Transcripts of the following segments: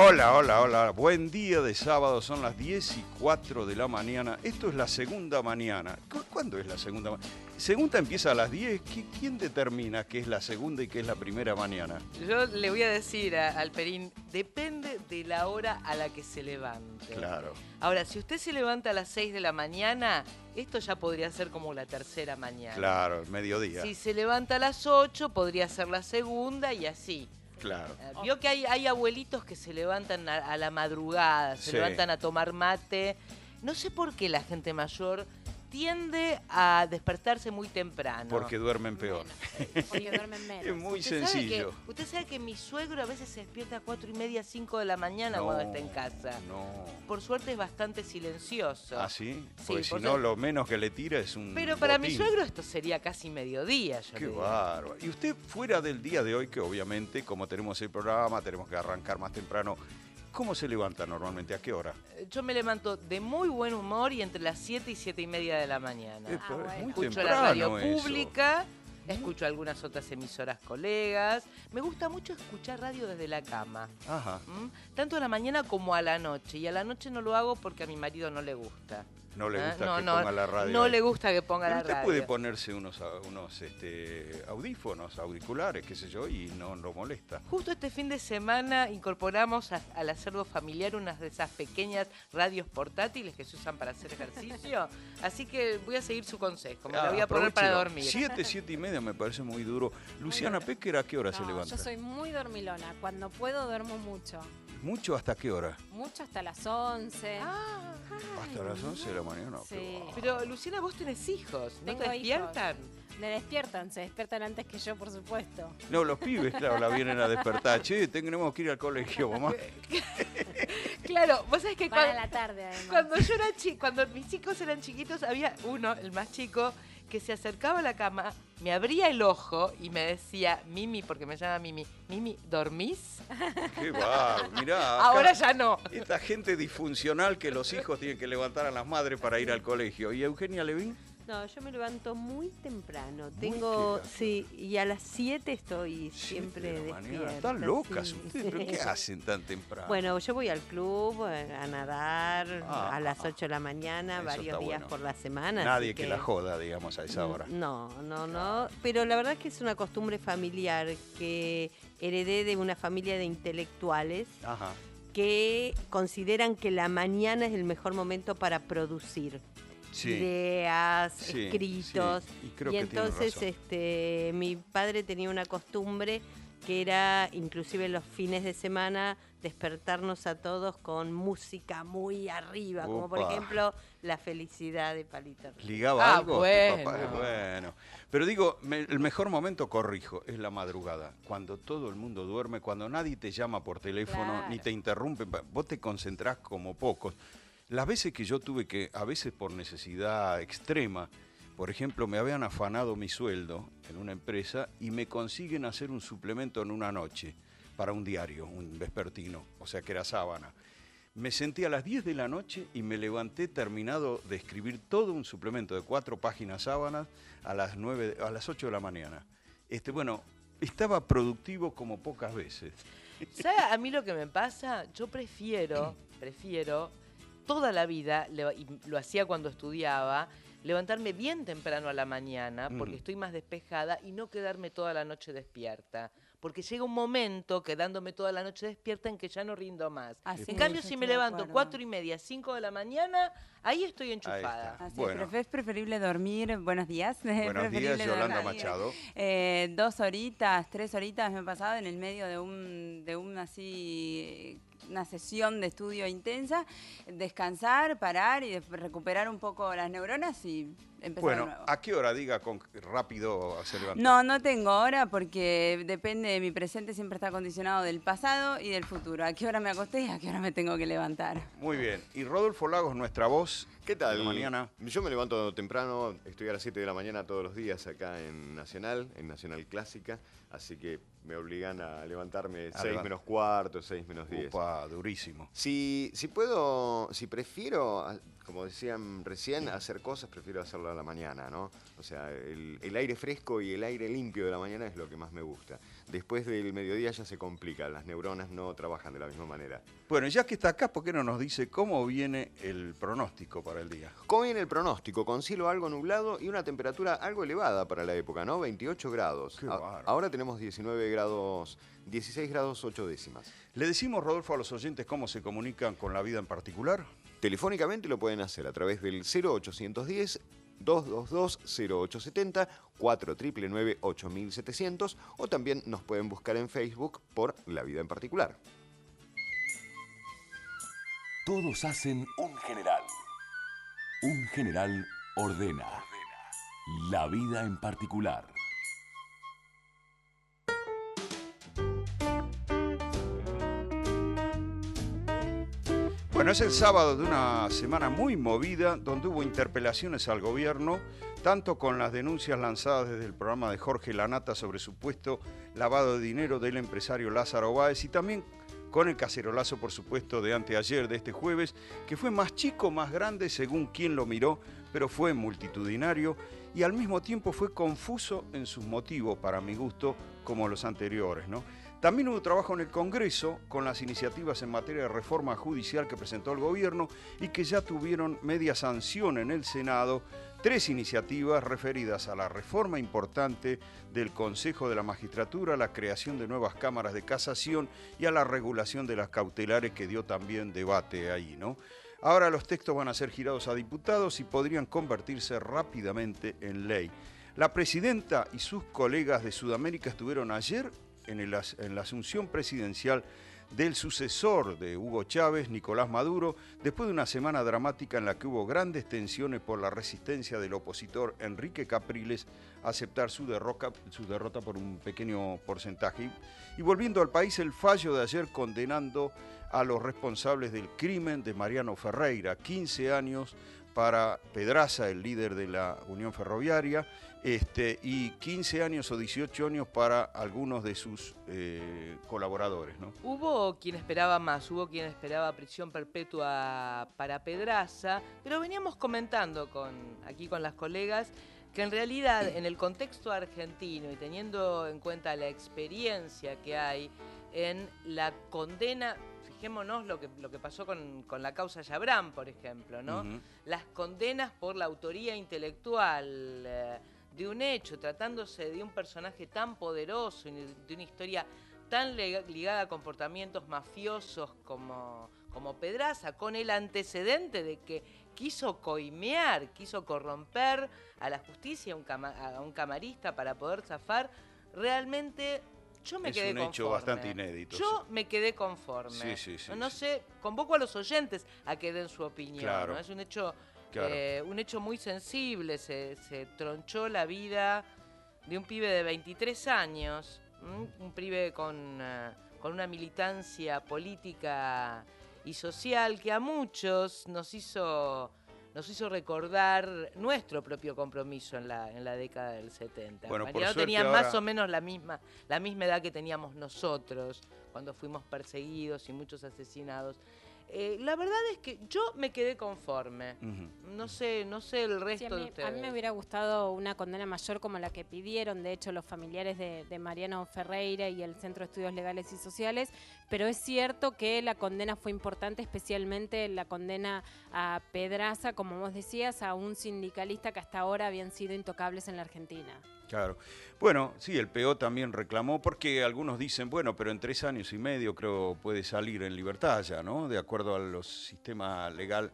Hola, hola, hola. Buen día de sábado, son las 10 y 4 de la mañana. Esto es la segunda mañana. ¿Cu- ¿Cuándo es la segunda mañana? Segunda empieza a las 10. ¿Qui- ¿Quién determina qué es la segunda y qué es la primera mañana? Yo le voy a decir a Alperín, depende de la hora a la que se levante. Claro. Ahora, si usted se levanta a las 6 de la mañana, esto ya podría ser como la tercera mañana. Claro, el mediodía. Si se levanta a las 8, podría ser la segunda y así. Claro. Eh, Vio que hay, hay abuelitos que se levantan a, a la madrugada, se Sí. levantan a tomar mate. No sé por qué la gente mayor tiende a despertarse muy temprano. Porque duermen peor. Porque duermen menos. Es muy Usted sabe sencillo. que- usted sabe que mi suegro a veces se despierta a cuatro y media, 5 de la mañana cuando está en casa. No. Por suerte es bastante silencioso. ¿Ah, sí? Sí, Porque si por no, lo menos que le tira es un. Pero para mi suegro esto sería casi mediodía. Yo Qué digo. bárbaro. Y usted fuera del día de hoy, que obviamente, como tenemos el programa, tenemos que arrancar más temprano. ¿Cómo se levanta normalmente? ¿A qué hora? Eh, Yo me levanto de muy buen humor y entre las 7 y 7 y media de la mañana. Eh, es bueno. muy Escucho la radio eso. pública, escucho algunas otras emisoras colegas. Me gusta mucho escuchar radio desde la cama. Ajá. Tanto a la mañana como a la noche. Y a la noche no lo hago porque a mi marido no le gusta. No le Ah, gusta no, que no, ponga la radio. No le gusta que ponga Pero la usted radio. puede ponerse unos, a- unos este, audífonos, auriculares, qué sé yo, y no lo molesta. Justo este fin de semana incorporamos a- al acervo familiar unas de esas pequeñas radios portátiles que se usan para hacer ejercicio. Así que voy a seguir su consejo. Me la Ah, voy a poner para dormir. Siete, siete y media me parece muy duro. Luciana Pecker, ¿a qué hora se levanta? yo soy muy dormilona. Cuando puedo duermo mucho. ¿Mucho hasta qué hora? Mucho hasta las 11. Ah, Hasta las 11 de la mañana. Sí. pero Luciana, vos tenés hijos. ¿No Tengo te despiertan? Me despiertan, se despiertan antes que yo, por supuesto. No, los pibes, claro, la vienen a despertar. Che, tenemos que ir al colegio, mamá. Claro, vos sabés que Para cuan- la tarde, además. cuando yo era chi cuando mis chicos eran chiquitos, había uno, el más chico, que se acercaba a la cama, me abría el ojo y me decía, Mimi, porque me llama Mimi, Mimi, ¿dormís? Qué bárbaro. Mirá. Ahora ya no. Esta gente disfuncional que los hijos tienen que levantar a las madres para ir al colegio. ¿Y Eugenia Levin? No, yo me levanto muy temprano. Muy Tengo, temprano. sí, y a las 7 estoy siempre de despierta. Están locas sí. ustedes. ¿Pero qué hacen tan temprano? Bueno, yo voy al club eh, a nadar Ah, a las 8 de la mañana, varios días bueno. por la semana. Nadie que... la joda, digamos, a esa hora. No, no, no. Pero la verdad es que es una costumbre familiar que heredé de una familia de intelectuales Ajá. que consideran que la mañana es el mejor momento para producir. Sí. ideas, Sí, escritos. sí, y creo y que tiene entonces razón. este mi padre tenía una costumbre que era inclusive los fines de semana despertarnos a todos con música muy arriba, como por ejemplo La felicidad de Palito. ¿Ligaba Ah, algo? tu bueno. papá? Bueno. Pero digo, me- el mejor momento, corrijo, es la madrugada. Cuando todo el mundo duerme, cuando nadie te llama por teléfono, Claro. ni te interrumpe, vos te concentrás como pocos. Las veces que yo tuve que, a veces por necesidad extrema, por ejemplo, me habían afanado mi sueldo en una empresa y me consiguen hacer un suplemento en una noche para un diario, un vespertino, o sea que era sábana. Me senté a las 10 de la noche y me levanté terminado de escribir todo un suplemento de cuatro páginas sábanas a las, 9, a las 8 de la mañana. Este, bueno, estaba productivo como pocas veces. ¿Sabe a mí lo que me pasa? Yo prefiero, prefiero toda la vida, y lo hacía cuando estudiaba, levantarme bien temprano a la mañana, porque Mm. estoy más despejada, y no quedarme toda la noche despierta. Porque llega un momento, quedándome toda la noche despierta, en que ya no rindo más. Así en es, cambio, si me levanto cuatro y media, cinco de la mañana, ahí estoy enchufada. está. Así Bueno. es, pero es preferible dormir. Buenos días. Buenos Preferible días, Yolanda dormir, Machado. eh, dos horitas, tres horitas me he pasado en el medio de un, de un así una sesión de estudio intensa, descansar, parar y recuperar un poco las neuronas y empezar de Bueno, nuevo. ¿a qué hora diga con rápido se levanta? No, no tengo hora porque depende de mi presente, siempre está condicionado del pasado y del futuro. ¿A qué hora me acosté y a qué hora me tengo que levantar? Muy bien. Y Rodolfo Lagos, nuestra voz, ¿Qué tal? mañana. Yo me levanto temprano, estoy a las 7 de la mañana todos los días acá en Nacional, en Nacional Clásica, así que me obligan a levantarme A 6 levantar. menos cuarto, 6 menos 10. Upa, durísimo. Si, si puedo, si prefiero, como decían recién, hacer cosas, prefiero hacerlo a la mañana, ¿no? O sea, el, el aire fresco y el aire limpio de la mañana es lo que más me gusta. Después del mediodía ya se complica, las neuronas no trabajan de la misma manera. Bueno, ya que está acá, ¿por qué no nos dice cómo viene el pronóstico para el día? Como viene el pronóstico, con cielo algo nublado y una temperatura algo elevada para la época, ¿no? 28 grados. Qué ahora tenemos 19 grados, 16 grados 8 décimas. ¿Le decimos, Rodolfo, a los oyentes cómo se comunican con la vida en particular? Telefónicamente lo pueden hacer a través del 0810 222 0870 4999 8700 o también nos pueden buscar en Facebook por La Vida en Particular. Todos hacen un general. Un general ordena. La vida en particular. Bueno, es el sábado de una semana muy movida donde hubo interpelaciones al gobierno, tanto con las denuncias lanzadas desde el programa de Jorge Lanata sobre supuesto lavado de dinero del empresario Lázaro Báez y también con el cacerolazo, por supuesto, de anteayer, de este jueves, que fue más chico, más grande, según quien lo miró, pero fue multitudinario y al mismo tiempo fue confuso en sus motivos, para mi gusto, como los anteriores, ¿no? También hubo trabajo en el Congreso con las iniciativas en materia de reforma judicial que presentó el gobierno y que ya tuvieron media sanción en el Senado, tres iniciativas referidas a la reforma importante del Consejo de la Magistratura, la creación de nuevas cámaras de casación y a la regulación de las cautelares que dio también debate ahí, ¿no? Ahora los textos van a ser girados a diputados y podrían convertirse rápidamente en ley. La presidenta y sus colegas de Sudamérica estuvieron ayer en, la asunción presidencial del sucesor de Hugo Chávez, Nicolás Maduro, después de una semana dramática en la que hubo grandes tensiones por la resistencia del opositor Enrique Capriles a aceptar su, su derrota por un pequeño porcentaje. Y volviendo al país, el fallo de ayer condenando a los responsables del crimen de Mariano Ferreira, 15 años para Pedraza, el líder de la Unión Ferroviaria, este, y 15 años o 18 años para algunos de sus eh, colaboradores. ¿no? Hubo quien esperaba más, hubo quien esperaba prisión perpetua para Pedraza, pero veníamos comentando con, aquí con las colegas que en realidad en el contexto argentino y teniendo en cuenta la experiencia que hay en la condena, fijémonos lo que, lo que pasó con, con la causa Yabrán, por ejemplo, ¿no? Las condenas por la autoría intelectual eh, de un hecho, tratándose de un personaje tan poderoso y de una historia tan ligada a comportamientos mafiosos como, como Pedraza, con el antecedente de que quiso coimear, quiso corromper a la justicia, a un, cama- a un camarista para poder zafar, realmente yo me Es quedé un hecho bastante inédito, Yo me quedé conforme. Sí, sí, sí, no sí. sé, convoco a los oyentes a que den su opinión. Claro. ¿no? Es un hecho, Claro. eh, un hecho muy sensible. Se, se tronchó la vida de un pibe de 23 años, ¿m? un pibe con, eh, con una militancia política y social que a muchos nos hizo nos hizo recordar nuestro propio compromiso en la, en la década del 70. Bueno, por suerte tenía ahora- más o menos la misma, la misma edad que teníamos nosotros cuando fuimos perseguidos y muchos asesinados. Eh, la verdad es que yo me quedé conforme. No sé, no sé el Sí, resto a, de mí, ustedes. a mí me hubiera gustado una condena mayor como la que pidieron, de hecho, los familiares de, de Mariano Ferreira y el Centro de Estudios Legales y Sociales, pero es cierto que la condena fue importante, especialmente la condena a Pedraza, como vos decías, a un sindicalista que hasta ahora habían sido intocables en la Argentina. Claro. Bueno, sí, el PO también reclamó porque algunos dicen, bueno, pero en tres años y medio creo puede salir en libertad ya, ¿no? De acuerdo a los sistemas legal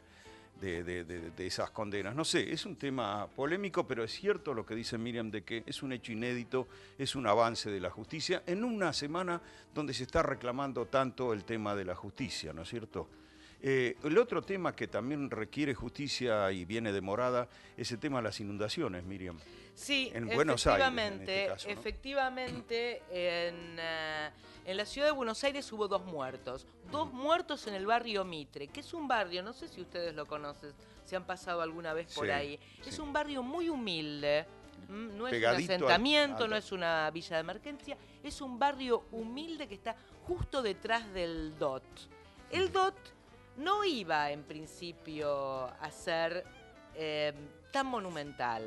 de, de- de- de esas condenas. No sé, es un tema polémico, pero es cierto lo que dice Miriam de que es un hecho inédito, es un avance de la justicia en una semana donde se está reclamando tanto el tema de la justicia, ¿no es cierto? Eh, el otro tema que también requiere justicia y viene demorada es el tema de las inundaciones, Miriam. Sí, En Buenos Aires, en este caso, ¿no? efectivamente en, eh, en la ciudad de Buenos Aires hubo dos muertos. Dos muertos en el barrio Mitre, que es un barrio, no sé si ustedes lo conocen, si han pasado alguna vez por Sí, ahí. Es un barrio muy humilde. No es Pegadito un asentamiento, al- no es una villa de emergencia, es un barrio humilde que está justo detrás del DOT. El DOT no iba en principio a ser eh, tan monumental.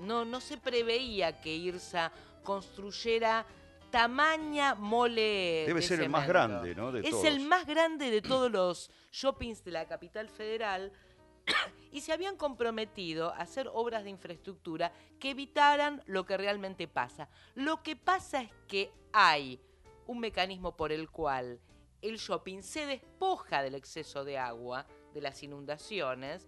No, no se preveía que IRSA construyera tamaña mole. Debe de ser el más grande, ¿no? De es todos. el más grande de todos los shoppings de la capital federal. y se habían comprometido a hacer obras de infraestructura que evitaran lo que realmente pasa. Lo que pasa es que hay un mecanismo por el cual el shopping se despoja del exceso de agua, de las inundaciones,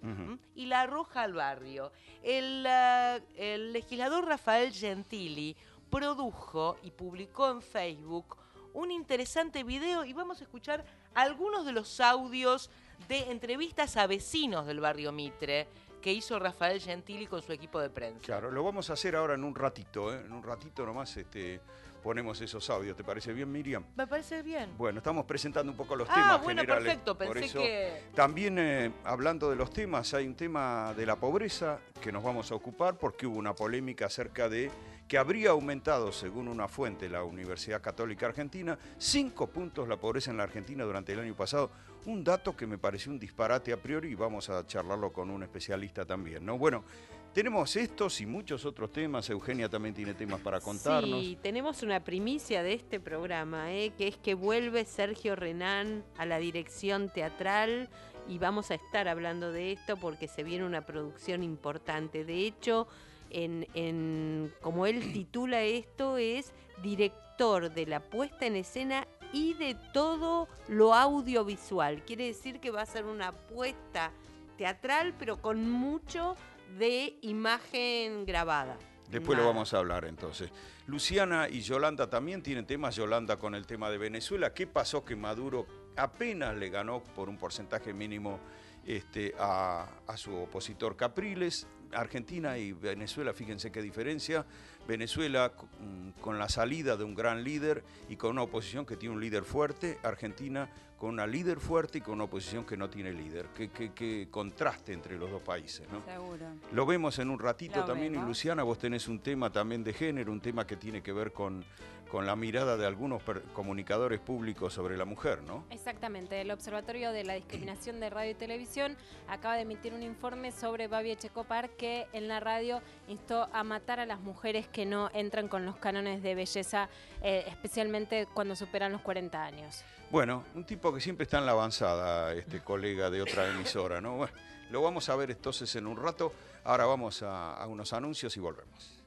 y la arroja al barrio. El, eh, el legislador Rafael Gentili produjo y publicó en Facebook un interesante video y vamos a escuchar algunos de los audios de entrevistas a vecinos del barrio Mitre que hizo Rafael Gentili con su equipo de prensa. Claro, lo vamos a hacer ahora en un ratito, ¿eh? En un ratito nomás este, ponemos esos audios. ¿Te parece bien, Miriam? Me parece bien. Bueno, estamos presentando un poco los Ah, temas bueno, generales. perfecto. por Pensé eso que... También eh, hablando de los temas, hay un tema de la pobreza que nos vamos a ocupar porque hubo una polémica acerca de que habría aumentado, según una fuente, la Universidad Católica Argentina, cinco puntos la pobreza en la Argentina durante el año pasado. Un dato que me pareció un disparate a priori y vamos a charlarlo con un especialista también, ¿no? Bueno, tenemos estos y muchos otros temas. Eugenia también tiene temas para contarnos. Sí, tenemos una primicia de este programa, ¿eh? que es que vuelve Sergio Renán a la dirección teatral y vamos a estar hablando de esto porque se viene una producción importante. De hecho, en, en- como él titula esto, es director de la puesta en escena y de todo lo audiovisual. Quiere decir que va a ser una puesta teatral, pero con mucho de imagen grabada. Después lo vamos a hablar entonces. Luciana y Yolanda también tienen temas. Yolanda con el tema de Venezuela. ¿Qué pasó que Maduro apenas le ganó por un porcentaje mínimo este, a, a su opositor Capriles? Argentina y Venezuela, fíjense qué diferencia. Venezuela mm, con la salida de un gran líder y con una oposición que tiene un líder fuerte. Argentina con una líder fuerte y con una oposición que no tiene líder. Qué, qué- qué contraste entre los dos países, ¿no? Seguro. Lo vemos en un ratito Lo también. Y. Luciana, vos tenés un tema también de género, un tema que tiene que ver con, con la mirada de algunos comunicadores públicos sobre la mujer, ¿no? Exactamente, el Observatorio de la Discriminación de Radio y Televisión acaba de emitir un informe sobre Babi Echecopar que en la radio instó a matar a las mujeres que no entran con los cánones de belleza, eh, especialmente cuando superan los 40 años. Bueno, un tipo que siempre está en la avanzada, este colega de otra emisora, ¿no? Bueno, lo vamos a ver entonces en un rato. Ahora vamos a, a unos anuncios y volvemos.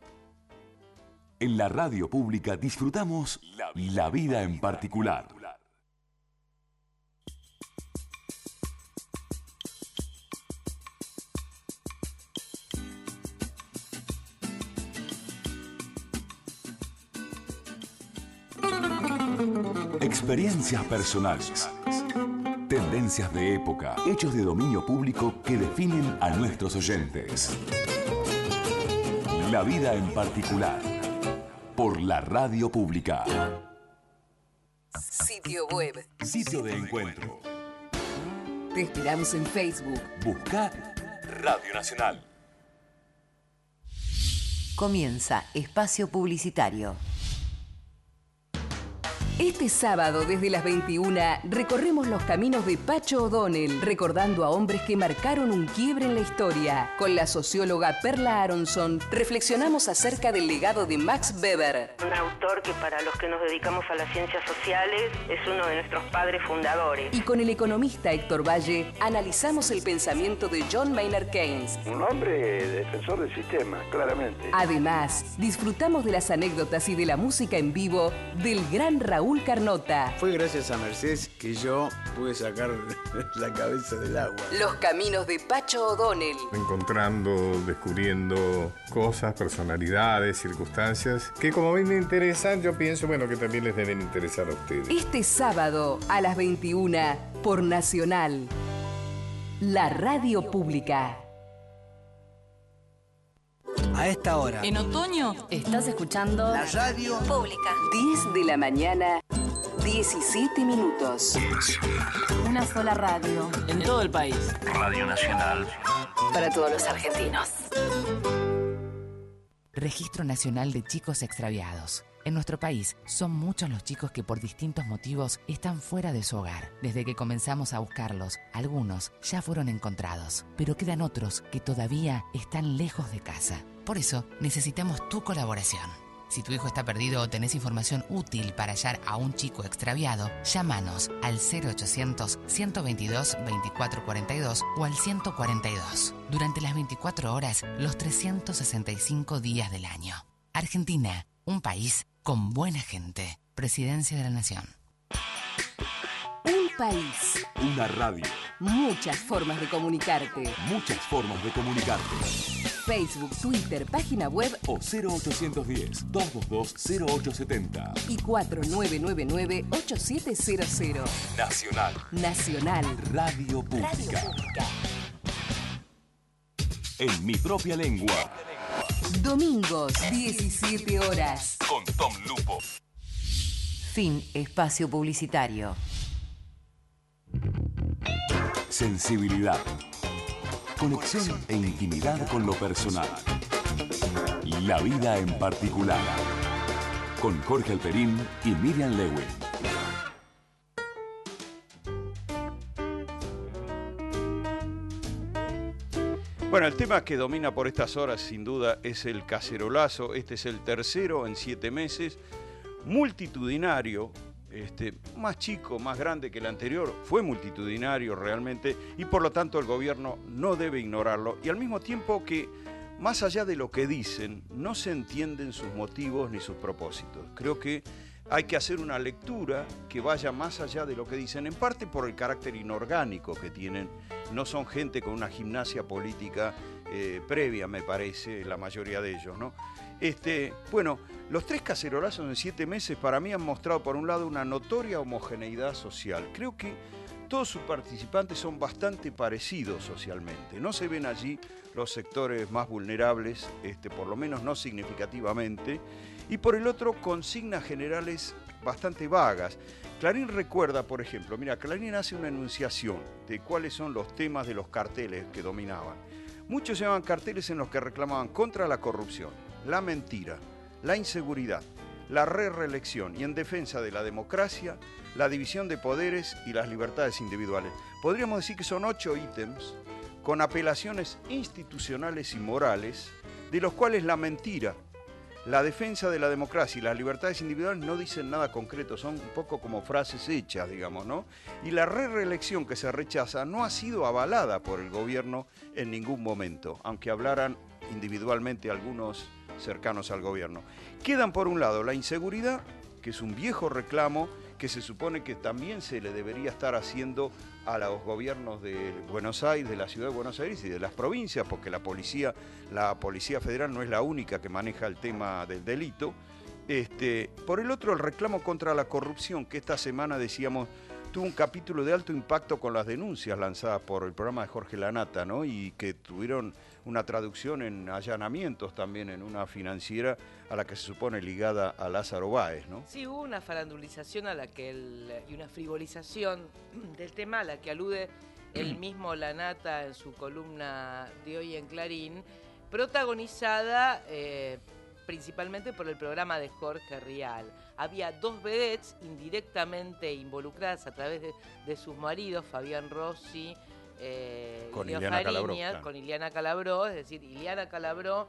En la radio pública disfrutamos la vida en particular. Experiencias personales. Tendencias de época. Hechos de dominio público que definen a nuestros oyentes. La vida en particular. Por la radio pública. Sitio web. Sitio de encuentro. Te esperamos en Facebook. Busca Radio Nacional. Comienza espacio publicitario. Este sábado desde las 21 recorremos los caminos de Pacho O'Donnell, recordando a hombres que marcaron un quiebre en la historia. Con la socióloga Perla Aronson reflexionamos acerca del legado de Max Weber. Un autor que para los que nos dedicamos a las ciencias sociales es uno de nuestros padres fundadores. Y con el economista Héctor Valle analizamos el pensamiento de John Maynard Keynes. Un hombre defensor del sistema, claramente. Además, disfrutamos de las anécdotas y de la música en vivo del gran Raúl Carnota. Fue gracias a Mercedes que yo pude sacar la cabeza del agua. Los caminos de Pacho O'Donnell. Encontrando, descubriendo cosas, personalidades, circunstancias que como a mí me interesan, yo pienso, bueno, que también les deben interesar a ustedes. Este sábado a las 21 por Nacional. la radio pública. A esta hora. En otoño estás escuchando La radio pública. 10 de la mañana, 17 minutos. Una sola radio. En todo el país. Radio Nacional. Para todos los argentinos. Registro Nacional de Chicos Extraviados. En nuestro país son muchos los chicos que por distintos motivos están fuera de su hogar. Desde que comenzamos a buscarlos, algunos ya fueron encontrados, pero quedan otros que todavía están lejos de casa. Por eso necesitamos tu colaboración. Si tu hijo está perdido o tenés información útil para hallar a un chico extraviado, llámanos al 0800 122 2442 o al 142 durante las 24 horas, los 365 días del año. Argentina, un país con buena gente. Presidencia de la Nación. Un país. Una radio. Muchas formas de comunicarte. Muchas formas de comunicarte. Facebook, Twitter, página web O 0810-222-0870. y 4999-8700. Nacional. Nacional. Radio Pública. Radio Pública. En mi propia lengua. Domingos, 17 horas. Con Tom Lupo. Fin espacio publicitario. Sensibilidad. Conexión e intimidad con lo personal. La vida en particular. Con Jorge Alperín y Miriam Lewin. Bueno, el tema que domina por estas horas, sin duda, es el cacerolazo. Este es el tercero en siete meses, multitudinario, este, más chico, más grande que el anterior, fue multitudinario realmente, y por lo tanto el gobierno no debe ignorarlo. Y al mismo tiempo que, más allá de lo que dicen, no se entienden sus motivos ni sus propósitos. Creo que hay que hacer una lectura que vaya más allá de lo que dicen, en parte por el carácter inorgánico que tienen. No son gente con una gimnasia política eh, previa, me parece, la mayoría de ellos, ¿no? Este, bueno, los tres cacerolazos en siete meses para mí han mostrado, por un lado, una notoria homogeneidad social. Creo que todos sus participantes son bastante parecidos socialmente. No se ven allí los sectores más vulnerables, este, por lo menos no significativamente. Y por el otro, consignas generales bastante vagas. Clarín recuerda, por ejemplo, mira, Clarín hace una enunciación de cuáles son los temas de los carteles que dominaban. Muchos llamaban carteles en los que reclamaban contra la corrupción, la mentira, la inseguridad, la re-reelección y en defensa de la democracia, la división de poderes y las libertades individuales. Podríamos decir que son ocho ítems con apelaciones institucionales y morales, de los cuales la mentira, la defensa de la democracia y las libertades individuales no dicen nada concreto, son un poco como frases hechas, digamos, ¿no? Y la re-reelección que se rechaza no ha sido avalada por el gobierno en ningún momento, aunque hablaran individualmente algunos cercanos al gobierno. Quedan por un lado la inseguridad, que es un viejo reclamo que se supone que también se le debería estar haciendo a los gobiernos de Buenos Aires, de la ciudad de Buenos Aires y de las provincias, porque la policía, la policía federal no es la única que maneja el tema del delito. Este, por el otro, el reclamo contra la corrupción, que esta semana decíamos tuvo un capítulo de alto impacto con las denuncias lanzadas por el programa de Jorge Lanata, ¿no? Y que tuvieron una traducción en allanamientos también en una financiera a la que se supone ligada a Lázaro Báez, ¿no? Sí, hubo una farandulización a la que el- y una frivolización del tema a la que alude el mismo Lanata en su columna de hoy en Clarín, protagonizada eh, principalmente por el programa de Jorge Rial. Había dos vedettes indirectamente involucradas a través de, de sus maridos, Fabián Rossi eh, Con Leo Iliana Calabró, Fariña, claro. con Iliana Calabró, es decir, Iliana Calabró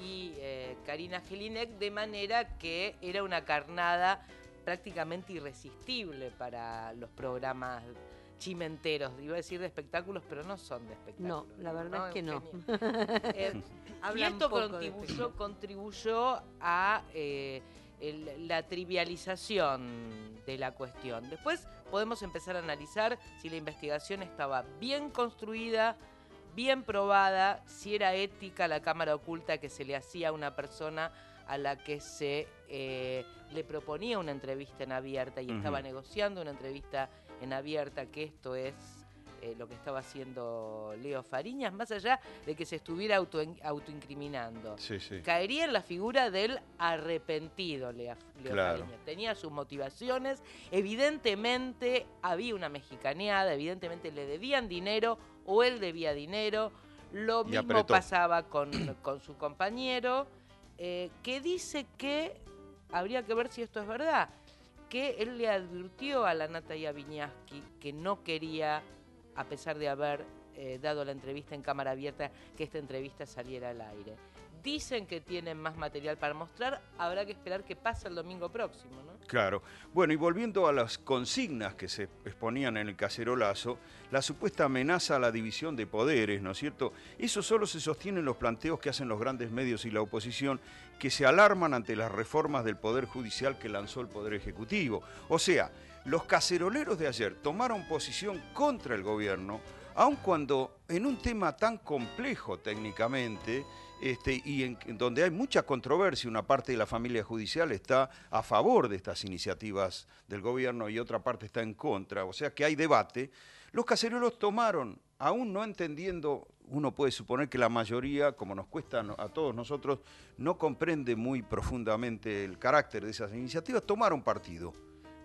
y eh, Karina Gelinek, de manera que era una carnada prácticamente irresistible para los programas chimenteros, iba a decir de espectáculos, pero no son de espectáculos. No, la verdad es que no. Eh, y esto contribuyó, a eh, el- la trivialización de la cuestión. Después podemos empezar a analizar si la investigación estaba bien construida, bien probada, si era ética la cámara oculta que se le hacía a una persona a la que se eh, le proponía una entrevista en abierta y estaba negociando una entrevista en abierta, que esto es eh, lo que estaba haciendo Leo Fariñas, más allá de que se estuviera auto, autoincriminando. Sí, sí. Caería en la figura del arrepentido Leo, Leo Claro. Fariñas. Tenía sus motivaciones, evidentemente había una mexicaneada, evidentemente le debían dinero o él debía dinero. Lo mismo pasaba con, con su compañero, eh, que dice que, habría que ver si esto es verdad, que él le advirtió a la Natalia Viñaski que no quería, a pesar de haber eh, dado la entrevista en cámara abierta, que esta entrevista saliera al aire. Dicen que tienen más material para mostrar, habrá que esperar que pase el domingo próximo, ¿no? Claro. Bueno, y volviendo a las consignas que se exponían en el cacerolazo, la supuesta amenaza a la división de poderes, ¿no es cierto? Eso solo se sostiene en los planteos que hacen los grandes medios y la oposición, que se alarman ante las reformas del Poder Judicial que lanzó el Poder Ejecutivo. O sea, los caceroleros de ayer tomaron posición contra el gobierno, aun cuando en un tema tan complejo técnicamente, este, y en, en donde hay mucha controversia, una parte de la familia judicial está a favor de estas iniciativas del gobierno y otra parte está en contra, o sea que hay debate, los caceroleros tomaron, aún no entendiendo, uno puede suponer que la mayoría, como nos cuesta a todos nosotros, no comprende muy profundamente el carácter de esas iniciativas, tomaron partido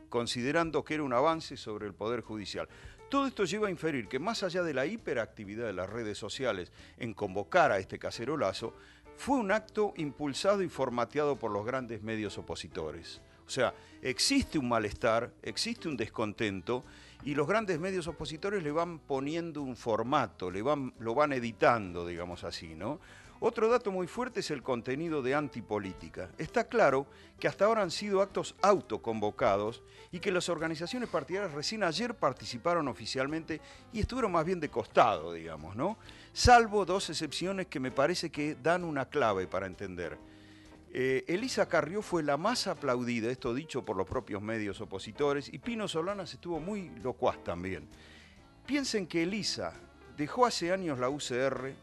considerando que era un avance sobre el Poder Judicial. Todo esto lleva a inferir que más allá de la hiperactividad de las redes sociales en convocar a este cacerolazo, fue un acto impulsado y formateado por los grandes medios opositores. O sea, existe un malestar, existe un descontento y los grandes medios opositores le van poniendo un formato, le van, lo van editando, digamos así, ¿no? Otro dato muy fuerte es el contenido de antipolítica. Está claro que hasta ahora han sido actos autoconvocados y que las organizaciones partidarias recién ayer participaron oficialmente y estuvieron más bien de costado, digamos, ¿no? Salvo dos excepciones que me parece que dan una clave para entender. Eh, Elisa Carrió fue la más aplaudida, esto dicho por los propios medios opositores, y Pino Solanas estuvo muy locuaz también. Piensen que Elisa dejó hace años la UCR,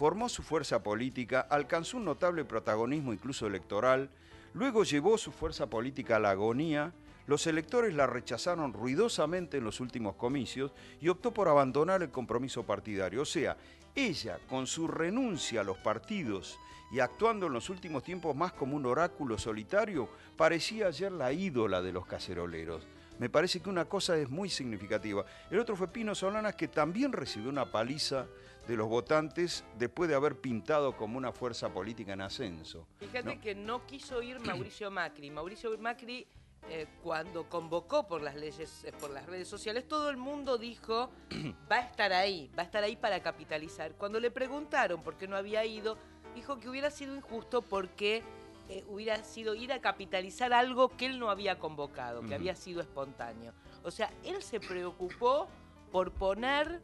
formó su fuerza política, alcanzó un notable protagonismo incluso electoral, luego llevó su fuerza política a la agonía, los electores la rechazaron ruidosamente en los últimos comicios y optó por abandonar el compromiso partidario. O sea, ella, con su renuncia a los partidos y actuando en los últimos tiempos más como un oráculo solitario, parecía ayer la ídola de los caceroleros. Me parece que una cosa es muy significativa. El otro fue Pino Solanas, que también recibió una paliza de los votantes después de haber pintado como una fuerza política en ascenso. Fíjate ¿no? que no quiso ir Mauricio Macri. Mauricio Macri, eh, cuando convocó por las leyes, eh, por las redes sociales, todo el mundo dijo va a estar ahí, va a estar ahí para capitalizar. Cuando le preguntaron por qué no había ido, dijo que hubiera sido injusto porque eh, hubiera sido ir a capitalizar algo que él no había convocado, que había sido espontáneo. O sea, él se preocupó por poner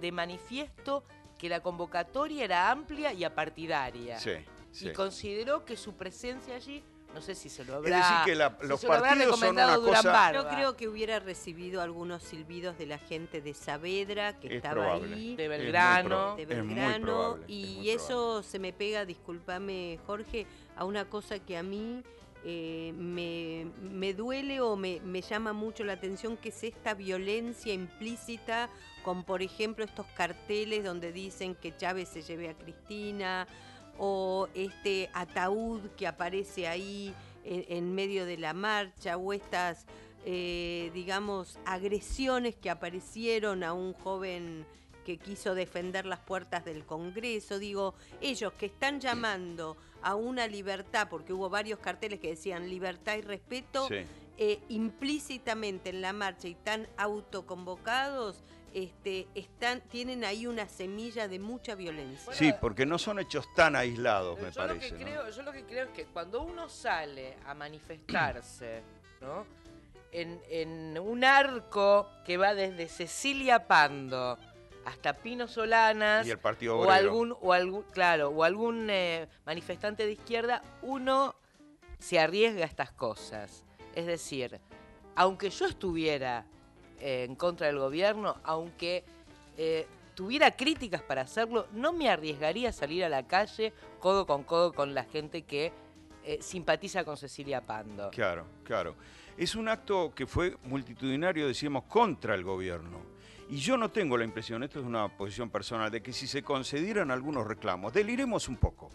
de manifiesto que la convocatoria era amplia y apartidaria Sí, sí. y consideró que su presencia allí, no sé si se lo Es habrá, decir, que la- si los se lo habrá partidos son recomendado una Durán cosa- Barba. Yo creo que hubiera recibido algunos silbidos de la gente de Saavedra, que Es estaba probable. ahí. De Es muy Belgrano. de es muy Belgrano probable, es y muy eso se me pega, discúlpame Jorge, a una cosa que a mí eh, me, me duele o me, me llama mucho la atención, que es esta violencia implícita con, por ejemplo, estos carteles donde dicen que Chávez se lleve a Cristina o este ataúd que aparece ahí en, en medio de la marcha o estas, eh, digamos, agresiones que aparecieron a un joven que quiso defender las puertas del Congreso. Digo, ellos que están llamando a una libertad, porque hubo varios carteles que decían libertad y respeto, Sí. eh, implícitamente en la marcha y tan autoconvocados, este, están, tienen ahí una semilla de mucha violencia. Sí, porque no son hechos tan aislados, me yo, lo parece. que ¿no? creo, yo lo que creo es que cuando uno sale a manifestarse, ¿no? En, en un arco que va desde Cecilia Pando hasta Pino Solanas Y el Partido o algún o algún claro o algún eh, manifestante de izquierda uno se arriesga a estas cosas es decir aunque yo estuviera eh, en contra del gobierno aunque eh, tuviera críticas para hacerlo no me arriesgaría a salir a la calle codo con codo con la gente que eh, simpatiza con Cecilia Pando Claro, claro. Es un acto que fue multitudinario, decíamos, contra el gobierno. Y yo no tengo la impresión, esto es una posición personal, de que si se concedieran algunos reclamos, deliremos un poco.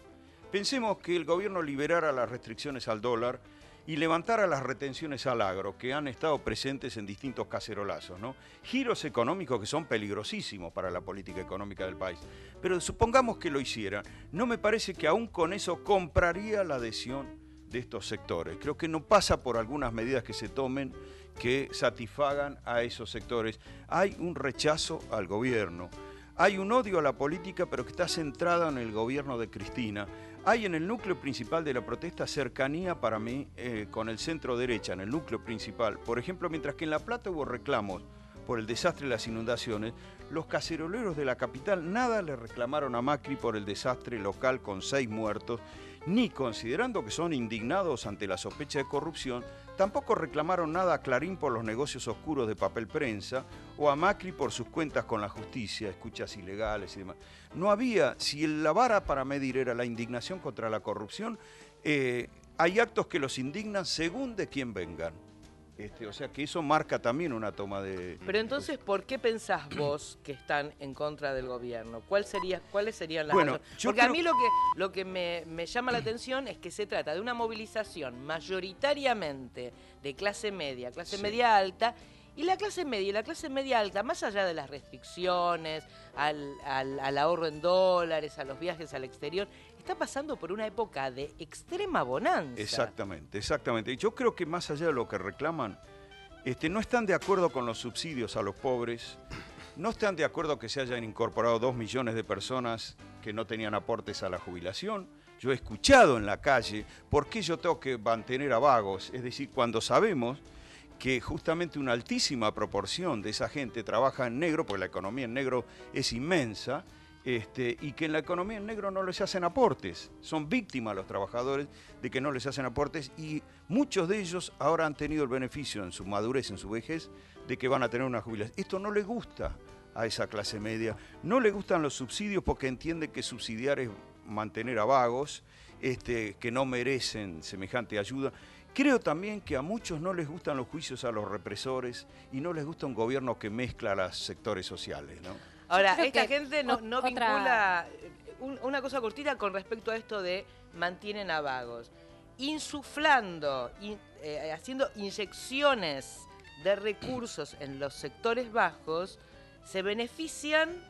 Pensemos que el gobierno liberara las restricciones al dólar y levantara las retenciones al agro que han estado presentes en distintos cacerolazos. Giros económicos que son peligrosísimos para la política económica del país. Pero supongamos que lo hiciera, no me parece que aún con eso compraría la adhesión de estos sectores. Creo que no pasa por algunas medidas que se tomen que satisfagan a esos sectores. Hay un rechazo al gobierno, hay un odio a la política, pero que está centrado en el gobierno de Cristina. Hay en el núcleo principal de la protesta cercanía para mí eh, con el centro derecha, en el núcleo principal. Por ejemplo, mientras que en La Plata hubo reclamos por el desastre de las inundaciones, los caceroleros de la capital nada le reclamaron a Macri por el desastre local con seis muertos, ni considerando que son indignados ante la sospecha de corrupción, Tampoco reclamaron nada a Clarín por los negocios oscuros de papel prensa o a Macri por sus cuentas con la justicia, escuchas ilegales y demás. No había, si la vara para medir era la indignación contra la corrupción, eh, hay actos que los indignan según de quién vengan. Este, o sea que eso marca también una toma de... Pero entonces, ¿por qué pensás vos que están en contra del gobierno? ¿Cuál sería, ¿Cuáles serían las bueno, razones? Porque a mí lo que, lo que me, me llama la atención es que se trata de una movilización mayoritariamente de clase media, clase media alta, y la clase media y la clase media alta, más allá de las restricciones, al, al, al, ahorro en dólares, a los viajes al exterior, está pasando por una época de extrema bonanza. Exactamente, exactamente. Y yo creo que más allá de lo que reclaman, este, no están de acuerdo con los subsidios a los pobres, no están de acuerdo que se hayan incorporado dos millones de personas que no tenían aportes a la jubilación. Yo he escuchado en la calle por qué yo tengo que mantener a vagos, es decir, cuando sabemos que justamente una altísima proporción de esa gente trabaja en negro, porque la economía en negro es inmensa, este, y que en la economía en negro no les hacen aportes. Son víctimas los trabajadores de que no les hacen aportes y muchos de ellos ahora han tenido el beneficio en su madurez, en su vejez, de que van a tener una jubilación. Esto no le gusta a esa clase media. No le gustan los subsidios porque entiende que subsidiar es mantener a vagos, este, que no merecen semejante ayuda. Creo también que a muchos no les gustan los juicios a los represores y no les gusta un gobierno que mezcla los sectores sociales. ¿no? Ahora, esta gente no, no vincula una cosa cortita con respecto a esto de mantienen a vagos. Insuflando, eh, haciendo inyecciones de recursos en los sectores bajos, se benefician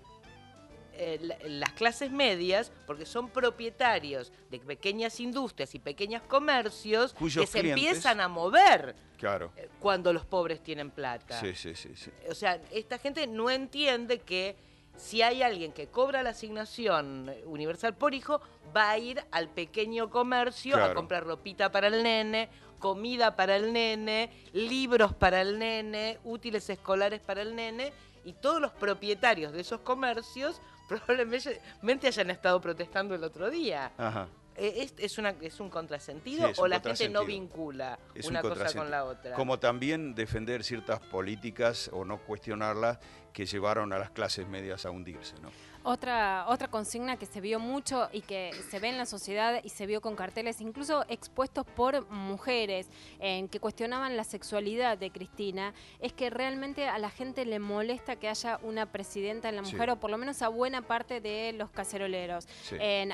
eh, las clases medias, porque son propietarios de pequeñas industrias y pequeños comercios que se empiezan a mover claro. Eh, cuando los pobres tienen plata. Sí, sí, sí, sí. O sea, esta gente no entiende que si hay alguien que cobra la asignación universal por hijo, va a ir al pequeño comercio a comprar ropita para el nene, comida para el nene, libros para el nene, útiles escolares para el nene, y todos los propietarios de esos comercios probablemente hayan estado protestando el otro día. Eh, ¿Es, una, ¿Es un contrasentido o la gente no vincula una cosa con la otra? Como también defender ciertas políticas o no cuestionarlas que llevaron a las clases medias a hundirse, ¿no? Otra, otra consigna que se vio mucho y que se ve en la sociedad y se vio con carteles incluso expuestos por mujeres en que cuestionaban la sexualidad de Cristina, es que realmente a la gente le molesta que haya una presidenta en la mujer o por lo menos a buena parte de los caceroleros.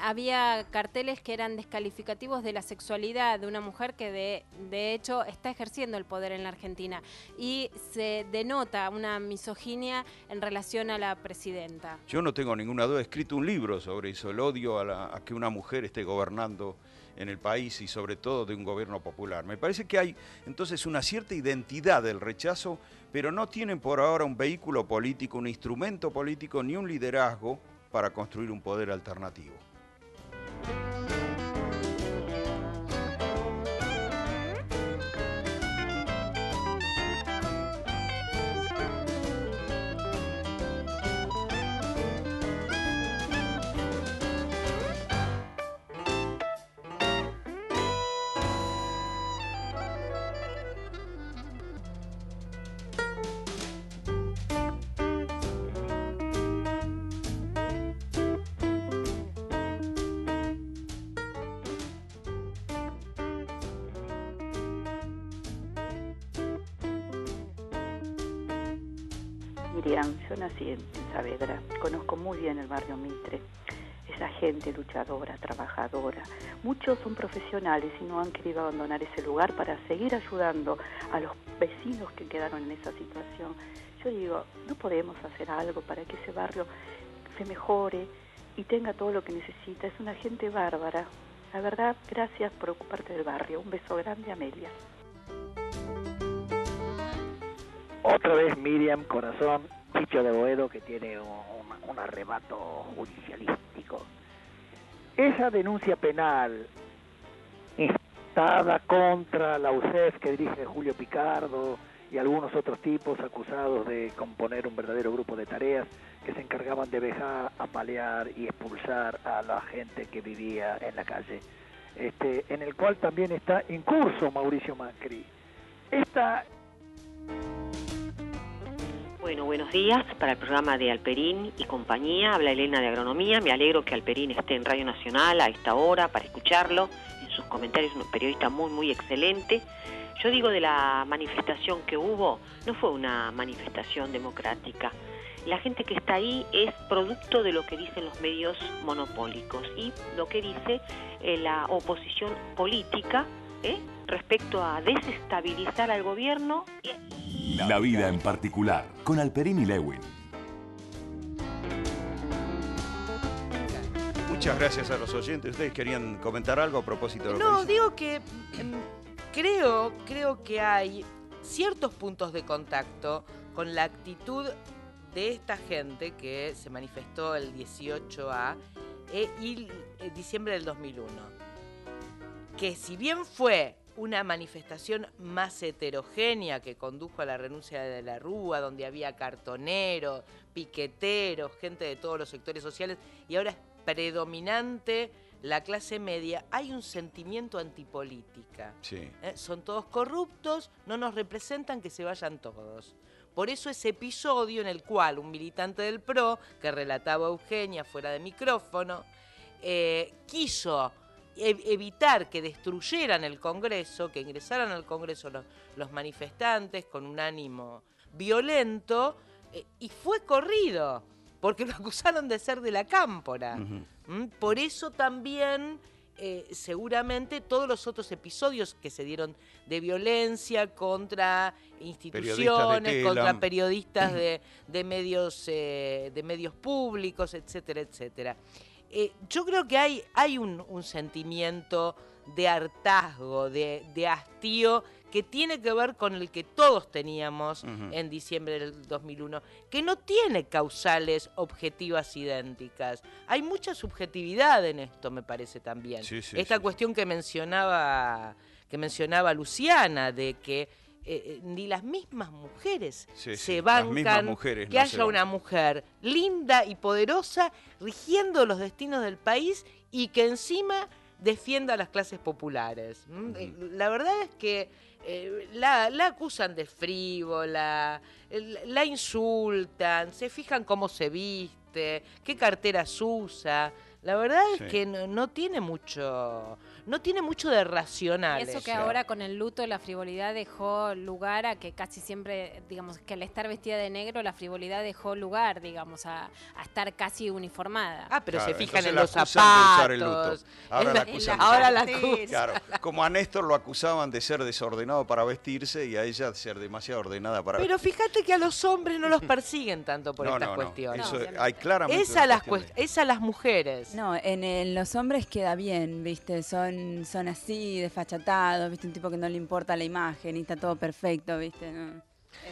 había carteles que eran descalificativos de la sexualidad de una mujer que de, de hecho está ejerciendo el poder en la Argentina y se denota una misoginia en relación a la presidenta. Yo no tengo ninguna duda, escrito un libro sobre eso, el odio a, que una mujer esté gobernando en el país y sobre todo de un gobierno popular. Me parece que hay entonces una cierta identidad del rechazo, pero no tienen por ahora un vehículo político, un instrumento político ni un liderazgo para construir un poder alternativo. Miriam, yo nací en, Saavedra, conozco muy bien el barrio Mitre, esa gente luchadora, trabajadora. Muchos son profesionales y no han querido abandonar ese lugar para seguir ayudando a los vecinos que quedaron en esa situación. Yo digo, no podemos hacer algo para que ese barrio se mejore y tenga todo lo que necesita. Es una gente bárbara. La verdad, gracias por ocuparte del barrio. Un beso grande, Amelia. Otra vez Miriam Corazón, Chicho de Boedo, que tiene un, arrebato judicialístico. Esa denuncia penal instada contra la UCEF que dirige Julio Picardo y algunos otros tipos acusados de componer un verdadero grupo de tareas que se encargaban de dejar, apalear y expulsar a la gente que vivía en la calle, este, en el cual también está en curso Mauricio Macri. Esta Bueno, buenos días para el programa de Alperín y compañía. Habla Elena de Agronomía. Me alegro que Alperín esté en Radio Nacional a esta hora para escucharlo. En sus comentarios, un periodista muy, muy excelente. Yo digo de la manifestación que hubo, no fue una manifestación democrática. La gente que está ahí es producto de lo que dicen los medios monopólicos y lo que dice eh, la oposición política ¿eh? Respecto a desestabilizar al gobierno La vida en particular, con Alperín y Lewin. Muchas gracias a los oyentes. ¿Ustedes querían comentar algo a propósito de lo No, que dice? digo que em, creo, creo que hay ciertos puntos de contacto con la actitud de esta gente que se manifestó el 18A eh, y el diciembre del 2001. Que si bien fue una manifestación más heterogénea que condujo a la renuncia de la Rúa, donde había cartoneros, piqueteros, gente de todos los sectores sociales, y ahora es predominante la clase media, hay un sentimiento antipolítica. Sí. ¿eh? Son todos corruptos, no nos representan, que se vayan todos. Por eso ese episodio en el cual un militante del PRO, que relataba Eugenia fuera de micrófono, eh, quiso evitar que destruyeran el Congreso, que ingresaran al Congreso los, los manifestantes con un ánimo violento, eh, y fue corrido, porque lo acusaron de ser de la cámpora. ¿Mm? Por eso también, eh, seguramente, todos los otros episodios que se dieron de violencia contra instituciones, contra periodistas de, de medios, eh, de medios públicos, etcétera, etcétera. Eh, yo creo que hay, hay un, un sentimiento de hartazgo, de, de hastío, que tiene que ver con el que todos teníamos en diciembre del 2001, que no tiene causales objetivas idénticas. Hay mucha subjetividad en esto, me parece también. Sí, sí, Esta cuestión que mencionaba, que mencionaba Luciana, de que eh, eh, ni las mismas mujeres Sí, sí, se las bancan mujeres que no haya una mujer linda y poderosa rigiendo los destinos del país y que encima defienda a las clases populares. ¿m? Eh, La verdad es que eh, la, la acusan de frívola, la insultan, se fijan cómo se viste, qué carteras usa. La verdad Sí. es que no, no tiene mucho, no tiene mucho de racional. Y eso que ahora con el luto la frivolidad dejó lugar a que casi siempre, digamos, que al estar vestida de negro la frivolidad dejó lugar, digamos, a, a estar casi uniformada. Ah, pero Claro, se fijan en la los usar el zapatos. luto. Ahora la la- acusan de ahora la acusan. Claro, como a Néstor lo acusaban de ser desordenado para vestirse y a ella de ser demasiado ordenada para Pero fíjate que a los hombres no los persiguen tanto por No, estas no, no. cuestiones. Eso hay claramente Es a las, cuestión cuest- es a las mujeres. No, en, en los hombres queda bien, ¿viste? Son, son así, desfachatados, ¿viste? Un tipo que no le importa la imagen y está todo perfecto, ¿viste? No.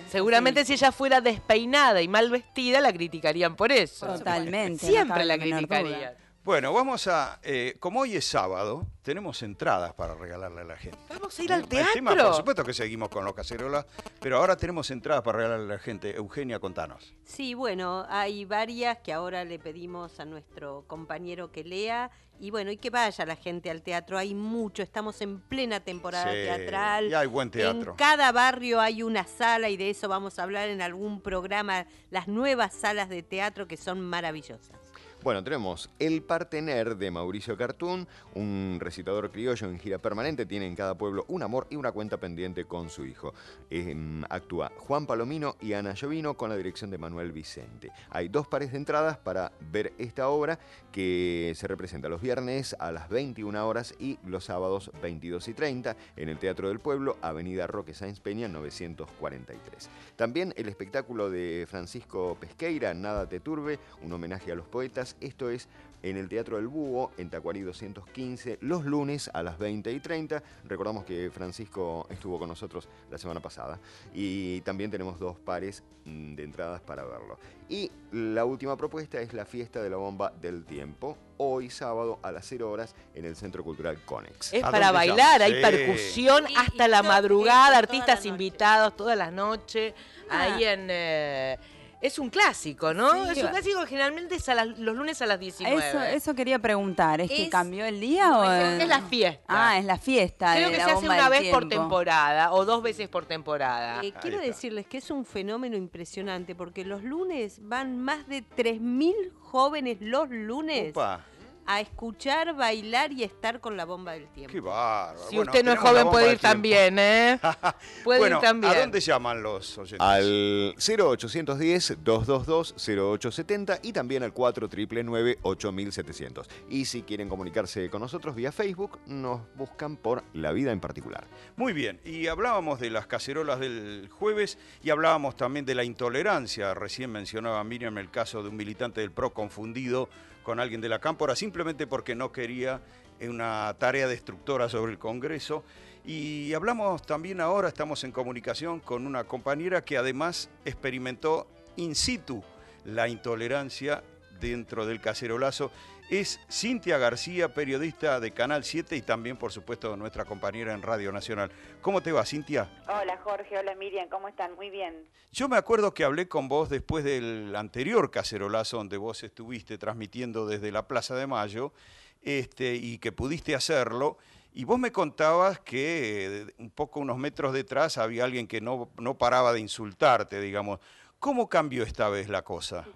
Seguramente si ella fuera despeinada y mal vestida, la criticarían por eso. Totalmente, Siempre la criticarían. Bueno, vamos a, eh, como hoy es sábado, tenemos entradas para regalarle a la gente. Vamos a ir al Encima, teatro. por supuesto que seguimos con los cacerolas, pero ahora tenemos entradas para regalarle a la gente. Eugenia, contanos. Sí, bueno, hay varias que ahora le pedimos a nuestro compañero que lea y bueno, y que vaya la gente al teatro. Hay mucho, estamos en plena temporada Sí, teatral. y hay buen teatro. En cada barrio hay una sala y de eso vamos a hablar en algún programa, las nuevas salas de teatro que son maravillosas. Bueno, tenemos El Partener de Mauricio Cartún, un recitador criollo en gira permanente, tiene en cada pueblo un amor y una cuenta pendiente con su hijo. Em, actúa Juan Palomino y Ana Llovino con la dirección de Manuel Vicente. Hay dos pares de entradas para ver esta obra que se representa los viernes a las 21 horas y los sábados 22 y 30 en el Teatro del Pueblo, Avenida Roque Sáenz Peña 943. También el espectáculo de Francisco Pesqueira, Nada te turbe, un homenaje a los poetas. Esto es en el Teatro del Búho, en Tacuarí 215, los lunes a las 20 y 30. Recordamos que Francisco estuvo con nosotros la semana pasada. Y también tenemos dos pares mm, de entradas para verlo. Y la última propuesta es la fiesta de la bomba del tiempo, hoy sábado a las 0 horas en el Centro Cultural Conex. Es para bailar, hay percusión hasta la madrugada, artistas invitados toda la noche, ahí en... eh, es un clásico, ¿no? Sí. es un clásico que generalmente es a las- los lunes a las 19. Eso, eso quería preguntar, ¿es, que cambió el día No, o...? es, es la fiesta. Ah, es la fiesta Creo de que la se hace una vez por temporada o dos veces por temporada. Eh, quiero decirles que es un fenómeno impresionante porque los lunes van más de 3.000 jóvenes los lunes Upa. A escuchar, bailar y estar con la bomba del tiempo. Qué bárbaro. Si Bueno, usted no es joven bomba puede ir también, ¿eh? Puede bueno, ir también. ¿a dónde llaman los oyentes? Al 0810-222-0870 y también al 499-8700. Y si quieren comunicarse con nosotros vía Facebook, nos buscan por La Vida en Particular. Muy bien, y hablábamos de las cacerolas del jueves y hablábamos también de la intolerancia. Recién mencionaba Miriam el caso de un militante del PRO confundido con alguien de la Cámpora simplemente porque no quería una tarea destructora sobre el Congreso. Y hablamos también ahora, estamos en comunicación con una compañera que además experimentó in situ la intolerancia dentro del cacerolazo. Es Cintia García, periodista de Canal 7 y también, por supuesto, nuestra compañera en Radio Nacional. ¿Cómo te va, Cintia? Hola Jorge, hola Miriam, ¿cómo están? Muy bien. Yo me acuerdo que hablé con vos después del anterior cacerolazo donde vos estuviste transmitiendo desde la Plaza de Mayo este, y que pudiste hacerlo. Y vos me contabas que eh, un poco unos metros detrás había alguien que no, no paraba de insultarte, digamos. ¿Cómo cambió esta vez la cosa?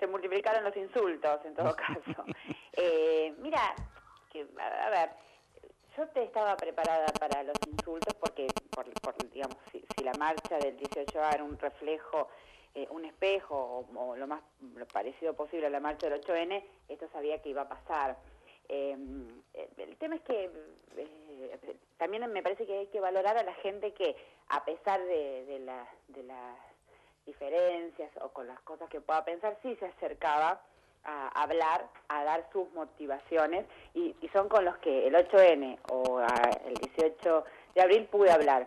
Se multiplicaron los insultos en todo caso. Eh, mira, que, a, a ver, yo te estaba preparada para los insultos porque, por, por, digamos, si, si la marcha del 18A era un reflejo, eh, un espejo o, o lo más parecido posible a la marcha del 8N, esto sabía que iba a pasar. Eh, el tema es que eh, también me parece que hay que valorar a la gente que, a pesar de, de, la, de las diferencias o con las cosas que pueda pensar, sí se acercaba a hablar, a dar sus motivaciones y, y son con los que el 8N o a- el 18 de abril pude hablar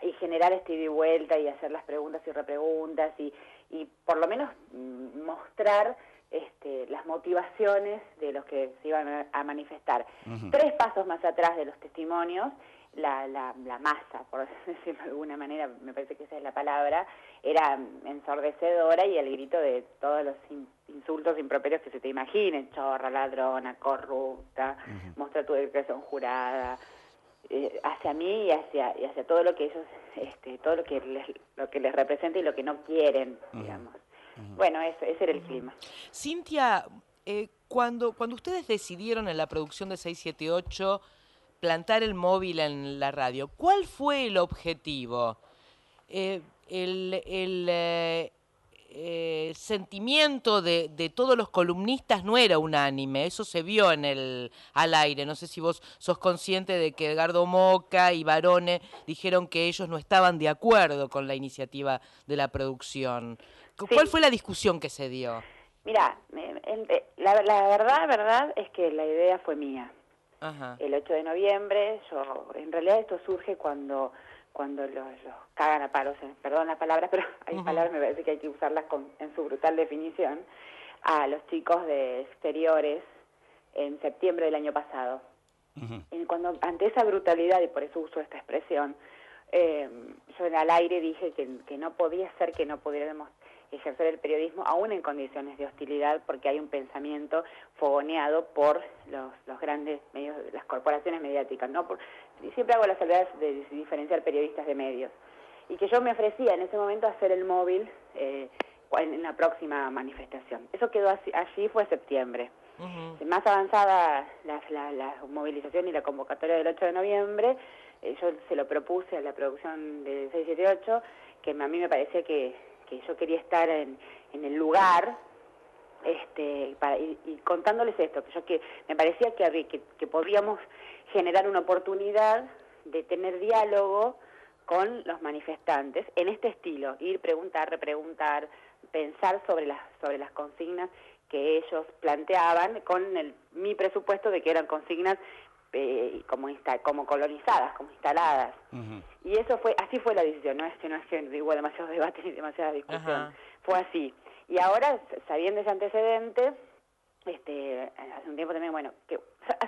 y generar este ida y vuelta y hacer las preguntas y repreguntas y, y por lo menos mm, mostrar este, las motivaciones de los que se iban a, a manifestar. Tres pasos más atrás de los testimonios, la, la, la masa, por decirlo de alguna manera, me parece que esa es la palabra, era ensordecedora y el grito de todos los in- insultos improperios que se te imaginen, chorra, ladrona, corrupta, muestra tu declaración jurada, eh, hacia mí y hacia, y hacia todo lo que ellos, este, todo lo que les, lo que les representa y lo que no quieren, digamos. Bueno, eso, ese era el clima. Cintia, eh, cuando, cuando ustedes decidieron en la producción de 678 plantar el móvil en la radio, ¿cuál fue el objetivo? Eh, el el, eh, eh, sentimiento de, de todos los columnistas no era unánime, eso se vio en el al aire. No sé si vos sos consciente de que Edgardo Moca y Barone dijeron que ellos no estaban de acuerdo con la iniciativa de la producción. Cu- ¿Cuál fue la discusión que se dio? Mira, eh, la, la verdad, verdad es que la idea fue mía. Ajá. El 8 de noviembre, yo, en realidad esto surge cuando cuando los, los cagan a palos, eh, perdón la palabra, pero hay palabras me parece que hay que usarlas con, en su brutal definición, a los chicos de exteriores en septiembre del año pasado. Y cuando ante esa brutalidad, y por eso uso esta expresión, eh, yo al aire dije que, que no podía ser que no pudiéramos ejercer el periodismo aún en condiciones de hostilidad porque hay un pensamiento fogoneado por los, los grandes medios, las corporaciones mediáticas. ¿no? Por, siempre hago la salvedad de diferenciar periodistas de medios. Y que yo me ofrecía en ese momento a hacer el móvil eh, en, la próxima manifestación. Eso quedó así, allí, fue septiembre. Más avanzada la, la, la movilización y la convocatoria del 8 de noviembre, eh, yo se lo propuse a la producción de 678, que a mí me parecía que, que yo quería estar en, en el lugar este, para, y, y contándoles esto, que yo que me parecía que, que, que podíamos generar una oportunidad de tener diálogo con los manifestantes en este estilo, ir, preguntar, repreguntar, pensar sobre las, sobre las consignas que ellos planteaban con el, mi presupuesto de que eran consignas eh, como, insta, como colonizadas, como instaladas. Y eso fue, así fue la decisión, no es que no es que hubo demasiado debate ni demasiada discusión, fue así. Y ahora, sabiendo ese antecedente, este, hace un tiempo también, bueno, que,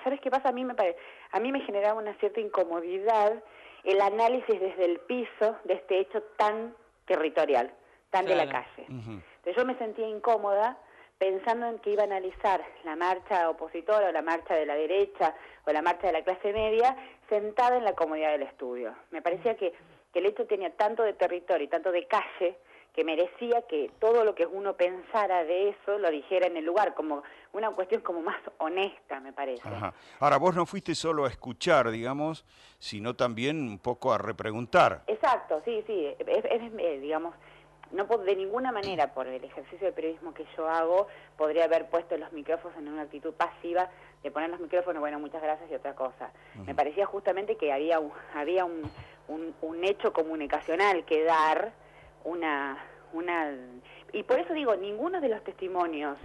¿sabes qué pasa? A mí me pare, a mí me generaba una cierta incomodidad el análisis desde el piso de este hecho tan territorial, tan de la calle. Entonces yo me sentía incómoda pensando en que iba a analizar la marcha opositora o la marcha de la derecha o la marcha de la clase media sentada en la comodidad del estudio. Me parecía que, que el hecho tenía tanto de territorio y tanto de calle que merecía que todo lo que uno pensara de eso lo dijera en el lugar, como una cuestión como más honesta, me parece. Ajá. Ahora, vos no fuiste solo a escuchar, digamos, sino también un poco a repreguntar. Exacto, sí, sí, es, es, eh, digamos, no de ninguna manera por el ejercicio de periodismo que yo hago podría haber puesto los micrófonos en una actitud pasiva de poner los micrófonos, bueno, muchas gracias y otra cosa. Me parecía justamente que había un, había un, un, un hecho comunicacional que dar, una, una y por eso digo, ninguno de los testimonios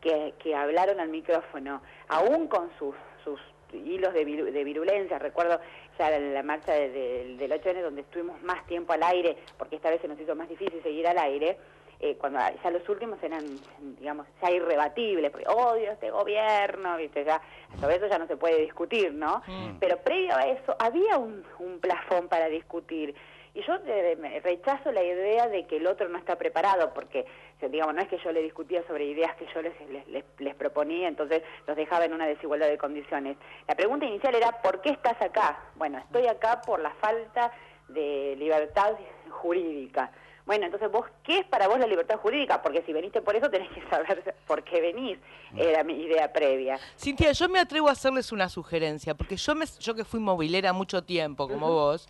que, que hablaron al micrófono, aún con sus, sus hilos de virulencia, recuerdo ya la, la marcha de- de- del 8N donde estuvimos más tiempo al aire, porque esta vez se nos hizo más difícil seguir al aire, eh, cuando ya los últimos eran, digamos, ya irrebatibles, porque odio este gobierno, ¿viste? Ya, sobre eso ya no se puede discutir, ¿no? Pero previo a eso había un, un plafón para discutir. Y yo eh, rechazo la idea de que el otro no está preparado, porque, digamos, no es que yo le discutía sobre ideas que yo les, les, les, les proponía, entonces los dejaba en una desigualdad de condiciones. La pregunta inicial era, ¿por qué estás acá? Bueno, estoy acá por la falta de libertad jurídica. Bueno, entonces vos, ¿qué es para vos la libertad jurídica? Porque si veniste por eso tenés que saber por qué venís. Era mi idea previa. Cintia, yo me atrevo a hacerles una sugerencia, porque yo, me, yo que fui movilera mucho tiempo, como vos,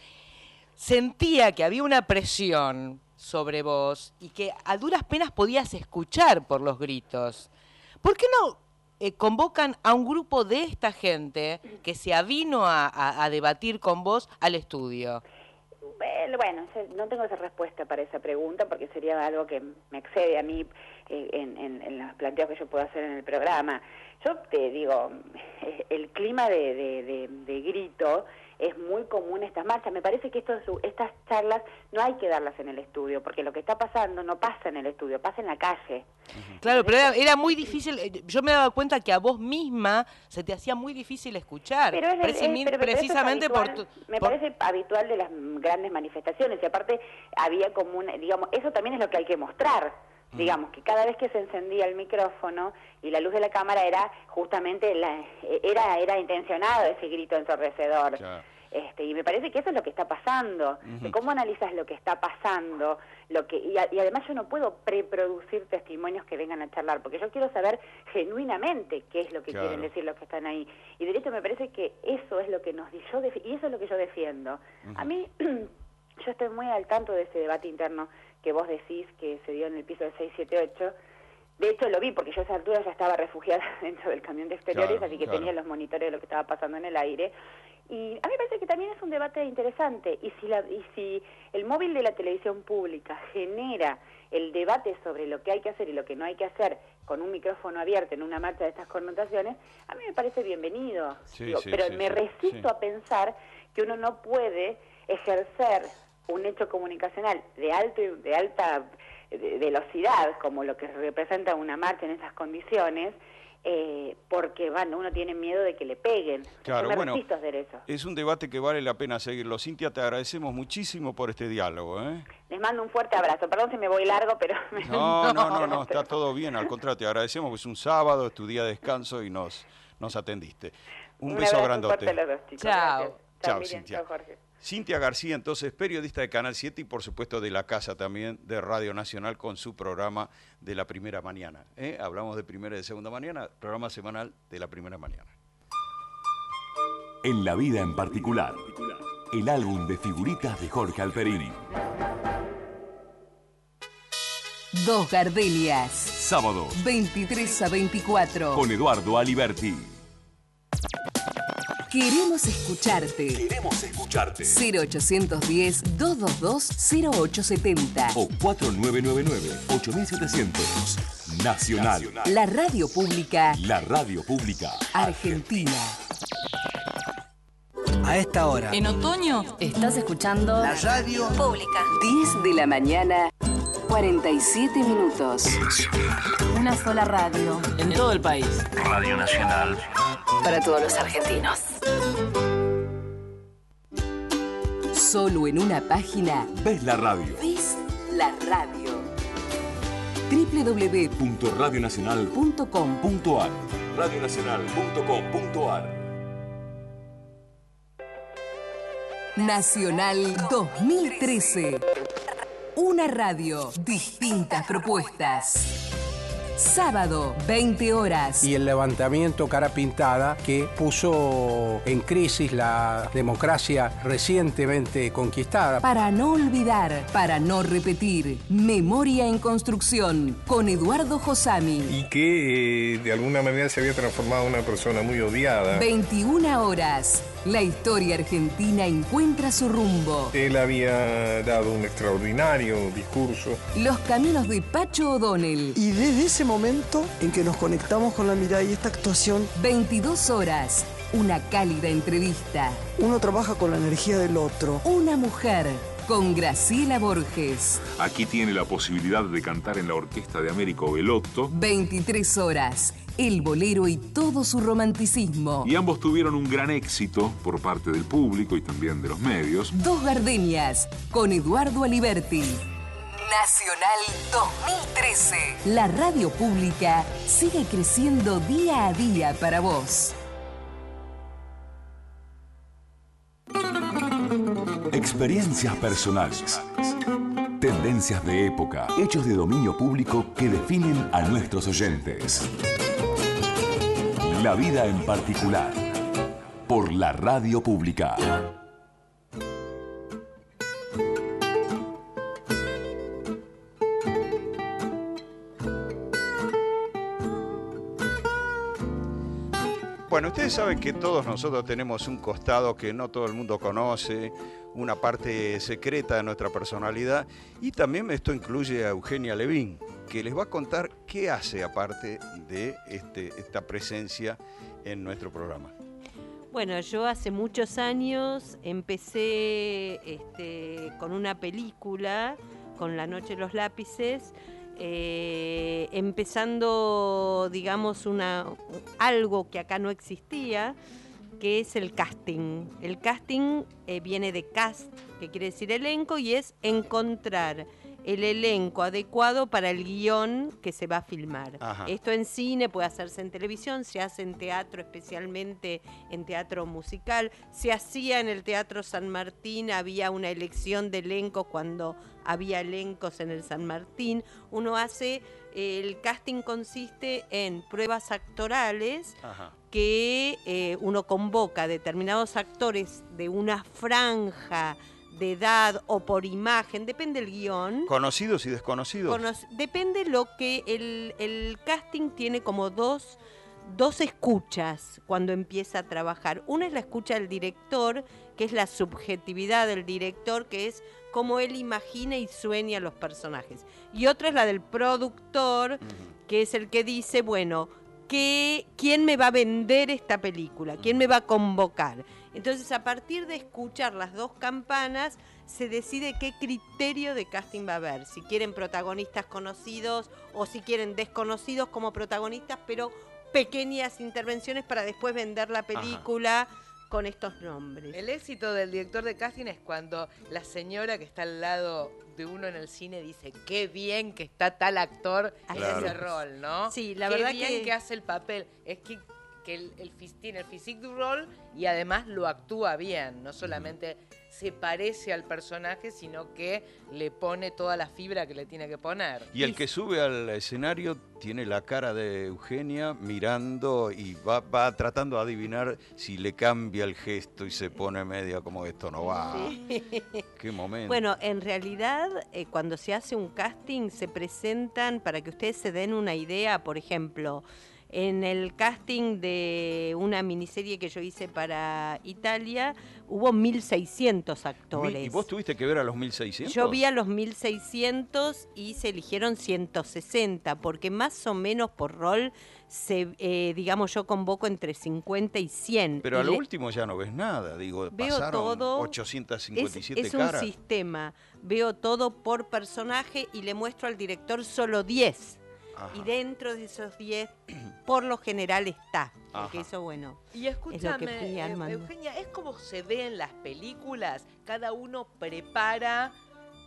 sentía que había una presión sobre vos y que a duras penas podías escuchar por los gritos. ¿Por qué no eh, convocan a un grupo de esta gente que se avino a, debatir con vos al estudio? Bueno, no tengo esa respuesta para esa pregunta porque sería algo que me excede a mí eh, en, en- en los planteos que yo puedo hacer en el programa. Yo te digo, el clima de, de- de- de grito es muy común estas marchas. Me parece que estos, estas charlas no hay que darlas en el estudio porque lo que está pasando no pasa en el estudio, pasa en la calle. Claro, pero era, era muy difícil, eh, yo me daba cuenta que a vos misma se te hacía muy difícil escuchar. Pero es, es- pero- pero eso es precisamente por tu... me por- parece habitual de las mm, grandes manifestaciones y aparte había como una, digamos, eso también es lo que hay que mostrar. Mm. Digamos que cada vez que se encendía el micrófono y la luz de la cámara era justamente la, era era intencionado ese grito ensordecedor. Este, y me parece que eso es lo que está pasando. Ujú. ¿Cómo analizas lo que está pasando? Lo que y, a- y además yo no puedo preproducir testimonios que vengan a charlar, porque yo quiero saber genuinamente qué es lo que Claro. quieren decir los que están ahí. Y de hecho me parece que eso es lo que nos yo y eso es lo que yo defiendo. A mí yo estoy muy al tanto de ese debate interno que vos decís que se dio en el piso de 678. De hecho lo vi porque yo a esa altura ya estaba refugiada dentro del camión de exteriores, Claro, así que claro. tenía los monitores de lo que estaba pasando en el aire. Y a mí me parece que también es un debate interesante. Y si, la, y si el móvil de la televisión pública genera el debate sobre lo que hay que hacer y lo que no hay que hacer con un micrófono abierto en una marcha de estas connotaciones, a mí me parece bienvenido. Sí, Digo, sí, pero sí, me resisto a pensar que uno no puede ejercer un hecho comunicacional de, alto, de alta velocidad, como lo que representa una marcha en esas condiciones, eh, porque bueno, uno tiene miedo de que le peguen. Claro, bueno. Es un debate que vale la pena seguirlo. Cintia, te agradecemos muchísimo por este diálogo. ¿eh? Les mando un fuerte abrazo. Perdón si me voy largo, pero... No, no, no, no, está todo bien. Al contrario, te agradecemos porque es un sábado, es tu día de descanso y nos, nos atendiste. Un, Un beso grandote. fuerte a los dos, chicos. Chao. Chao, Miriam. Cintia. Chao, Jorge. Cintia García, entonces, periodista de Canal 7 y por supuesto de la casa también de Radio Nacional con su programa de la primera mañana. ¿eh? Hablamos de primera y de segunda mañana, programa semanal de la primera mañana. En la vida en particular, el álbum de figuritas de Jorge Alperini. Dos Gardelias. Sábado, 23 a 24. con Eduardo Aliberti. Queremos escucharte. Queremos escucharte. 0810-222-0870. O 4999-8700. Nacional. La radio pública La radio pública. argentina. A esta hora. En otoño Estás escuchando La radio pública. 10 de la mañana, 47 minutos. Una sola radio. En todo el país. Radio Nacional. Para todos los argentinos. Solo en una página Ves la radio. ves la radio. www.com Radionacional.com.ar Radionacional.com.ar Nacional 2013. Una radio, distintas propuestas. Sábado, 20 horas. y el levantamiento cara pintada que puso en crisis la democracia recientemente conquistada. Para no olvidar, para no repetir, Memoria en Construcción con Eduardo Josami. Y que eh, de alguna manera se había transformado en una persona muy odiada. 21 horas. La historia argentina encuentra su rumbo. Él había dado un extraordinario discurso. Los caminos de Pacho O'Donnell. Y desde ese momento en que nos conectamos con la mirada y esta actuación, 22 horas. Una cálida entrevista. uno trabaja con la energía del otro. Una mujer. Con Graciela Borges. Aquí tiene la posibilidad de cantar en la Orquesta de Américo Belotto 23 horas. El bolero y todo su romanticismo. y ambos tuvieron un gran éxito por parte del público y también de los medios. Dos Gardenias. Con Eduardo Aliberti. Nacional 2013. La radio pública sigue creciendo día a día para vos. Experiencias personales. Tendencias de época. Hechos de dominio público que definen a nuestros oyentes. La vida en particular. Por la radio pública. Bueno, ustedes saben que todos nosotros tenemos un costado que no todo el mundo conoce, una parte secreta de nuestra personalidad y también esto incluye a Eugenia Levín, que les va a contar qué hace aparte de este, esta presencia en nuestro programa. Bueno, yo hace muchos años empecé este, con una película, con La Noche de los Lápices, eh, empezando, digamos, una, algo que acá no existía, que es el casting. El casting eh, viene de cast, que quiere decir elenco, y es encontrar el elenco adecuado para el guion que se va a filmar. Ajá. Esto en cine puede hacerse en televisión, se hace en teatro, especialmente en teatro musical. Se hacía en el Teatro San Martín, había una elección de elenco cuando había elencos en el San Martín. Uno hace, eh, el casting consiste en pruebas actorales que eh, uno convoca a determinados actores de una franja de edad o por imagen, depende del guion. ¿Conocidos y desconocidos? Conoc- depende lo que el, el casting tiene como dos, dos escuchas cuando empieza a trabajar. Una es la escucha del director, que es la subjetividad del director, que es cómo él imagina y sueña los personajes. Y otra es la del productor, que es el que dice, bueno, ¿qué, ¿quién me va a vender esta película? ¿Quién me va a convocar? Entonces, a partir de escuchar las dos campanas, se decide qué criterio de casting va a haber. Si quieren protagonistas conocidos o si quieren desconocidos como protagonistas, pero pequeñas intervenciones para después vender la película con estos nombres. El éxito del director de casting es cuando la señora que está al lado de uno en el cine dice qué bien que está tal actor en Claro. ese rol, ¿no? Sí, la Qué verdad bien que- que... hace el papel. Es que que fis- tiene el physique du rol y además lo actúa bien. No solamente se parece al personaje, sino que le pone toda la fibra que le tiene que poner. Y el que sube al escenario tiene la cara de Eugenia mirando y va, va tratando de adivinar si le cambia el gesto y se pone media como esto no va. Qué momento. Bueno, en realidad, eh, cuando se hace un casting, se presentan, para que ustedes se den una idea, por ejemplo, en el casting de una miniserie que yo hice para Italia, hubo 1.600 actores. ¿Y vos tuviste que ver a los 1600? Yo vi a los 1600 y se eligieron 160, porque más o menos por rol, se, eh, digamos, yo convoco entre 50 y 100. Pero a Y lo le- último ya no ves nada, digo, Veo pasaron todo. 857 es, es un caras. sistema. Veo todo por personaje y le muestro al director solo 10. Ajá. Y dentro de esos 10, por lo general está. Porque Ajá. eso, bueno, Y es lo que escúchame, eh. Eugenia, es como se ve en las películas. Cada uno prepara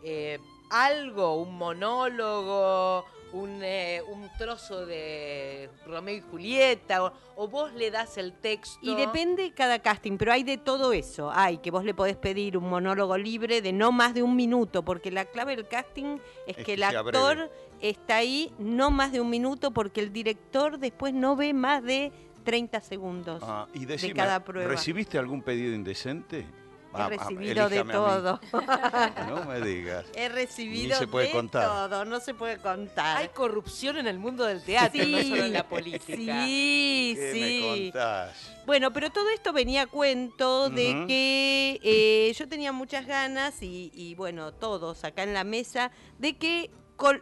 eh, algo, un monólogo, un, eh, un trozo de Romeo y Julieta, o, o vos le das el texto. Y depende cada casting, pero hay de todo eso. Hay que vos le podés pedir un monólogo libre de no más de un minuto, porque la clave del casting es, Es que que el actor breve. Está ahí no más de un minuto, porque el director después no ve más de 30 segundos Ah, y de cada prueba. ¿recibiste algún pedido indecente? He Ah, ah, recibido de todo. No me digas. He recibido Ni se puede de contar. todo, no se puede contar. Hay corrupción en el mundo del teatro, no solo en la política. Sí, ¿Qué sí. me contás? Bueno, pero todo esto venía a cuento de que eh, yo tenía muchas ganas y, y, bueno, todos acá en la mesa, de que,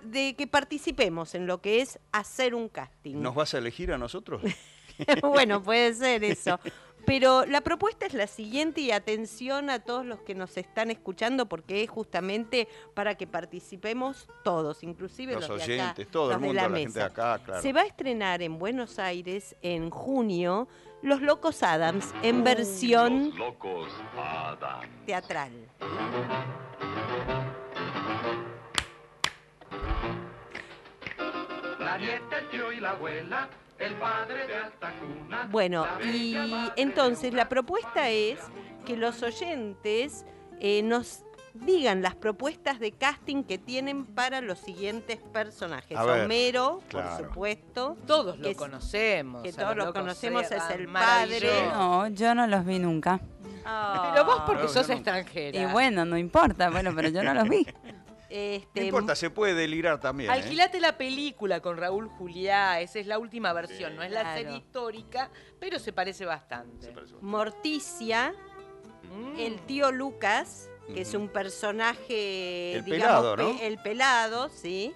de que participemos en lo que es hacer un casting. ¿Nos vas a elegir a nosotros? bueno, puede ser eso. Pero la propuesta es la siguiente y atención a todos los que nos están escuchando porque es justamente para que participemos todos, inclusive Los los, de acá, oyentes, todo el los de mundo, la la gente de mesa. acá, claro. Se va a estrenar en Buenos Aires en junio Los Locos Adams en versión Locos Adam. teatral. La nieta, el tío y la abuela, el padre de alta cuna. Bueno, y entonces la propuesta es que los oyentes eh, nos digan las propuestas de casting que tienen para los siguientes personajes. Ver, Homero, claro. por supuesto. Todos lo es- conocemos. Que todos los lo conocemos, es el padre. No, yo no los vi nunca. Pero vos porque No, sos no. extranjera. Y bueno, no importa, bueno, pero yo no los vi. Este, No importa, se puede delirar también. ¿eh? Alquilate la película con Raúl Juliá, esa es la última versión, no es la Claro. serie histórica, pero se parece bastante. Morticia, Mm. el tío Lucas, que es un personaje, El digamos, pelado, ¿no? el pelado, sí,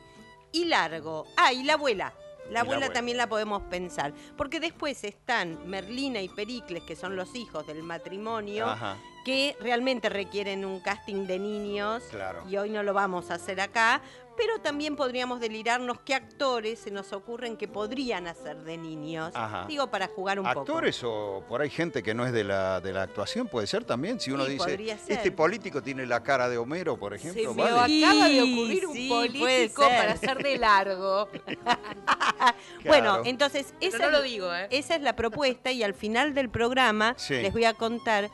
y largo. Ah, y la abuela. La la abuela abuela. también la podemos pensar. Porque después están Merlina y Pericles, que son los hijos del matrimonio, Ajá. Que realmente requieren un casting de niños. Claro. Y hoy no lo vamos a hacer acá. Pero también podríamos delirarnos qué actores se nos ocurren que podrían hacer de niños. Ajá. Digo, para jugar un poco. ¿Actores o por ahí gente que no es de la, de la actuación? Puede ser también. Si uno Sí, dice, podría ser. este político tiene la cara de Homero, por ejemplo. Se me ¿vale? acaba de ocurrir un sí, político ser. para ser de largo. Bueno, entonces esa, no es, lo digo, ¿eh? esa es la propuesta y al final del programa Sí. les voy a contar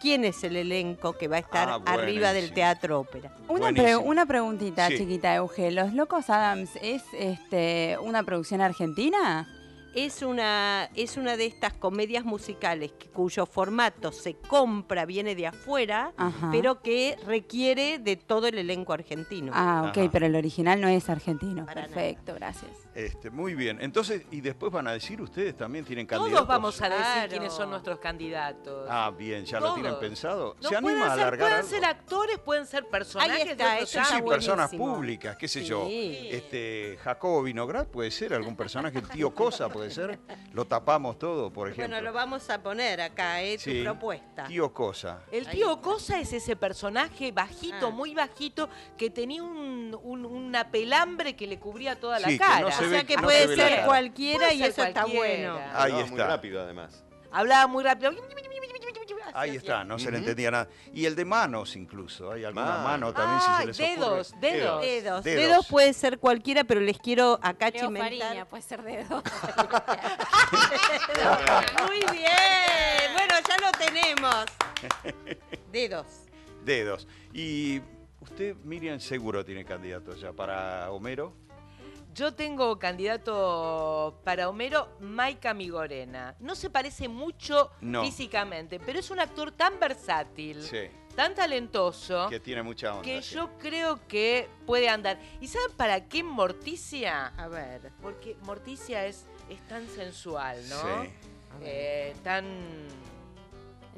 quién es el elenco que va a estar Ah, arriba del. Teatro Ópera. Una, pre- una preguntita, Sí. chiquita, Euge. ¿Los Locos Adams es este una producción argentina? Es una, es una de estas comedias musicales que- cuyo formato se compra, viene de afuera, Ajá. pero que requiere de todo el elenco argentino. Ah, ok, Ajá. pero el original no es argentino. Para Perfecto, gracias. Este, muy bien. Entonces, y después van a decir ustedes también tienen candidatos. Todos vamos a decir Claro. quiénes son nuestros candidatos. Ah, bien, ya lo tienen pensado. No ¿Se anima pueden a alargar pueden algo? ser actores, pueden ser personajes Ahí está, de Sí, sí, personas públicas, qué sé Sí. yo. Este, Jacobo Vinograd puede ser, algún personaje, el tío Cosa puede ser. Lo tapamos todo, por ejemplo. Bueno, lo vamos a poner acá, ¿eh? Sí, Tu propuesta. Tío Cosa. El tío Cosa es ese personaje bajito, Ah. muy bajito, que tenía un, un- una pelambre que le cubría toda Sí, la que cara. no se o ve- sea que no puede se ser cualquiera Puede y ser eso está bueno. Ahí Hablaba muy está. rápido, además. Hablaba muy rápido. Ahí está, no se le entendía nada. Y el de manos incluso, hay alguna Ah. mano también si Ay, se les dedos, ocurre. dedos, dedos, Dedos. dedos. puede ser cualquiera, pero les quiero acá Leo chimentar. Fariña, puede ser dedo. Muy bien, bueno, ya lo tenemos. Dedos. Dedos. Y usted, Miriam, seguro tiene candidato ya para Homero. Yo tengo candidato para Homero, Maika Migorena. No se parece mucho No. físicamente, pero es un actor tan versátil, Sí, tan talentoso, que tiene mucha onda. que sí. yo creo que puede andar. ¿Y saben para qué Morticia? A ver. Porque Morticia es, es tan sensual, ¿no? Sí. Eh, tan,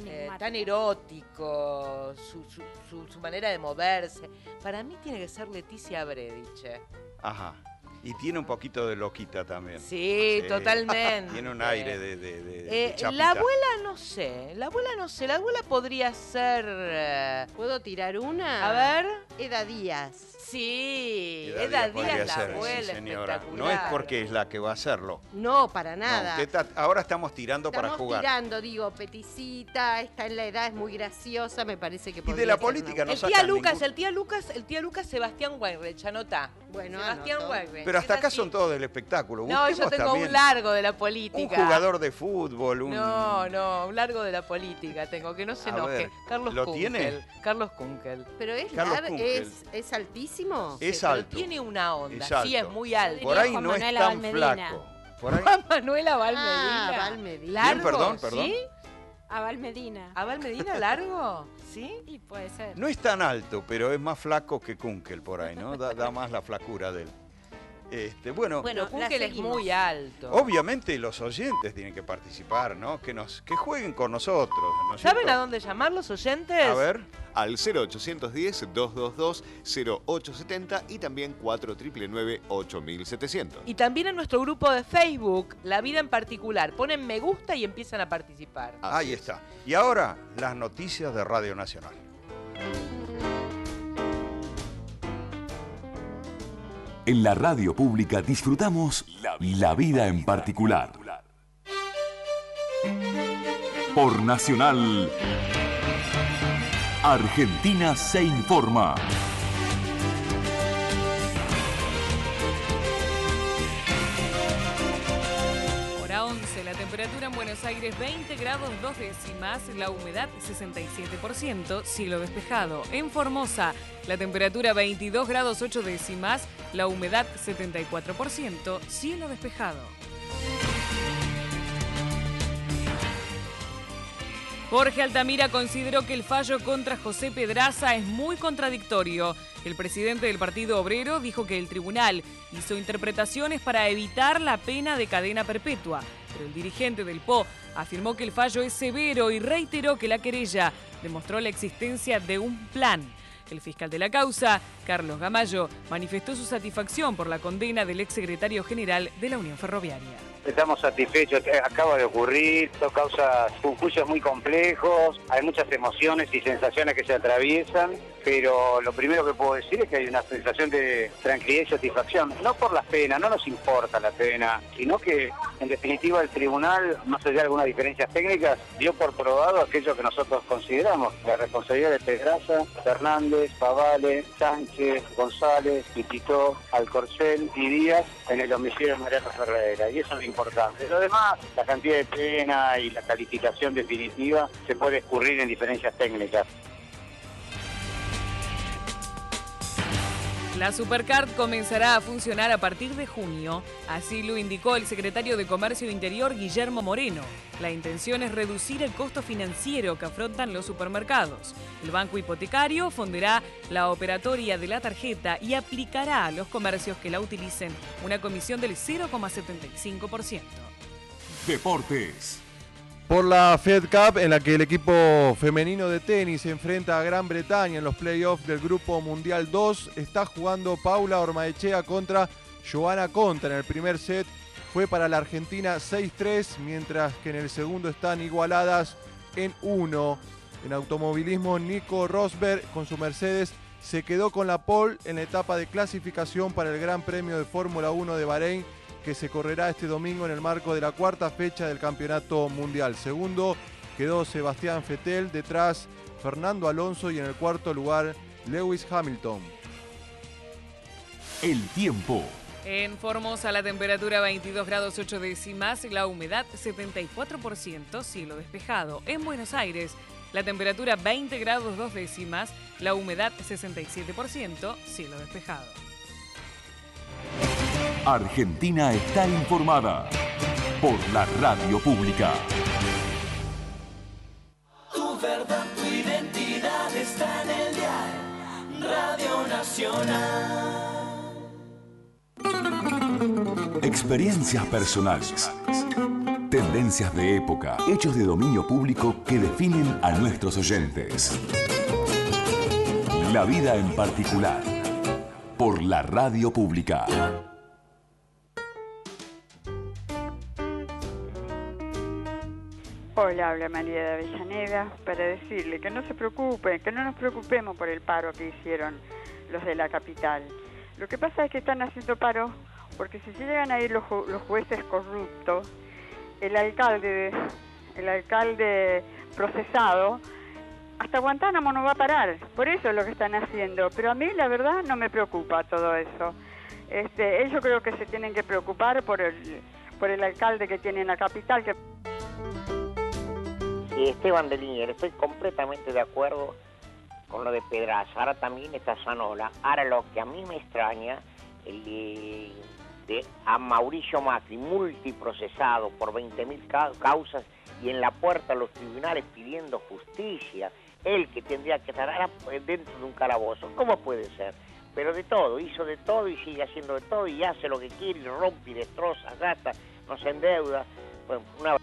eh, tan erótico, su, su- su- su manera de moverse. Para mí tiene que ser Leticia Brediche. Ajá. Y tiene un poquito de loquita también. Sí, totalmente. Tiene un aire de, de, de- de Eh, chapita. la abuela no sé, la abuela no sé, la abuela podría ser... eh, ¿Puedo tirar una? a ver. Eda Díaz. Sí, Eda Díaz Díaz, la ser, sí, abuela, señora. espectacular. No es porque es la que va a hacerlo. No, para nada. está- ahora estamos tirando para Estamos jugar. tirando, digo, peticita, está en la edad, es muy graciosa, me parece que Y de la política no El tía Lucas, ningún- el tía Lucas, el tía Lucas Sebastián Weinreich, anotá. Bueno, Sebastián anoto. Weinreich. Pero hasta acá así. son todos del espectáculo. No, yo tengo un largo de la Un política. jugador de fútbol, un... No, no, un largo de la política tengo, que no se A enoje. ver, Carlos ¿lo Kunkel. tiene? Carlos Kunkel. Pero es, Carlos lar- Kunkel. Es, es altísimo. Es alto. tiene una onda, Es sí, es muy alto. Por ahí Juan no es Manuel tan Abalmedina. flaco. Por ahí... Juan Manuela Valmedina. Ah, Valmedina. ¿Largo? Bien, perdón, perdón. ¿Sí? A Valmedina. ¿A Valmedina largo? ¿Sí? Y puede ser. No es tan alto, pero es más flaco que Kunkel por ahí, ¿no? Da, da más la flacura de él. Este, bueno, Bueno, Kunkel es muy alto. obviamente los oyentes tienen que participar, ¿no? Que nos que jueguen con nosotros. ¿no es ¿Saben a dónde llamar los oyentes? A ver. Al 0810-222-0870 y también 499-8700. Y también en nuestro grupo de Facebook, La Vida en Particular. Ponen me gusta y empiezan a participar. Ahí está. Y ahora las noticias de Radio Nacional. En la radio pública disfrutamos la vida en particular. Por Nacional, Argentina se informa. Hora 11, la temperatura en Buenos Aires 20 grados 2 décimas, la humedad 67%, cielo despejado. En Formosa, la temperatura 22 grados 8 décimas, la humedad 74%, cielo despejado. Jorge Altamira consideró que el fallo contra José Pedraza es muy contradictorio. El presidente del Partido Obrero dijo que el tribunal hizo interpretaciones para evitar la pena de cadena perpetua, pero el dirigente del PO afirmó que el fallo es severo y reiteró que la querella demostró la existencia de un plan. El fiscal de la causa, Carlos Gamayo, manifestó su satisfacción por la condena del exsecretario general de la Unión Ferroviaria. Estamos satisfechos, eh, acaba de ocurrir, esto causa juicios muy complejos, hay muchas emociones y sensaciones que se atraviesan, pero lo primero que puedo decir es que hay una sensación de tranquilidad y satisfacción, no por las penas, no nos importa la pena, sino que en definitiva el tribunal, más allá de algunas diferencias técnicas, dio por probado aquello que nosotros consideramos, la responsabilidad de Pedraza, Fernández, Pavale, Sánchez, González, Pititó, Alcorcel y Díaz en el homicidio de Mariano Ferreira, y eso es lo importante. Lo demás, la cantidad de pena y la calificación definitiva se puede escurrir en diferencias técnicas. La Supercard comenzará a funcionar a partir de junio, así lo indicó el secretario de Comercio Interior Guillermo Moreno. La intención es reducir el costo financiero que afrontan los supermercados. El banco hipotecario fonderá la operatoria de la tarjeta y aplicará a los comercios que la utilicen una comisión del 0,75%. Deportes. Por la Fed Cup, en la que el equipo femenino de tenis enfrenta a Gran Bretaña en los playoffs del Grupo Mundial 2, está jugando Paula Ormaechea contra Joana Conta. En el primer set fue para la Argentina 6-3, mientras que en el segundo están igualadas en 1. En automovilismo, Nico Rosberg con su Mercedes se quedó con la pole en la etapa de clasificación para el Gran Premio de Fórmula 1 de Bahrein que se correrá este domingo en el marco de la cuarta fecha del Campeonato Mundial. Segundo quedó Sebastián Fettel, detrás Fernando Alonso y en el cuarto lugar Lewis Hamilton. El tiempo. En Formosa la temperatura 22 grados 8 décimas, la humedad 74%, cielo despejado. En Buenos Aires la temperatura 20 grados 2 décimas, la humedad 67%, cielo despejado. Argentina está informada por la radio pública. Tu verdad, tu identidad está en el diario Radio Nacional. Experiencias personales. Tendencias de época. Hechos de dominio público que definen a nuestros oyentes. La vida en particular. Por la radio pública. Hola, habla María de Avellaneda para decirle que no se preocupen, que no nos preocupemos por el paro que hicieron los de la capital. Lo que pasa es que están haciendo paro porque si llegan a ir los, ju- los jueces corruptos, el alcalde, el alcalde procesado, hasta Guantánamo no va a parar. Por eso es lo que están haciendo. Pero a mí la verdad no me preocupa todo eso. Este, ellos creo que se tienen que preocupar por el, por el alcalde que tiene en la capital, Esteban de Liniers, estoy completamente de acuerdo con lo de Pedraza. Ahora también está Zanola. Ahora lo que a mí me extraña, el de, a Mauricio Macri, multiprocesado por 20.000 ca- causas y en la puerta de los tribunales pidiendo justicia. Él que tendría que estar ahora dentro de un calabozo. ¿Cómo puede ser? Pero de todo, hizo de todo y sigue haciendo de todo y hace lo que quiere y rompe y destroza, gasta, nos endeuda. Bueno, una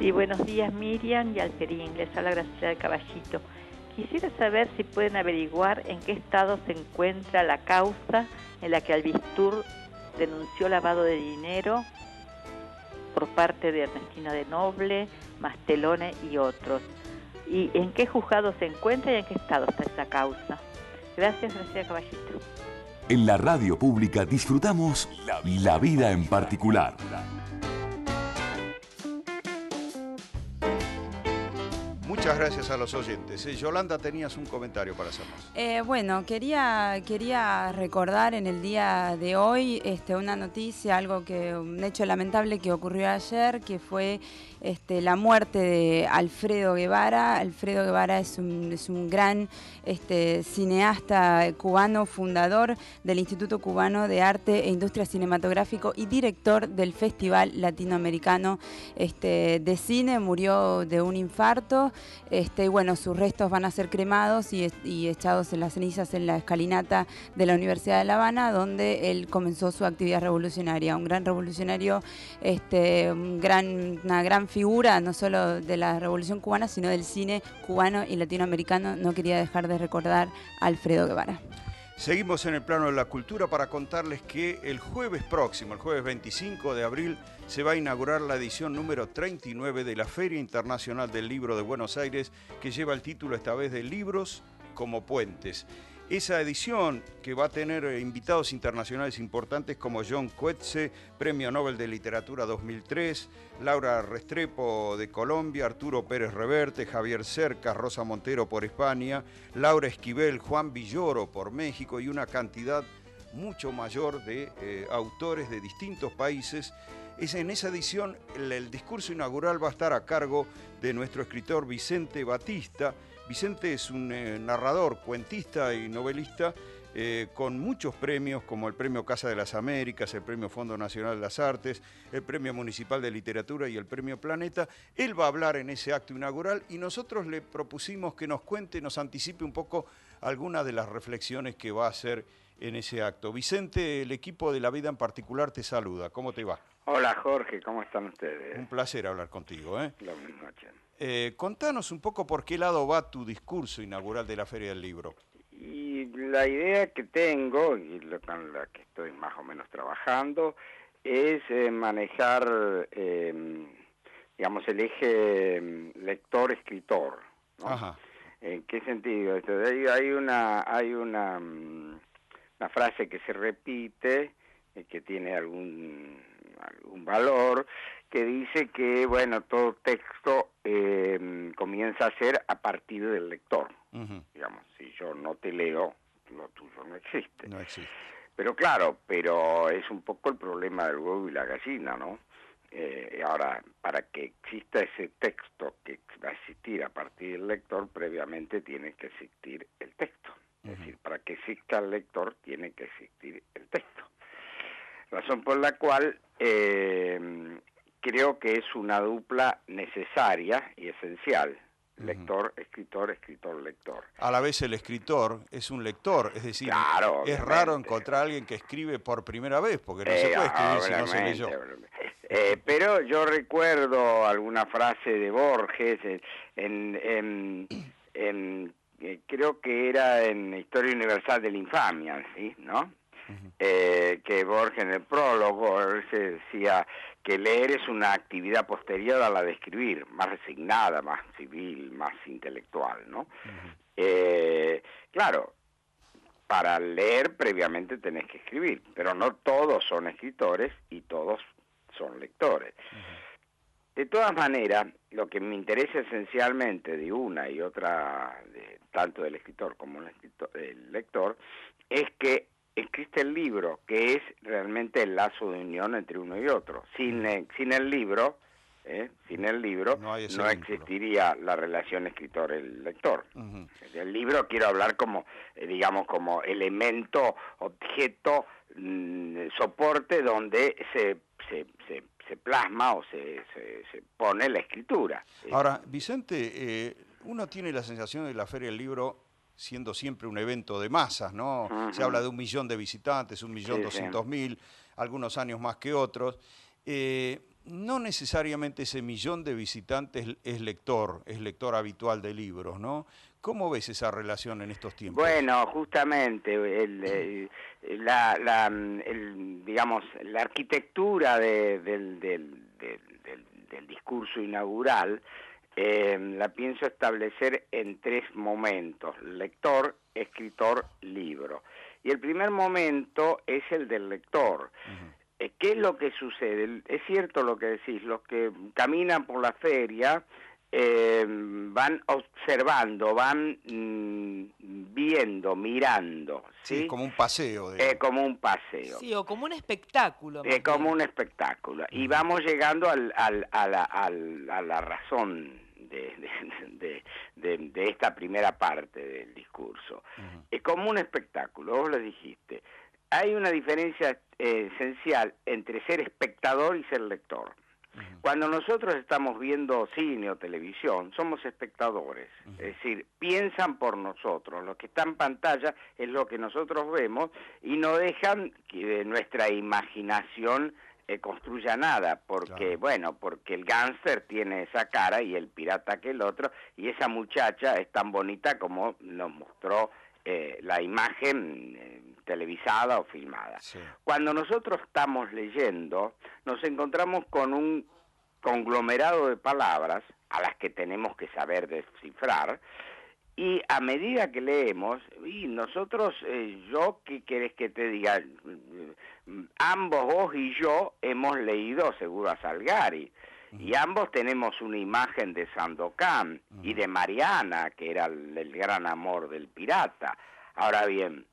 Sí, buenos días Miriam y Alperín, les habla Graciela del Caballito. Quisiera saber si pueden averiguar en qué estado se encuentra la causa en la que Albistur denunció lavado de dinero por parte de Ernestina de Noble, Mastelone y otros. Y en qué juzgado se encuentra y en qué estado está esa causa. Gracias, Graciela Caballito. En la radio pública disfrutamos la vida en particular. Muchas gracias a los oyentes. Eh, Yolanda, tenías un comentario para hacernos. Eh, bueno, quería, quería recordar en el día de hoy este, una noticia, algo que, un hecho lamentable que ocurrió ayer, que fue este, la muerte de Alfredo Guevara. Alfredo Guevara es un, es un gran este, cineasta cubano, fundador del Instituto Cubano de Arte e Industria Cinematográfico y director del Festival Latinoamericano este, de Cine. Murió de un infarto. Este, y bueno, sus restos van a ser cremados y, echados en las cenizas en la escalinata de la Universidad de La Habana, donde él comenzó su actividad revolucionaria. Un gran revolucionario, este, un gran, una gran figura, no solo de la revolución cubana, sino del cine cubano y latinoamericano. No quería dejar de recordar a Alfredo Guevara. Seguimos en el plano de la cultura para contarles que el jueves próximo, el jueves 25 de abril, se va a inaugurar la edición número 39 de la Feria Internacional del Libro de Buenos Aires, que lleva el título esta vez de Libros como Puentes. Esa edición que va a tener eh, invitados internacionales importantes como John Coetze, Premio Nobel de Literatura 2003, Laura Restrepo de Colombia, Arturo Pérez Reverte, Javier Cercas, Rosa Montero por España, Laura Esquivel, Juan Villoro por México y una cantidad mucho mayor de eh, autores de distintos países. Es en esa edición el, el discurso inaugural va a estar a cargo de nuestro escritor Vicente Batista. Vicente es un eh, narrador, cuentista y novelista eh, con muchos premios como el Premio Casa de las Américas, el Premio Fondo Nacional de las Artes, el Premio Municipal de Literatura y el Premio Planeta. Él va a hablar en ese acto inaugural y nosotros le propusimos que nos cuente, nos anticipe un poco algunas de las reflexiones que va a hacer en ese acto. Vicente, el equipo de La Vida en particular te saluda. ¿Cómo te va? Hola Jorge, ¿cómo están ustedes? Un placer hablar contigo. ¿eh? Lo mismo, che. Eh, contanos un poco por qué lado va tu discurso inaugural de la Feria del Libro. Y la idea que tengo, y lo con la que estoy más o menos trabajando, es eh, manejar, eh, digamos, el eje eh, lector-escritor. ¿no? Ajá. ¿En qué sentido? Esto, hay, hay una, hay una, mm, una frase que se repite, eh, que tiene algún, algún valor, que dice que, bueno, todo texto eh, comienza a ser a partir del lector. Digamos, si yo no te leo, lo tuyo no existe. No existe. Pero claro, pero es un poco el problema del huevo y la gallina, ¿no? Eh, ahora, para que exista ese texto que va a existir a partir del lector, previamente tiene que existir el texto. Es decir, para que exista el lector, tiene que existir el texto. Razón por la cual eh, creo que es una dupla necesaria y esencial. Lector, escritor, escritor, lector. A la vez el escritor es un lector, es decir, Claro, es raro encontrar a alguien que escribe por primera vez, porque no se Eh, puede escribir si no se leyó. Eh, pero yo recuerdo alguna frase de Borges en, en- en- en- eh, creo que era en Historia Universal de la Infamia, ¿sí? ¿no? Eh, que Borges en el prólogo se decía que leer es una actividad posterior a la de escribir, más resignada, más civil, más intelectual, ¿no? Eh, claro, para leer previamente tenés que escribir, pero no todos son escritores y todos son lectores. De todas maneras, lo que me interesa esencialmente de una y otra, de, tanto del escritor como del escritor- del lector, es que existe el libro, que es realmente el lazo de unión entre uno y otro. Sin, eh, sin el libro, ¿eh? sin el libro, no, existiría la relación escritor-lector. El libro quiero hablar como, eh, digamos, como elemento, objeto, mm, soporte donde se, se, se, se plasma o se, se, se pone la escritura. Ahora, Vicente, eh, uno tiene la sensación de la Feria del Libro siendo siempre un evento de masas, ¿no? Se habla de un millón de visitantes, un millón doscientos mil, algunos años más que otros. Eh, no necesariamente ese millón de visitantes es lector, es lector habitual de libros, ¿no? ¿Cómo ves esa relación en estos tiempos? Bueno, justamente el, la, la, el, digamos, la arquitectura de- del, del, del- del- del discurso inaugural eh, la pienso establecer en tres momentos, lector, escritor, libro. Y el primer momento es el del lector. Eh, ¿Qué es lo que sucede? Es cierto lo que decís, los que caminan por la feria eh, van observando, van mm, viendo, mirando, Sí, como un paseo. Eh, como un paseo. Sí, o como un espectáculo. Eh, como un espectáculo. Y vamos llegando al, al- a, la, al- a la razón de, de- de- esta primera parte del discurso. Es como un espectáculo, vos lo dijiste. Hay una diferencia eh, esencial entre ser espectador y ser lector. Cuando nosotros estamos viendo cine o televisión, somos espectadores, es decir, piensan por nosotros, lo que está en pantalla es lo que nosotros vemos y no dejan que nuestra imaginación eh, construya nada, porque bueno, porque el gángster tiene esa cara y el pirata que el otro, y esa muchacha es tan bonita como nos mostró eh, la imagen eh, televisada o filmada. Cuando nosotros estamos leyendo, nos encontramos con un conglomerado de palabras a las que tenemos que saber descifrar, y a medida que leemos, y nosotros, eh, yo, ¿qué querés que te diga? Mm, Ambos, vos y yo, hemos leído seguro a Salgari. Y ambos tenemos una imagen de Sandokan y de Mariana, que era el, el gran amor del pirata. Ahora bien,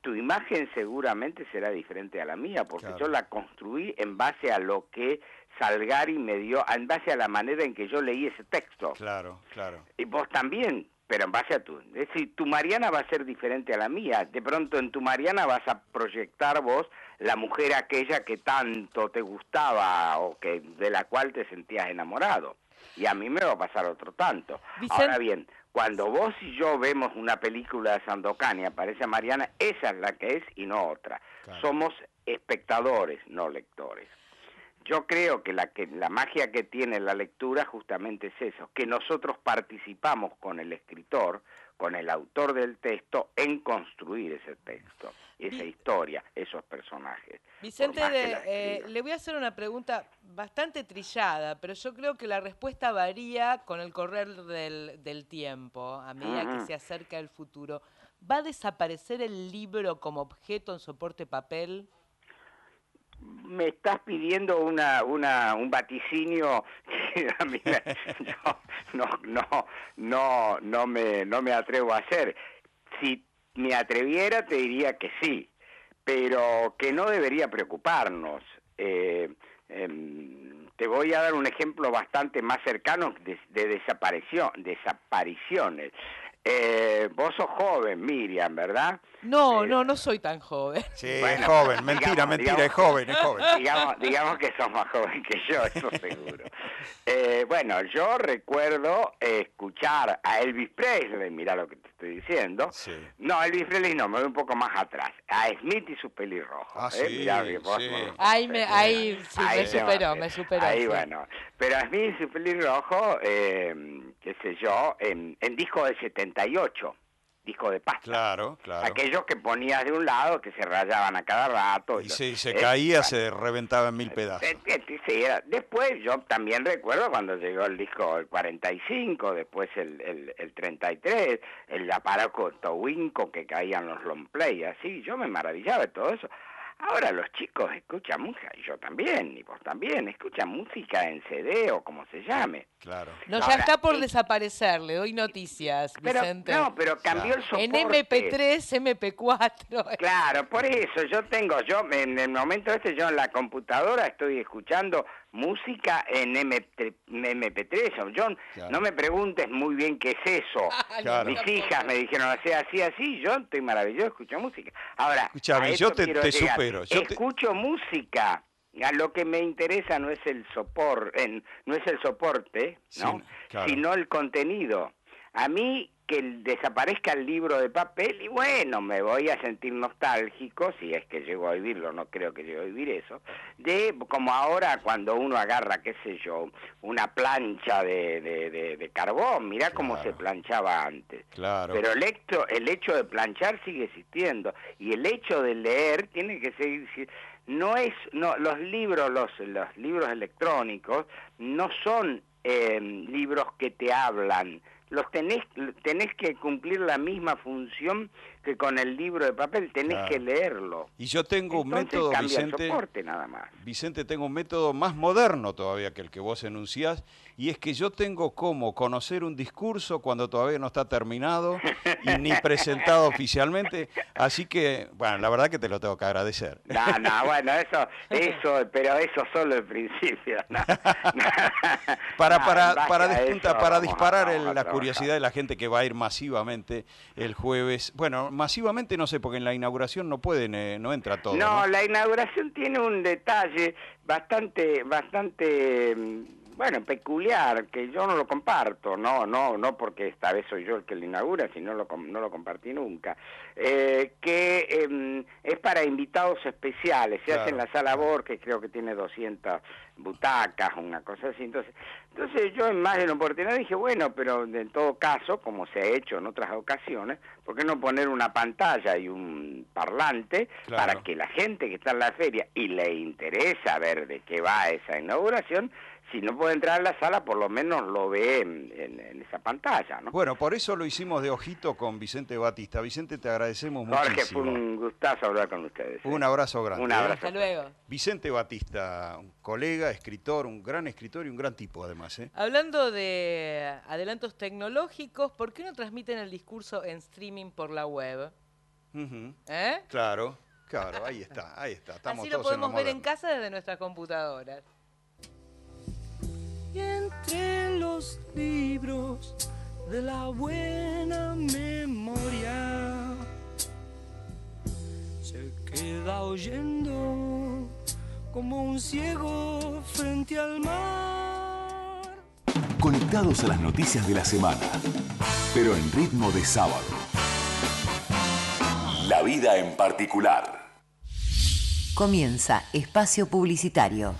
tu imagen seguramente será diferente a la mía, porque yo la construí en base a lo que Salgari me dio, en base a la manera en que yo leí ese texto. Claro, claro. Y vos también, pero en base a tu. Es decir, tu Mariana va a ser diferente a la mía. De pronto en tu Mariana vas a proyectar vos la mujer aquella que tanto te gustaba o que de la cual te sentías enamorado. Y a mí me va a pasar otro tanto. Ahora bien, cuando vos y yo vemos una película de Sandokan y aparece Mariana, esa es la que es y no otra. Somos espectadores, no lectores. Yo creo que la, que la magia que tiene la lectura justamente es eso, que nosotros participamos con el escritor, con el autor del texto, en construir ese texto, esa historia, esos personajes. Vicente, de- eh, le voy a hacer una pregunta bastante trillada, pero yo creo que la respuesta varía con el correr del, del tiempo, a medida que se acerca el futuro. ¿Va a desaparecer el libro como objeto en soporte papel? Me estás pidiendo una, una, un vaticinio que a mí no, no, no, no, me, no me atrevo a hacer. Si me atreviera te diría que sí, pero que no debería preocuparnos. Eh, em, te voy a dar un ejemplo bastante más cercano de, de desaparición, desapariciones. Eh, vos sos joven, Miriam, ¿verdad? No, no, no soy tan joven. Sí, es joven, mentira, digamos- mentira, digamos- es joven, es joven. Digamos, digamos que sos más joven que yo, eso seguro. Eh, bueno, yo recuerdo escuchar a Elvis Presley, mira lo que te estoy diciendo. No, Elvis Presley no, me voy un poco más atrás. A Smith y sus pelirrojos. Ah, eh, sí, mirá vos sí. no- Ahí me, ahí sí, Ahí me superó, me superó. Ahí, sí. bueno. Pero a Smith y su pelirrojo, eh, qué sé yo, en, en disco del 78, disco de pasta. Claro, claro. Aquellos que ponías de un lado, que se rayaban a cada rato. Y se Eh, caía, se reventaba en mil pedazos. eh, eh, Después yo también recuerdo cuando llegó el disco el 45, después el, el, el 33, el aparato Towinco que caían los long play, así, yo me maravillaba de todo eso. Ahora los chicos escuchan música, y yo también, y vos también, escuchan música en CD o como se llame. Claro. No, ya Ahora, está por eh, desaparecer, le doy noticias, Pero- Vicente. no, pero cambió el En soporte. MP3, MP4. Claro, por eso yo tengo, yo en el momento este yo en la computadora estoy escuchando música en MP, MP3. o Yo no me preguntes muy bien qué es eso. Claro. Mis hijas me dijeron así, así, así. Yo estoy maravilloso, escucho música. Ahora, Escúchame, a yo te- supero, yo te- escucho música. A lo que me interesa no es el soporte, no es el soporte, ¿no? Sí, claro. sino el contenido. A mí que desaparezca el libro de papel y bueno, me voy a sentir nostálgico, si es que llego a vivirlo, no creo que llego a vivir eso, de como ahora cuando uno agarra, qué sé yo, una plancha de, de- de- de carbón, mirá cómo se planchaba antes. Claro. Pero el hecho, el hecho de planchar sigue existiendo y el hecho de leer tiene que seguir no es no los libros los los libros electrónicos no son eh, libros que te hablan los tenés tenés que cumplir la misma función que con el libro de papel tenés Claro. que leerlo Y yo tengo un método, el Vicente. soporte nada más Vicente, tengo un método más moderno todavía que el que vos enunciás, y es que yo tengo como conocer un discurso cuando todavía no está terminado y ni presentado oficialmente, así que, bueno, la verdad que te lo tengo que agradecer. no no bueno eso eso pero eso solo el principio no. Para, No, para, para, eso para disparar vamos la curiosidad de la gente que va a ir masivamente el jueves. Bueno, masivamente no sé, porque en la inauguración no pueden, eh, no entra todo. No, ¿no? la inauguración tiene un detalle bastante, bastante, mm, bueno, peculiar, que yo no lo comparto, no, no, no porque esta vez soy yo el que lo inaugura, sino lo, no lo compartí nunca, eh, que em, es para invitados especiales, se hace en la sala Borges, creo que tiene 200 butacas, una cosa así, entonces, entonces yo en más de una oportunidad dije, bueno, pero en todo caso, como se ha hecho en otras ocasiones, ¿por qué no poner una pantalla y un parlante Claro. para que la gente que está en la feria y le interesa ver de qué va esa inauguración, si no puede entrar a la sala, por lo menos lo ve en, en- en esa pantalla, ¿no? Bueno, por eso lo hicimos de ojito con Vicente Batista. Vicente, te agradecemos Jorge, fue muchísimo. un gustazo hablar con ustedes. ¿eh? Un abrazo grande. Un ¿eh? abrazo. Hasta luego. Vicente Batista, un colega, escritor, un gran escritor y un gran tipo además. ¿eh? Hablando de adelantos tecnológicos, ¿por qué no transmiten el discurso en streaming por la web? ¿Eh? Claro, claro, ahí está, ahí está. Estamos Así lo todos en podemos ver en casa desde nuestras computadoras. Y entre los libros de la buena memoria se queda oyendo como un ciego frente al mar. Conectados a las noticias de la semana, pero en ritmo de sábado. La vida en particular. Comienza espacio publicitario.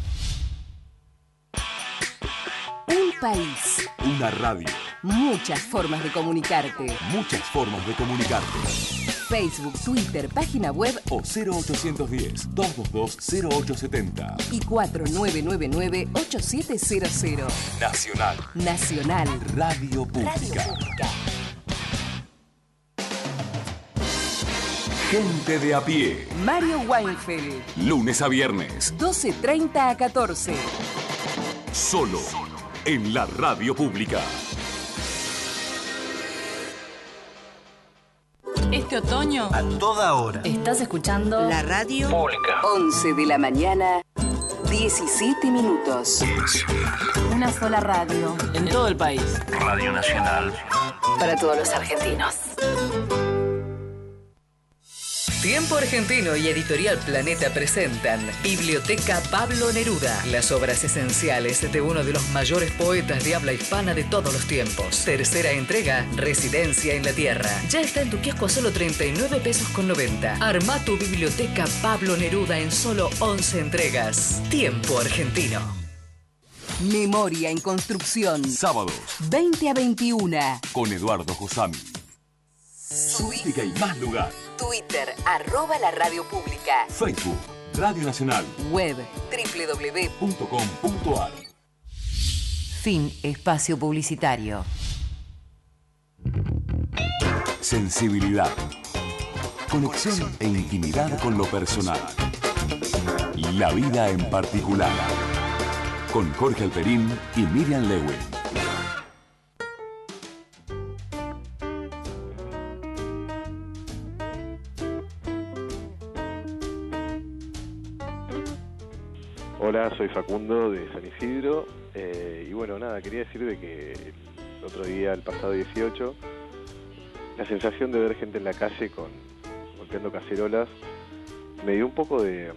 País, Una radio. muchas formas de comunicarte. Muchas formas de comunicarte. Facebook, Twitter, página web O 0810-222-0870. y 4999-8700. Nacional. Nacional. Radio Pública. Radio Pública. Gente de a pie. Mario Weinfeld. Lunes a viernes. 12.30 a 14. Solo en la radio pública. Este otoño. A toda hora. Estás escuchando La radio Pública. 11 de la mañana, 17 minutos. una sola radio. En todo el país. Radio Nacional. Para todos los argentinos. Tiempo Argentino y Editorial Planeta presentan Biblioteca Pablo Neruda, las obras esenciales de uno de los mayores poetas de habla hispana de todos los tiempos. Tercera entrega, Residencia en la Tierra. Ya está en tu kiosco a solo 39 pesos con 90. Arma tu Biblioteca Pablo Neruda en solo 11 entregas. Tiempo Argentino. Memoria en construcción. Sábados 20 a 21. con Eduardo Josami. Política y más lugar. Twitter, arroba la radio pública. Facebook, Radio Nacional. Web, www. .com.ar. Fin espacio publicitario. Sensibilidad. Conexión e intimidad con lo personal. La vida en particular. Con Jorge Alperín y Miriam Lewin. Hola, soy Facundo de San Isidro eh, y bueno, nada, quería decir de que el otro día, el pasado 18, la sensación de ver gente en la calle con golpeando cacerolas me dio un poco de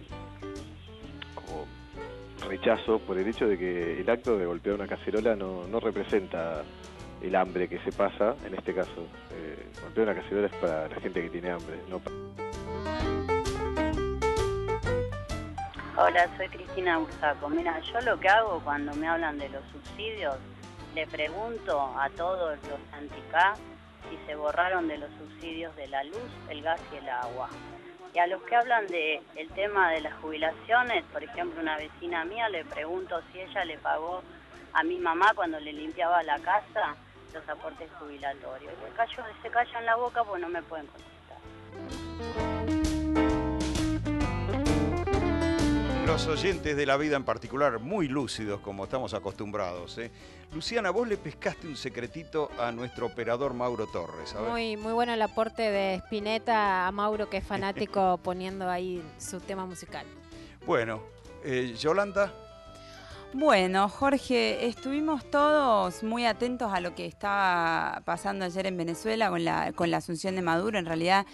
rechazo por el hecho de que el acto de golpear una cacerola no, no representa el hambre que se pasa, en este caso. Eh, golpear una cacerola es para la gente que tiene hambre, no para... Hola, soy Cristina Bursaco. Mira, yo lo que hago cuando me hablan de los subsidios, le pregunto a todos los anticá si se borraron de los subsidios de la luz, el gas y el agua. Y a los que hablan de tema de las jubilaciones, por ejemplo, una vecina mía le pregunto si ella le pagó a mi mamá cuando le limpiaba la casa los aportes jubilatorios. Callo, se callan la boca pues no me pueden contestar. Los oyentes de la vida en particular, muy lúcidos como estamos acostumbrados. ¿eh? Luciana, vos le pescaste un secretito a nuestro operador Mauro Torres. a ver. Muy, muy bueno el aporte de Spinetta a Mauro, que es fanático, poniendo ahí su tema musical. Bueno, eh, Yolanda, Bueno, Jorge, estuvimos todos muy atentos a lo que estaba pasando ayer en Venezuela con la, con la asunción de Maduro. En realidad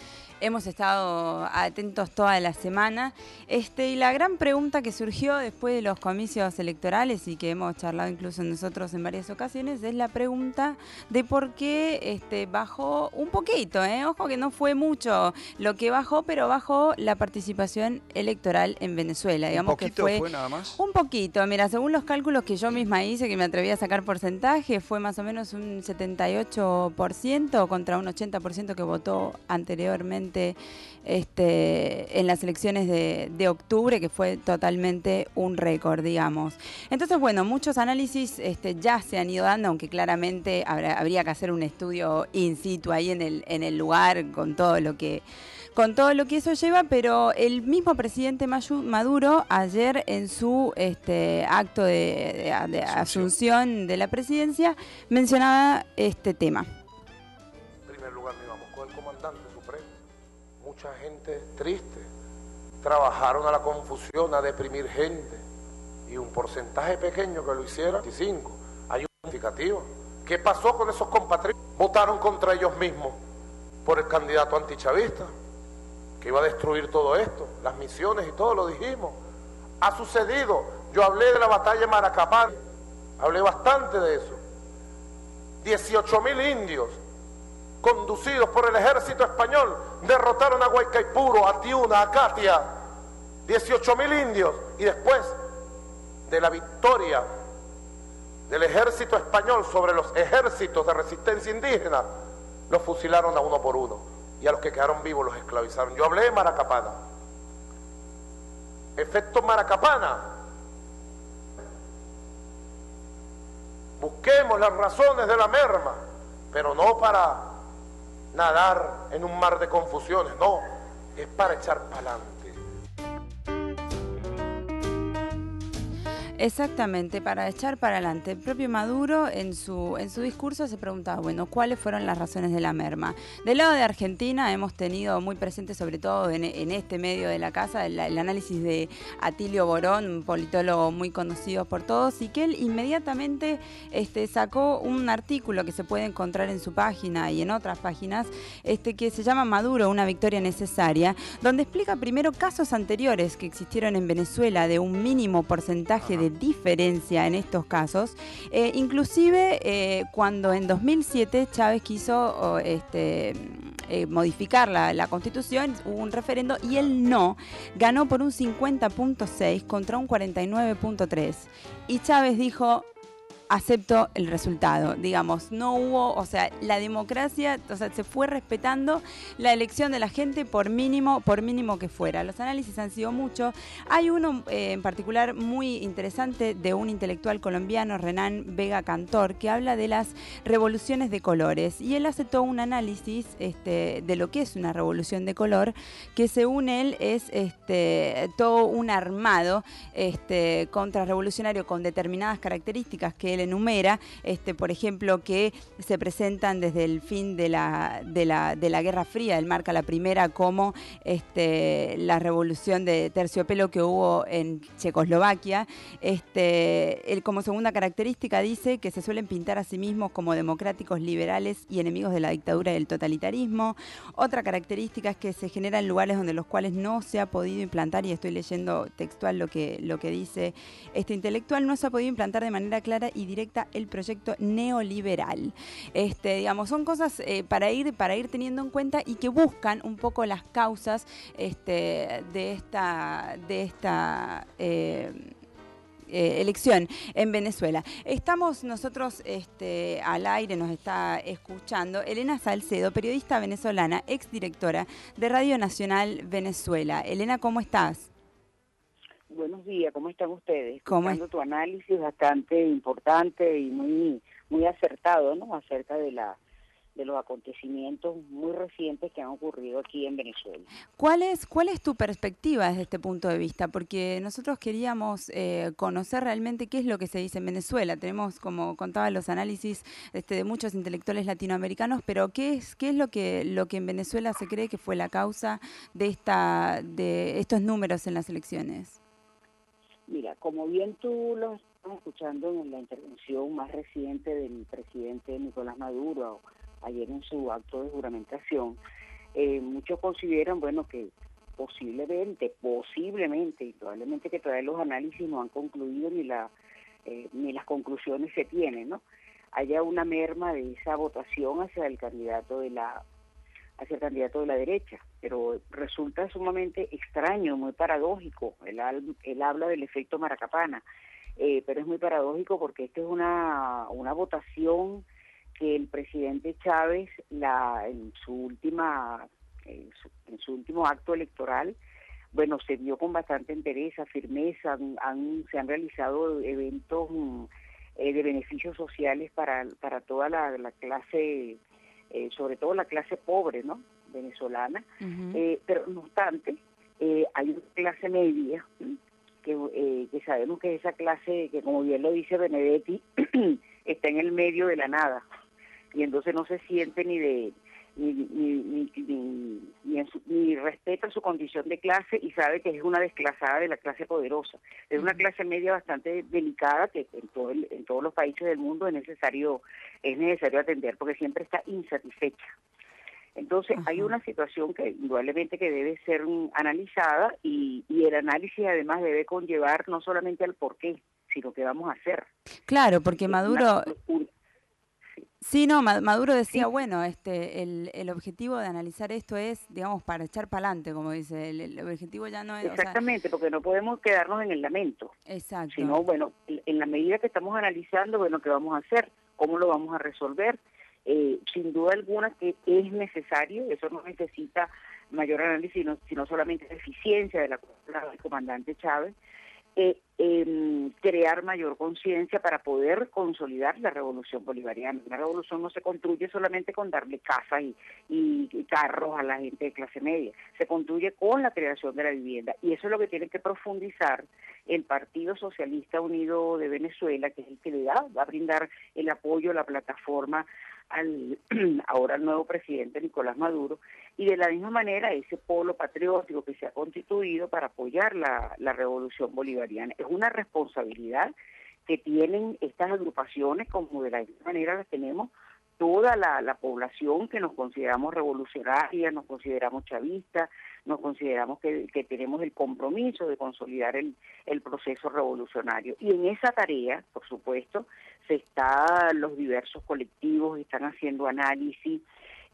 hemos estado atentos toda la semana. Este, y la gran pregunta que surgió después de los comicios electorales y que hemos charlado incluso nosotros en varias ocasiones es la pregunta de por qué este, bajó un poquito. ¿eh? Ojo que no fue mucho lo que bajó, pero bajó la participación electoral en Venezuela. un Digamos que poquito fue, fue nada más. un poquito, mira, según los cálculos que yo misma hice, que me atreví a sacar porcentaje, fue más o menos un 78% contra un 80% que votó anteriormente este, en las elecciones de, de octubre, que fue totalmente un récord, digamos. Entonces, bueno, muchos análisis este, ya se han ido dando, aunque claramente habrá- habría que hacer un estudio in situ ahí en el, en el lugar con todo lo que con todo lo que eso lleva, pero el mismo presidente Maduro ayer en su este, acto de, de- de asunción de la presidencia mencionaba este tema. Mucha gente triste. Trabajaron a la confusión, a deprimir gente. Y un porcentaje pequeño que lo hiciera, 25. Hay un significativo. ¿Qué pasó con esos compatriotas? Votaron contra ellos mismos por el candidato antichavista, que iba a destruir todo esto, las misiones y todo, lo dijimos. Ha sucedido. Yo hablé de la batalla de Maracapán, hablé bastante de eso. 18 mil indios conducidos por el ejército español, derrotaron a Guaycaipuro, a Tiuna, a Katia, 18 mil indios, y después de la victoria del ejército español sobre los ejércitos de resistencia indígena, los fusilaron a uno por uno, y a los que quedaron vivos los esclavizaron. Yo hablé de Maracapana. Efecto Maracapana. Busquemos las razones de la merma, pero no para nadar en un mar de confusiones, no. es para echar para adelante. Exactamente, para echar para adelante. El propio Maduro en su, en su discurso se preguntaba, bueno, ¿cuáles fueron las razones de la merma? Del lado de Argentina hemos tenido muy presente, sobre todo en, este medio de la casa, el, el, análisis de Atilio Borón, un politólogo muy conocido por todos, y que él inmediatamente este, sacó un artículo que se puede encontrar en su página y en otras páginas, este, que se llama Maduro, una victoria necesaria, donde explica primero casos anteriores que existieron en Venezuela de un mínimo porcentaje de diferencia en estos casos. Eh, inclusive eh, cuando en 2007 Chávez quiso este, eh, modificar la, la, constitución, hubo un referendo y él no, ganó por un 50.6 contra un 49.3. Y Chávez dijo, acepto el resultado. Digamos, no hubo, o sea, la democracia, o sea, se fue respetando la elección de la gente por mínimo, por mínimo que fuera. Los análisis han sido muchos. Hay uno eh, en particular muy interesante de un intelectual colombiano, Renan Vega Cantor, que habla de las revoluciones de colores. Y él hace todo un análisis este, de lo que es una revolución de color, que según él es este, todo un armado este, contrarrevolucionario con determinadas características que él enumera, este, por ejemplo, que se presentan desde el fin de la, de la, de la Guerra Fría. Él marca la primera como este, la revolución de terciopelo que hubo en Checoslovaquia. Este, él como segunda característica dice que se suelen pintar a sí mismos como democráticos liberales y enemigos de la dictadura y del totalitarismo. Otra característica es que se generan lugares donde los cuales no se ha podido implantar, y estoy leyendo textual lo que, lo que dice este intelectual, no se ha podido implantar de manera clara y directa el proyecto neoliberal. Este, digamos, son cosas eh, para, ir, para ir teniendo en cuenta y que buscan un poco las causas este, de esta, de esta eh, eh, elección en Venezuela. Estamos nosotros este, al aire, nos está escuchando Elena Salcedo, periodista venezolana, exdirectora de Radio Nacional Venezuela. Elena, ¿cómo estás? Buenos días, ¿cómo están ustedes? ¿Cómo Escuchando tu análisis bastante importante y muy muy acertado, ¿no? Acerca de la de los acontecimientos muy recientes que han ocurrido aquí en Venezuela. ¿Cuál es, cuál es tu perspectiva desde este punto de vista? Porque nosotros queríamos eh, conocer realmente qué es lo que se dice en Venezuela. Tenemos, como contaba, los análisis este, de muchos intelectuales latinoamericanos, pero ¿qué es, qué es lo, que, lo que en Venezuela se cree que fue la causa de, esta, de estos números en las elecciones? Mira, como bien tú lo estás escuchando en la intervención más reciente del presidente Nicolás Maduro, ayer en su acto de juramentación, eh, muchos consideran, bueno, que posiblemente, posiblemente, y probablemente que todavía los análisis no han concluido ni, la, eh, ni las conclusiones se tienen, ¿no? Haya una merma de esa votación hacia el candidato de la hacia el candidato de la derecha, pero resulta sumamente extraño, muy paradójico. Él, él habla del efecto Maracapana, eh, pero es muy paradójico porque esta es una, una votación que el presidente Chávez la, en su última en su, en su último acto electoral bueno se vio con bastante interés firmeza han, se han realizado eventos eh, de beneficios sociales para para toda la clase eh, sobre todo la clase pobre no venezolana. Eh, pero no obstante eh, hay una clase media que, eh, que sabemos que esa clase que como bien lo dice Benedetti está en el medio de la nada. Y entonces no se siente ni de ni, ni, ni, ni, en su- ni respeta su condición de clase y sabe que es una desclasada de la clase poderosa. Es una clase media bastante delicada que en, todo el- en todos los países del mundo es necesario, es necesario atender porque siempre está insatisfecha. Entonces hay una situación que indudablemente que debe ser analizada y, y el análisis además debe conllevar no solamente al por qué, sino qué vamos a hacer. Claro, porque Una- Maduro... Sí, no, Ma- Maduro decía, bueno, este, el, el objetivo de analizar esto es, digamos, para echar para adelante, como dice, el, el objetivo ya no es... o sea, Exactamente, porque no podemos quedarnos en el lamento. exacto. sino bueno, en la medida que estamos analizando, bueno, ¿qué vamos a hacer? ¿Cómo lo vamos a resolver? Eh, sin duda alguna que es necesario, eso no necesita mayor análisis, sino, sino solamente la eficiencia de la del comandante Chávez, eh, em, crear mayor conciencia para poder consolidar la revolución bolivariana. La revolución no se construye solamente con darle casa y, y, y carros a la gente de clase media, se construye con la creación de la vivienda y eso es lo que tiene que profundizar el Partido Socialista Unido de Venezuela, que es el que le da, va a brindar el apoyo, la plataforma al ahora nuevo presidente Nicolás Maduro y de la misma manera ese polo patriótico que se ha constituido para apoyar la, la revolución bolivariana. Es una responsabilidad que tienen estas agrupaciones como de la misma manera las tenemos toda la, la población que nos consideramos revolucionarias, nos consideramos chavistas, nos consideramos que, que tenemos el compromiso de consolidar el, el proceso revolucionario. Y en esa tarea, por supuesto, se está, los diversos colectivos están haciendo análisis,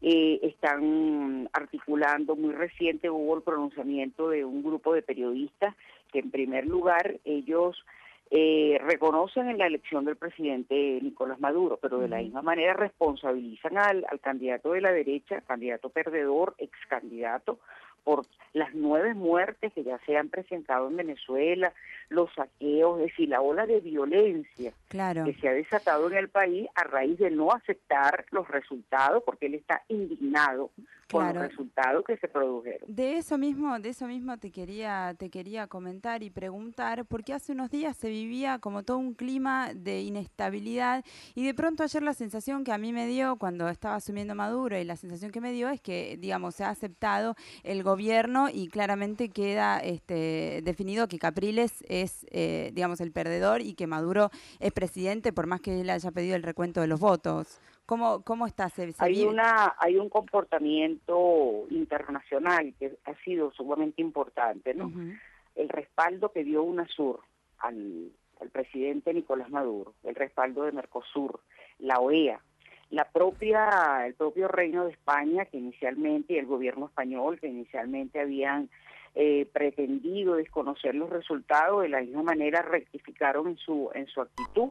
eh, están articulando, muy reciente hubo el pronunciamiento de un grupo de periodistas que en primer lugar ellos eh, reconocen en la elección del presidente Nicolás Maduro, pero de la misma manera responsabilizan al, al candidato de la derecha, candidato perdedor, ex candidato, por las nueve muertes que ya se han presentado en Venezuela, los saqueos, es decir, la ola de violencia Claro. que se ha desatado en el país a raíz de no aceptar los resultados, porque él está indignado con Claro. los resultados que se produjeron. De eso mismo, de eso mismo te quería, te quería comentar y preguntar, porque hace unos días se vivía como todo un clima de inestabilidad y de pronto ayer la sensación que a mí me dio cuando estaba asumiendo Maduro y la sensación que me dio es que, digamos, se ha aceptado el gobierno y claramente queda este, definido que Capriles es, eh, digamos, el perdedor y que Maduro es presidente por más que él haya pedido el recuento de los votos. ¿Cómo, cómo está? ¿Se, se Hay vive? una hay un comportamiento internacional que ha sido sumamente importante, ¿no? El respaldo que dio UNASUR al, al presidente Nicolás Maduro, el respaldo de Mercosur, la OEA, la propia el propio Reino de España que inicialmente y el gobierno español que inicialmente habían eh, pretendido desconocer los resultados de la misma manera rectificaron en su en su actitud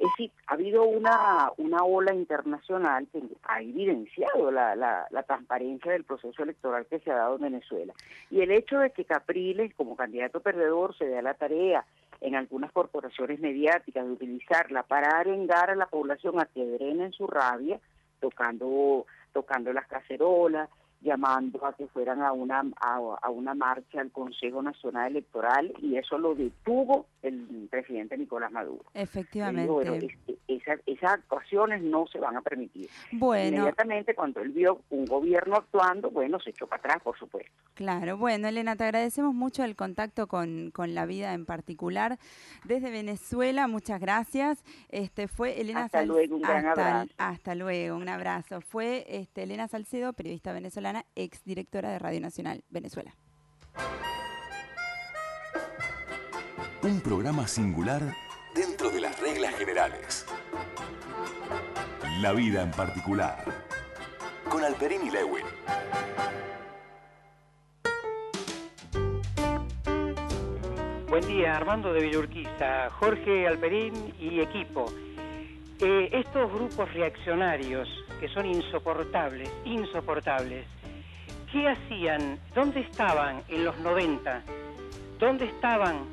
es decir, ha habido una, una ola internacional que ha evidenciado la, la, la transparencia del proceso electoral que se ha dado en Venezuela. Y el hecho de que Capriles, como candidato perdedor, se dé a la tarea en algunas corporaciones mediáticas de utilizarla para arengar a la población a que drenen su rabia, tocando, tocando las cacerolas, llamando a que fueran a una a, a una marcha al Consejo Nacional Electoral y eso lo detuvo el presidente Nicolás Maduro. Efectivamente. Bueno, es- esas, esas actuaciones no se van a permitir. Bueno. Inmediatamente cuando él vio un gobierno actuando, bueno, se echó para atrás, por supuesto. Claro, bueno, Elena, te agradecemos mucho el contacto con, con la vida en particular desde Venezuela. Muchas gracias. Este fue Elena Hasta Sal- luego, un gran hasta, abrazo. hasta luego, un abrazo. Fue este, Elena Salcedo, periodista venezolana, ex directora de Radio Nacional Venezuela. Un programa singular dentro de las reglas generales. La vida en particular. Con Alperín y Lewin. Buen día, Armando de Villurquiza, Jorge Alperín y equipo. Eh, estos grupos reaccionarios que son insoportables, insoportables, ¿qué hacían? ¿Dónde estaban en los 90? ¿Dónde estaban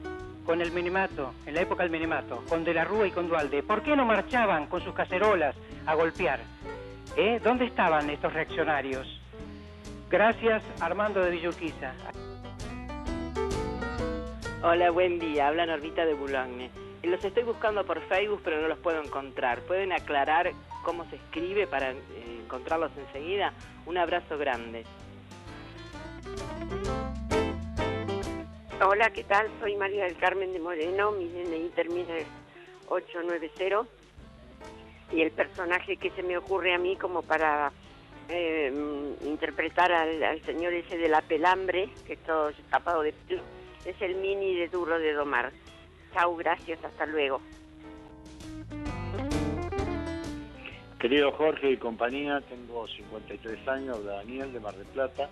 con el Menemato, en la época del Menemato, con De la Rúa y con Dualde? ¿Por qué no marchaban con sus cacerolas a golpear? ¿Eh? ¿Dónde estaban estos reaccionarios? Gracias, Armando de Villurquiza. Hola, buen día. Habla Normita de Boulogne. Los estoy buscando por Facebook, pero no los puedo encontrar. ¿Pueden aclarar cómo se escribe para eh, encontrarlos enseguida? Un abrazo grande. Hola, ¿qué tal? Soy María del Carmen de Moreno, mi DNI termina en 890 y el personaje que se me ocurre a mí como para eh, interpretar al, al señor ese de la pelambre, que es todo tapado de pelo, es el mini de Duro de Domar. Chau, gracias, hasta luego. Querido Jorge y compañía, tengo 53 años, Daniel de Mar del Plata.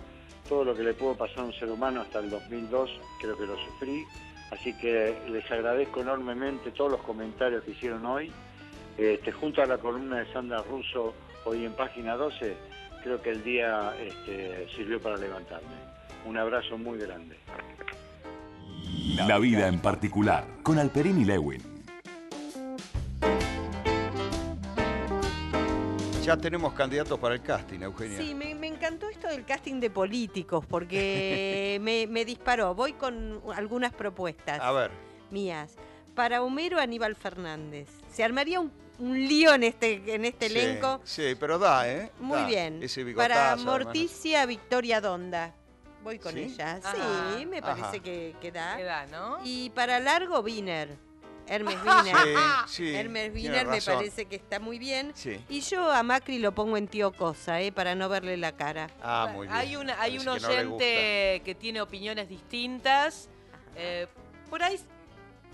Todo lo que le pudo pasar a un ser humano hasta el 2002 creo que lo sufrí. Así que les agradezco enormemente todos los comentarios que hicieron hoy. Este, junto a la columna de Sandra Russo hoy en página 12, creo que el día este, sirvió para levantarme. Un abrazo muy grande. La vida en particular, con Alperín y Lewin. Ya tenemos candidatos para el casting, Eugenia. Sí, me, me encantó esto del casting de políticos porque me, me disparó. Voy con algunas propuestas A ver, mías. Para Homero Aníbal Fernández. Se armaría un, un lío en este, en este sí, elenco. Sí, pero da, ¿eh? Muy Da. bien. Ese Para además. Morticia Victoria Donda. Voy con ¿Sí? ella. Ajá. Sí, me parece que, que da. ¿Qué da, no? Y para Largo Wiener. Hermes Wiener. Sí, sí, Hermes Wiener me parece que está muy bien. Sí. Y yo a Macri lo pongo en tío cosa, ¿eh? para no verle la cara. Ah, muy bien. Hay, una, hay un que no oyente que tiene opiniones distintas, eh, por ahí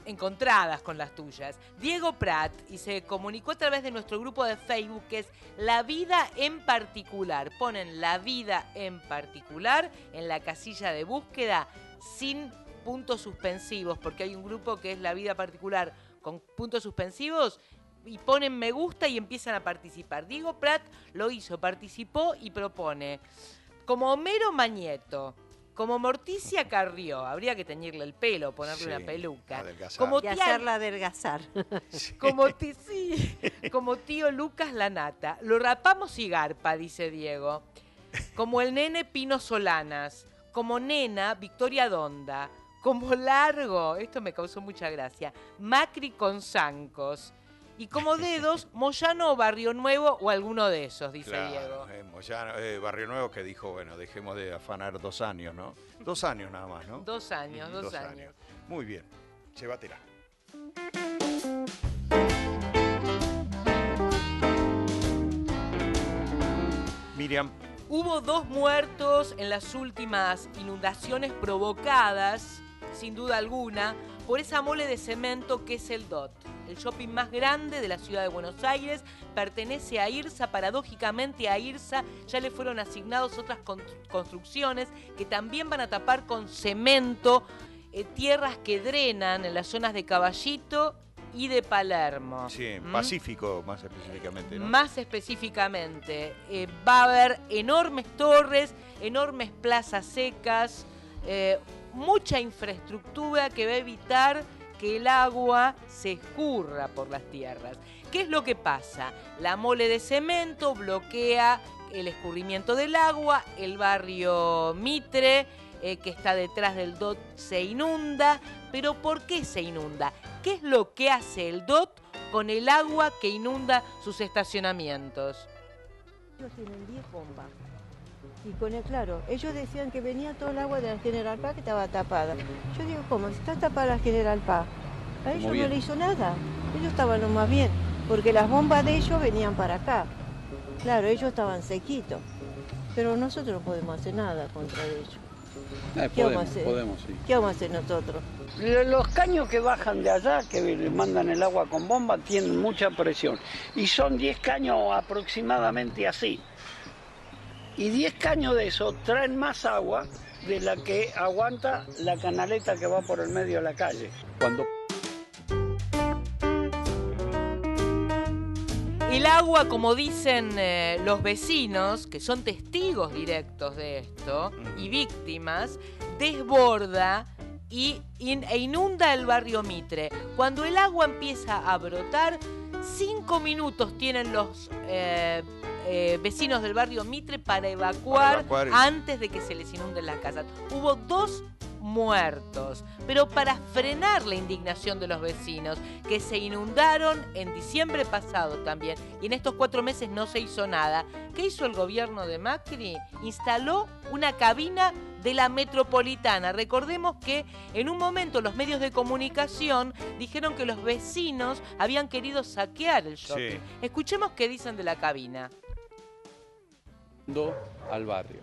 encontradas con las tuyas. Diego Prat, y se comunicó a través de nuestro grupo de Facebook, que es La Vida en Particular. Ponen La Vida en Particular en la casilla de búsqueda sin puntos suspensivos, porque hay un grupo que es La Vida Particular con puntos suspensivos y ponen me gusta y empiezan a participar. Diego Prat lo hizo, participó y propone como Homero Mañeto, como Morticia Carrió, habría que teñirle el pelo, ponerle Sí, una peluca. adelgazar. Como y hacerla adelgazar. como, sí, como tío Lucas Lanata. Lo rapamos y garpa, dice Diego. Como el nene Pino Solanas. Como nena Victoria Donda. Como largo, esto me causó mucha gracia, Macri con zancos. Y como dedos, Moyano o Barrio Nuevo o alguno de esos, dice Claro, Diego. eh, Moyano, eh, Barrio Nuevo que dijo, bueno, dejemos de afanar dos años, ¿no? Dos años nada más, ¿no? Dos años, dos, años. Muy bien, llévatela. Miriam, Hubo dos muertos en las últimas inundaciones provocadas, sin duda alguna, por esa mole de cemento que es el DOT. El shopping más grande de la ciudad de Buenos Aires pertenece a IRSA. Paradójicamente a IRSA ya le fueron asignados otras con- construcciones que también van a tapar con cemento eh, tierras que drenan en las zonas de Caballito y de Palermo. sí, ¿Mm? Pacífico más específicamente, ¿no? Más específicamente, eh, va a haber enormes torres, enormes plazas secas, eh, mucha infraestructura que va a evitar que el agua se escurra por las tierras. ¿Qué es lo que pasa? La mole de cemento bloquea el escurrimiento del agua, el barrio Mitre, eh, que está detrás del DOT, se inunda. ¿Pero por qué se inunda? ¿Qué es lo que hace el DOT con el agua que inunda sus estacionamientos? Tienen 10 bombas. Y con el, claro, ellos decían que venía todo el agua de la General Paz que estaba tapada. Yo digo, ¿cómo? Si está tapada la General Paz. A ellos no le hizo nada. Ellos estaban lo más bien. Porque las bombas de ellos venían para acá. Claro, ellos estaban sequitos. Pero nosotros no podemos hacer nada contra ellos. Eh, ¿Qué vamos a podemos, hacer? podemos, sí. ¿Qué vamos a hacer nosotros? Lo- Los caños que bajan de allá, que mandan el agua con bomba, tienen mucha presión. Y son 10 caños aproximadamente así. Y 10 caños de eso traen más agua de la que aguanta la canaleta que va por el medio de la calle. Cuando El agua, como dicen eh, los vecinos, que son testigos directos de esto y víctimas, desborda y, in- e inunda el barrio Mitre. Cuando el agua empieza a brotar, cinco minutos tienen los eh, eh, vecinos del barrio Mitre para evacuar, Para evacuar y- antes de que se les inunden las casas. Hubo dos muertos, pero para frenar la indignación de los vecinos que se inundaron en diciembre pasado también y en estos cuatro meses no se hizo nada, ¿qué hizo el gobierno de Macri? Instaló una cabina de la metropolitana. Recordemos que en un momento los medios de comunicación dijeron que los vecinos habían querido saquear el shopping. Sí. Escuchemos qué dicen de la cabina. Al barrio.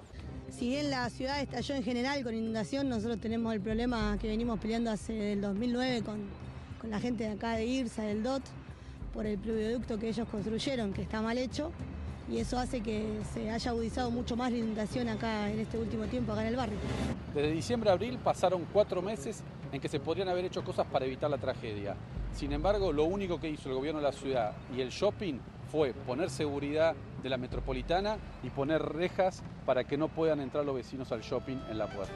Si bien la ciudad estalló en general con inundación, nosotros tenemos el problema que venimos peleando hace el 2009 con, con la gente de acá de IRSA, del DOT, por el pluvioducto que ellos construyeron, que está mal hecho, y eso hace que se haya agudizado mucho más la inundación acá en este último tiempo, acá en el barrio. Desde diciembre a abril pasaron cuatro meses en que se podrían haber hecho cosas para evitar la tragedia. Sin embargo, lo único que hizo el gobierno de la ciudad y el shopping fue poner seguridad de la metropolitana y poner rejas para que no puedan entrar los vecinos al shopping en la puerta.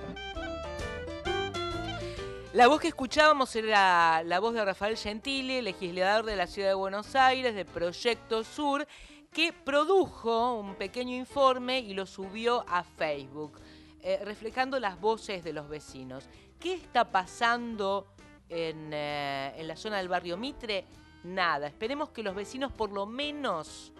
La voz que escuchábamos era la voz de Rafael Gentili, legislador de la Ciudad de Buenos Aires, de Proyecto Sur, que produjo un pequeño informe y lo subió a Facebook, eh, reflejando las voces de los vecinos. ¿Qué está pasando en, eh, en la zona del barrio Mitre? Nada. Esperemos que los vecinos por lo menos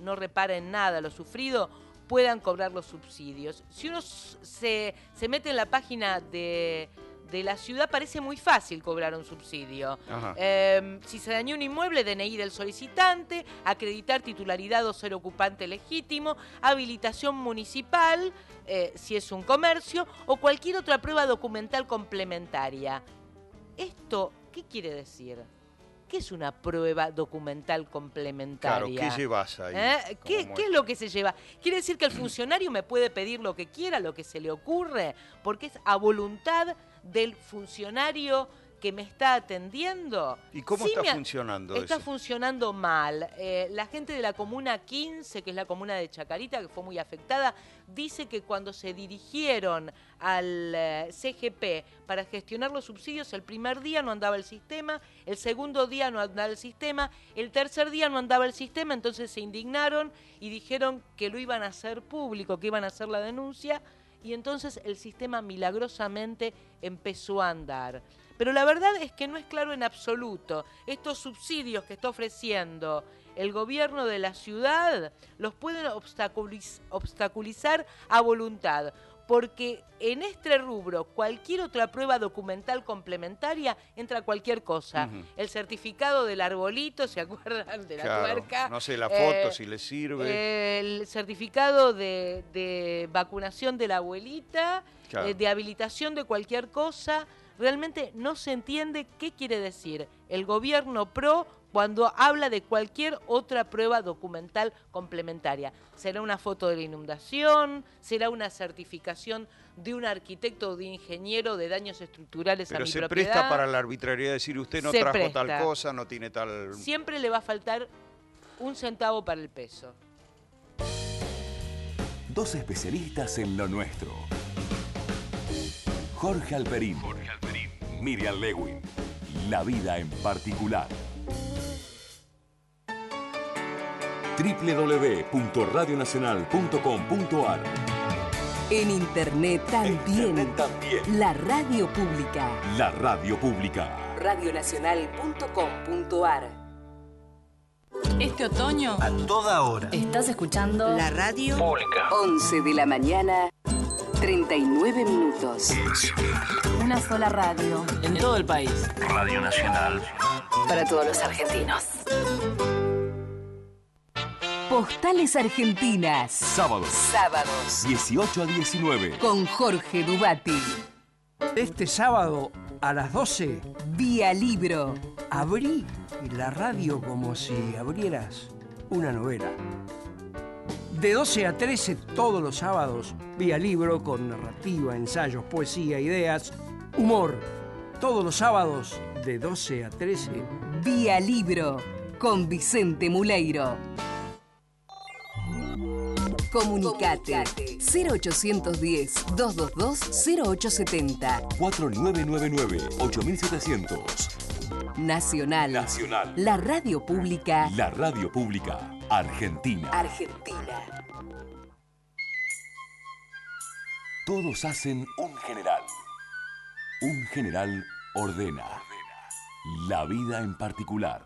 no reparen nada lo sufrido, puedan cobrar los subsidios. Si uno se, se mete en la página de, de la ciudad, parece muy fácil cobrar un subsidio. Eh, si se dañó un inmueble, DNI del solicitante, acreditar titularidad o ser ocupante legítimo, habilitación municipal, eh, si es un comercio, o cualquier otra prueba documental complementaria. ¿Esto qué quiere decir? ¿Qué es una prueba documental complementaria? Claro, ¿qué llevas ahí? ¿Eh? ¿Qué, como qué es lo que se lleva? ¿Quiere decir que el funcionario me puede pedir lo que quiera, lo que se le ocurre? Porque es a voluntad del funcionario que me está atendiendo. ¿Y cómo Sí está funcionando Está eso? funcionando mal. Eh, la gente de la comuna 15, que es la comuna de Chacarita, que fue muy afectada, dice que cuando se dirigieron al eh, CGP para gestionar los subsidios, el primer día no andaba el sistema, el segundo día no andaba el sistema, el tercer día no andaba el sistema, entonces se indignaron y dijeron que lo iban a hacer público, que iban a hacer la denuncia, y entonces el sistema milagrosamente empezó a andar. Pero la verdad es que no es claro en absoluto. Estos subsidios que está ofreciendo el gobierno de la ciudad los pueden obstaculiz- obstaculizar a voluntad. Porque en este rubro, cualquier otra prueba documental complementaria entra cualquier cosa. El certificado del arbolito, ¿se acuerdan de la Claro, tuerca? no sé, la Eh, foto, si le sirve. el certificado de, de vacunación de la abuelita, Claro. eh, de habilitación de cualquier cosa, realmente no se entiende qué quiere decir el gobierno pro cuando habla de cualquier otra prueba documental complementaria. ¿Será una foto de la inundación? ¿Será una certificación de un arquitecto o de ingeniero de daños estructurales a Pero mi se propiedad? presta para la arbitrariedad de decir usted no Se trajo presta. tal cosa, no tiene tal. Siempre le va a faltar un centavo para el peso. Dos especialistas en lo nuestro. Jorge Alperín. Miriam Lewin. La vida en particular. www.radionacional.com.ar En internet también. La radio pública. La radio pública. Radionacional.com.ar Este otoño, A toda hora. estás escuchando La radio pública. 11 de la mañana, 39 minutos. Una sola radio. En todo el país. Radio Nacional. Para todos los argentinos. Postales Argentinas. Sábados. Sábados. 18 a 19. Con Jorge Dubati. Este sábado a las 12. Vía Libro. Abrí la radio como si abrieras una novela. De 12 a 13 todos los sábados, vía libro con narrativa, ensayos, poesía, ideas, humor. Todos los sábados de 12 a 13. Vía Libro. Con Vicente Muleiro. Comunicate. 0810-222-0870. 4999-8700. Nacional. Nacional. La radio pública. La radio pública argentina. Argentina. Todos hacen un general. Un general ordena. La vida en particular.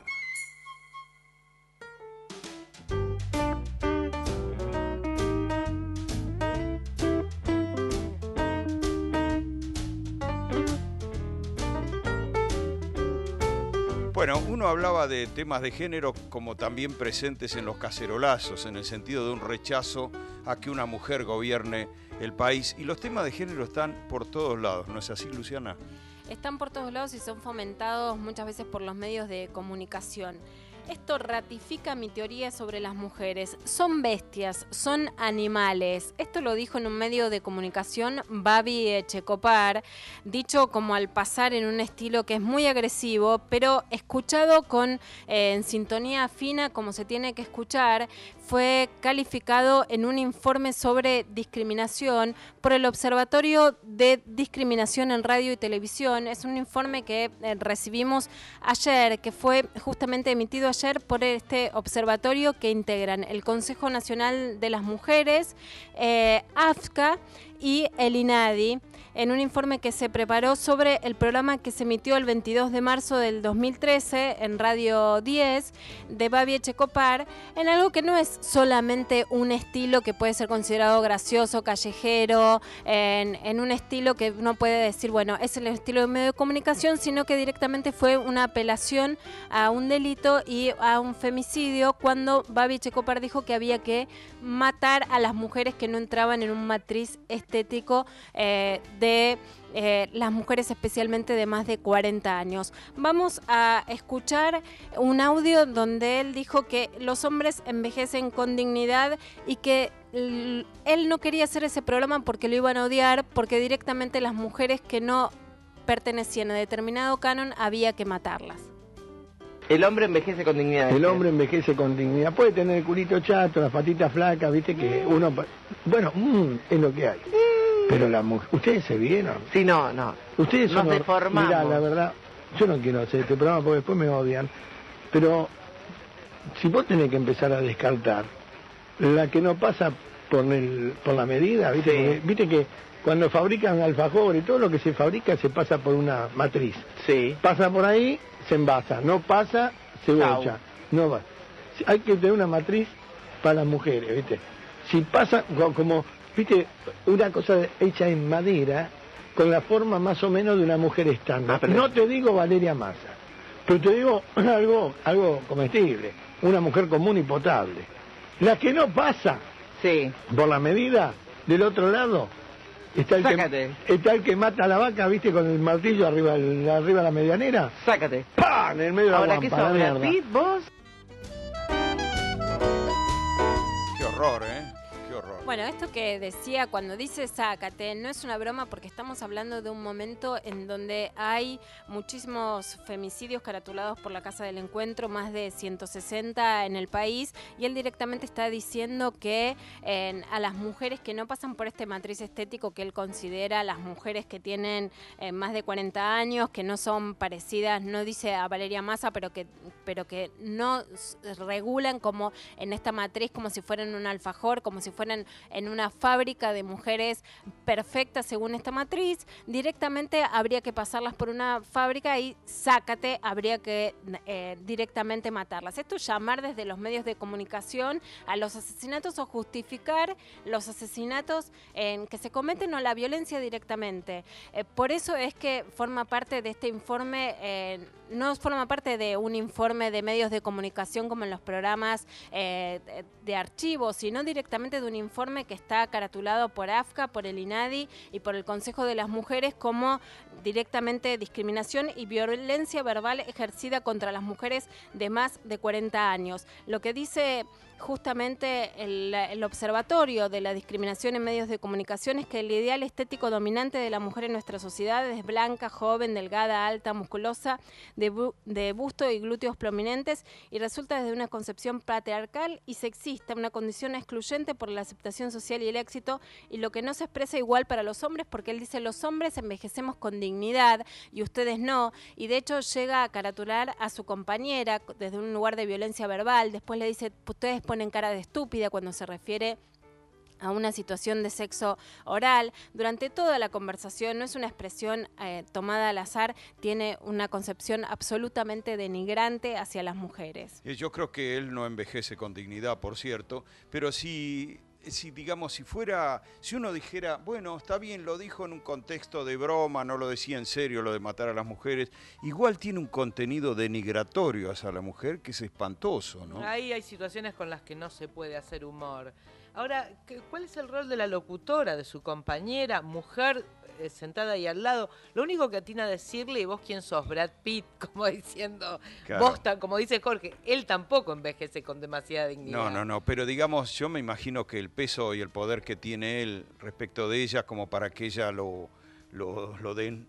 Bueno, uno hablaba de temas de género como también presentes en los cacerolazos, en el sentido de un rechazo a que una mujer gobierne el país. Y los temas de género están por todos lados, ¿no es así, Luciana? Están por todos lados y son fomentados muchas veces por los medios de comunicación. Esto ratifica mi teoría sobre las mujeres. Son bestias, son animales. Esto lo dijo en un medio de comunicación Babi Echecopar, dicho como al pasar en un estilo que es muy agresivo, pero escuchado con eh, en sintonía fina como se tiene que escuchar, fue calificado en un informe sobre discriminación por el Observatorio de Discriminación en Radio y Televisión. Es un informe que eh, recibimos ayer, que fue justamente emitido ayer por este observatorio que integran el Consejo Nacional de las Mujeres, eh, AFCA y el INADI en un informe que se preparó sobre el programa que se emitió el 22 de marzo del 2013 en Radio 10 de Babi Echecopar, en algo que no es solamente un estilo que puede ser considerado gracioso, callejero, en, un estilo que uno puede decir, bueno, es el estilo de medio de comunicación, sino que directamente fue una apelación a un delito y a un femicidio cuando Babi Echecopar dijo que había que matar a las mujeres que no entraban en un matriz estético eh, de eh, las mujeres especialmente de más de 40 años. Vamos a escuchar un audio donde él dijo que los hombres envejecen con dignidad y que él no quería hacer ese programa porque lo iban a odiar, porque directamente las mujeres que no pertenecían a determinado canon había que matarlas. El hombre envejece con dignidad. El hombre envejece con dignidad. Puede tener el culito chato, las patitas flacas, viste que uno... Bueno, mm, es lo que hay. Pero la mujer, ¿ustedes se vieron? Sí, no, no. Ustedes Nos son deformamos. Mira, la verdad, yo no quiero hacer este programa porque después me odian. Pero si vos tenés que empezar a descartar la que no pasa por el, por la medida, ¿viste? Porque, viste que cuando fabrican alfajor y todo lo que se fabrica se pasa por una matriz. Sí. Pasa por ahí, se envasa. No pasa, se bocha. No va. Hay que tener una matriz para las mujeres, ¿viste? Si pasa co- como, ¿viste? Una cosa hecha en madera con la forma más o menos de una mujer estándar. no te digo Valeria Massa, pero te digo algo, algo comestible. Una mujer común y potable. La que no pasa por la medida del otro lado está el, Sácate. que, está el que mata a la vaca, ¿viste? Con el martillo arriba, el- arriba de la medianera. Sácate. ¡Pam! En el medio de la ¿qué guampa, sos, Brad. Pitt, vos? Qué horror, ¿eh? Bueno, esto que decía cuando dice sácate, no es una broma porque estamos hablando de un momento en donde hay muchísimos femicidios caratulados por la Casa del Encuentro, más de 160 en el país, y él directamente está diciendo que a las mujeres que no pasan por este matriz estético que él considera, las mujeres que tienen eh, más de 40 años, que no son parecidas, no dice a Valeria Massa, pero que, pero que no regulan como en esta matriz como si fueran un alfajor, como si fueran en una fábrica de mujeres perfectas según esta matriz, directamente habría que pasarlas por una fábrica y sácate, habría que eh, directamente matarlas. Esto es llamar desde los medios de comunicación a los asesinatos o justificar los asesinatos en que se cometen o la violencia directamente. Eh, por eso es que forma parte de este informe, eh, no forma parte de un informe de medios de comunicación como en los programas de archivos, sino directamente de un informe que está caratulado por AFCA, por el INADI y por el Consejo de las Mujeres como directamente discriminación y violencia verbal ejercida contra las mujeres de más de 40 años. Lo que dice justamente el, Observatorio de la Discriminación en Medios de Comunicación es que el ideal estético dominante de la mujer en nuestra sociedad es blanca, joven, delgada, alta, musculosa, de busto y glúteos prominentes y resulta desde una concepción patriarcal y sexista, una condición excluyente por la aceptación social y el éxito y lo que no se expresa igual para los hombres porque él dice los hombres envejecemos con dignidad y ustedes no y de hecho llega a caratular a su compañera desde un lugar de violencia verbal, después le dice ustedes ponen cara de estúpida cuando se refiere a una situación de sexo oral. Durante toda la conversación, no es una expresión eh, tomada al azar, tiene una concepción absolutamente denigrante hacia las mujeres. Eh, Yo creo que él no envejece con dignidad, por cierto, pero si, si digamos, si fuera, si uno dijera, bueno, está bien, lo dijo en un contexto de broma, no lo decía en serio lo de matar a las mujeres, igual tiene un contenido denigratorio hacia la mujer que es espantoso, ¿no? Ahí hay situaciones con las que no se puede hacer humor. Ahora, ¿qué- ¿cuál es el rol de la locutora, de su compañera, mujer sentada ahí al lado? Lo único que atina a decirle, ¿y vos quién sos? Brad Pitt, como diciendo, Claro. vos, como dice Jorge, él tampoco envejece con demasiada dignidad. No, no, no, pero digamos, yo me imagino que el peso y el poder que tiene él respecto de ella, como para que ella lo, lo,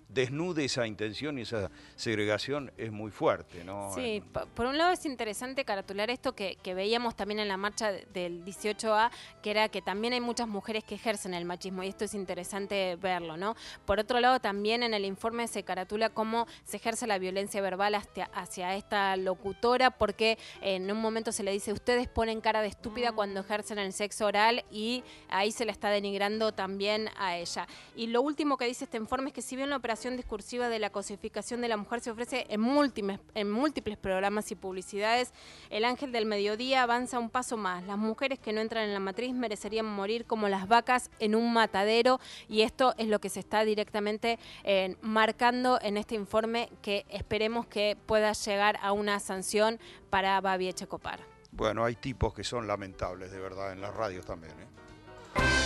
desnude esa intención y esa segregación, es muy fuerte, ¿no? Sí, po- por un lado es interesante caratular esto que, que veíamos también en la marcha de- del 18A, que era que también hay muchas mujeres que ejercen el machismo y esto es interesante verlo, ¿no? Por otro lado, también en el informe se caratula cómo se ejerce la violencia verbal hacia, hacia esta locutora, porque en un momento se le dice, ustedes ponen cara de estúpida cuando ejercen el sexo oral y ahí se le está denigrando también a ella. Y lo último que dice este que si bien la operación discursiva de la cosificación de la mujer se ofrece en múltiples, en múltiples programas y publicidades, el ángel del mediodía avanza un paso más. Las mujeres que no entran en la matriz merecerían morir como las vacas en un matadero y esto es lo que se está directamente eh, marcando en este informe que esperemos que pueda llegar a una sanción para Babi Echecopar. Bueno, hay tipos que son lamentables, de verdad, en las radios también. ¿eh?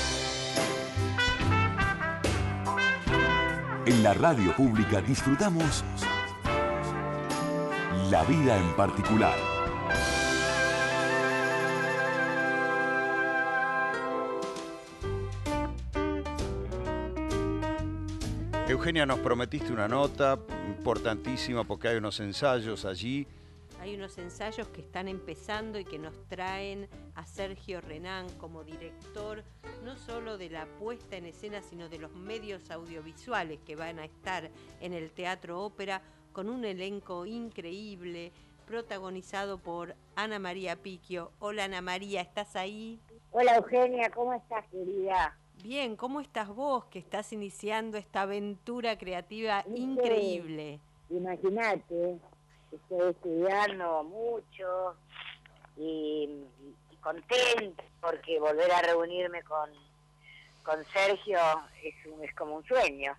En la radio pública disfrutamos la vida en particular. Eugenia, nos prometiste una nota importantísima porque hay unos ensayos allí. Hay unos ensayos que están empezando y que nos traen a Sergio Renán como director, no solo de la puesta en escena, sino de los medios audiovisuales que van a estar en el Teatro Ópera, con un elenco increíble, protagonizado por Ana María Piquio. Hola Ana María, ¿estás ahí? Hola Eugenia, ¿cómo estás querida? Bien, ¿cómo estás vos que estás iniciando esta aventura creativa increíble? Imagínate, estoy estudiando mucho y, y contenta porque volver a reunirme con, con Sergio es, un- es como un sueño.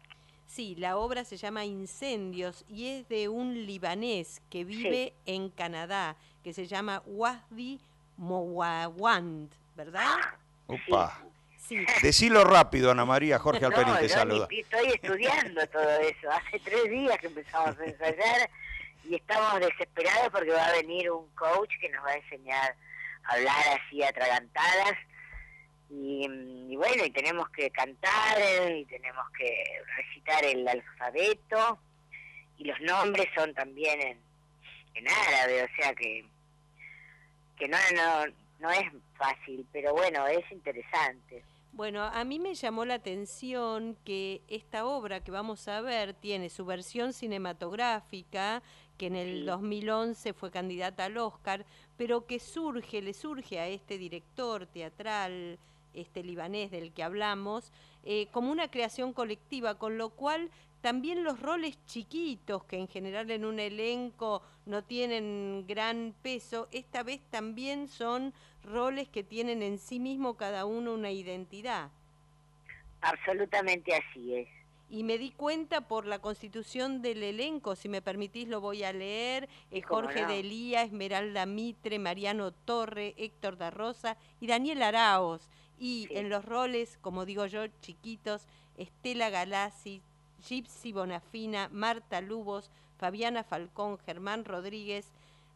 Sí, la obra se llama Incendios y es de un libanés que vive en Canadá, que se llama Wahdi Mowawand, ¿verdad? Opa. Sí. Decilo rápido, Ana María. Jorge Alperín no, te saluda. estoy estudiando todo eso. Hace tres días que empezamos a ensayar y estamos desesperados porque va a venir un coach que nos va a enseñar a hablar así atragantadas. Y, y bueno, y tenemos que cantar y tenemos que recitar el alfabeto y los nombres son también en, en árabe, o sea que, que no, no, no es fácil, pero bueno, es interesante. Bueno, a mí me llamó la atención que esta obra que vamos a ver tiene su versión cinematográfica, que en el 2011 fue candidata al Oscar, pero que surge, le surge a este director teatral, este libanés del que hablamos, eh, como una creación colectiva, con lo cual también los roles chiquitos, que en general en un elenco no tienen gran peso, esta vez también son roles que tienen en sí mismo cada uno una identidad. Absolutamente así es. Y me di cuenta por la constitución del elenco, si me permitís lo voy a leer, eh, Jorge no. Delía, Esmeralda Mitre, Mariano Torre, Héctor da Rosa y Daniel Araos. Y en los roles, como digo yo, chiquitos, Estela Galassi, Gypsy Bonafina, Marta Lubos, Fabiana Falcón, Germán Rodríguez,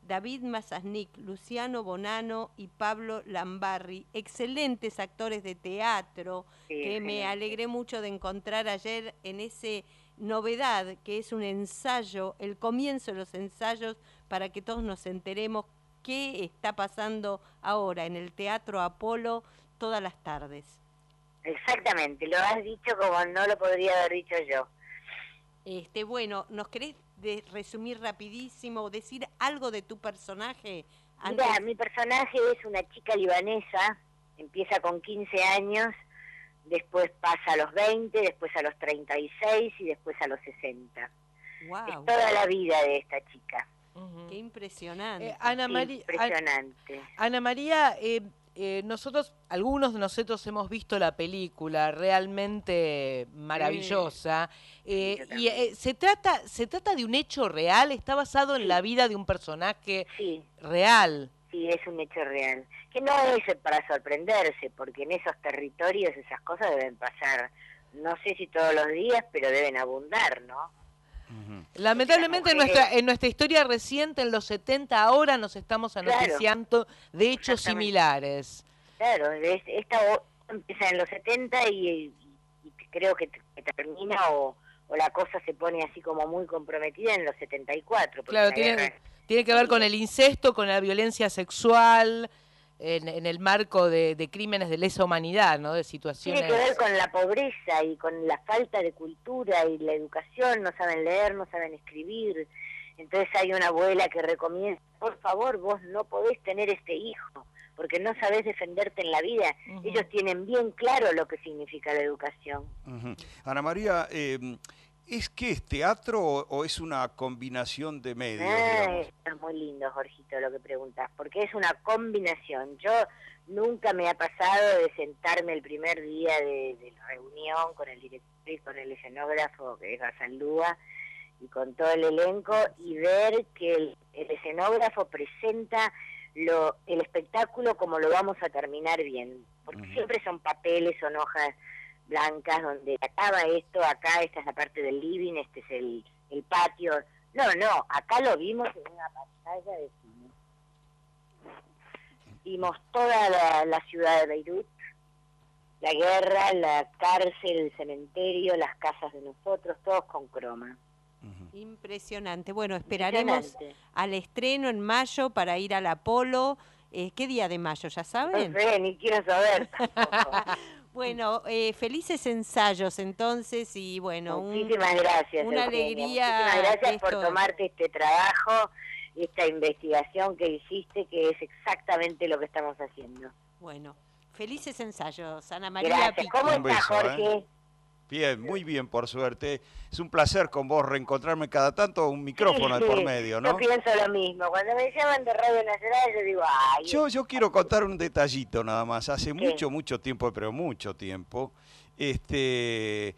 David Mazasnik, Luciano Bonano y Pablo Lambarri, excelentes actores de teatro Sí, que me alegré mucho de encontrar ayer en ese novedad que es un ensayo, el comienzo de los ensayos para que todos nos enteremos qué está pasando ahora en el Teatro Apolo todas las tardes. Exactamente, lo has dicho como no lo podría haber dicho yo. Este, bueno, ¿nos querés de- resumir rapidísimo, decir algo de tu personaje? Mira, mi personaje es una chica libanesa, empieza con 15 años, después pasa a los 20, después a los 36 y después a los 60. Wow, Es toda la vida de esta chica. qué impresionante. Eh, Ana María, Impresionante. Ana María, eh, eh, nosotros, algunos de nosotros hemos visto la película, realmente maravillosa. eh, y eh, se trata, se trata de un hecho real, está basado en la vida de un personaje real. Sí, es un hecho real. Que no es para sorprenderse, porque en esos territorios esas cosas deben pasar, no sé si todos los días, pero deben abundar, ¿no? Lamentablemente en nuestra, en nuestra historia reciente, en los 70, ahora nos estamos Claro. anoticiando de hechos similares. Claro, es- esta empieza en los 70 y, y creo que, termina o, o la cosa se pone así como muy comprometida en los 74. porque Claro, la tiene, guerra- tiene que ver con el incesto, con la violencia sexual, en, en el marco de, de crímenes de lesa humanidad, ¿no? De situaciones... Tiene que ver con la pobreza y con la falta de cultura y la educación, no saben leer, no saben escribir. Entonces hay una abuela que recomienda, por favor, vos no podés tener este hijo, porque no sabés defenderte en la vida. Ellos tienen bien claro lo que significa la educación. Ana María, eh, ¿es que es teatro o, o es una combinación de medios? Esto es muy lindo, Jorgito, lo que preguntas, porque es una combinación. Yo nunca me ha pasado de sentarme el primer día de, de la reunión con el director y con el escenógrafo, que es Basaldúa, y con todo el elenco, y ver que el, el escenógrafo presenta lo, el espectáculo como lo vamos a terminar bien. Porque siempre son papeles, son hojas blancas donde acaba esto, acá esta es la parte del living, este es el, el patio. No, no, acá lo vimos en una pantalla de cine. Vimos toda la, la ciudad de Beirut, la guerra, la cárcel, el cementerio, las casas de nosotros, todos con croma. Impresionante. Bueno, esperaremos Impresionante. al estreno en mayo para ir al Apolo. Eh, ¿Qué día de mayo? ¿Ya saben? No sé, ni quiero saber. bueno, eh, felices ensayos entonces y bueno, un- Muchísimas gracias. Una Eugenia. alegría. Muchísimas gracias por esto- tomarte este trabajo, esta investigación que hiciste, que es exactamente lo que estamos haciendo. Bueno, felices ensayos, Ana María. Gracias. ¿Cómo Un estás, beso, Jorge? ¿eh? Bien, muy bien, por suerte. Es un placer con vos reencontrarme cada tanto, un micrófono de Sí, por medio, Yo ¿no? pienso lo mismo. Cuando me llaman de Radio Nacional, yo digo, ay, Yo, yo quiero contar un detallito nada más. Hace mucho, mucho tiempo, pero mucho tiempo, este,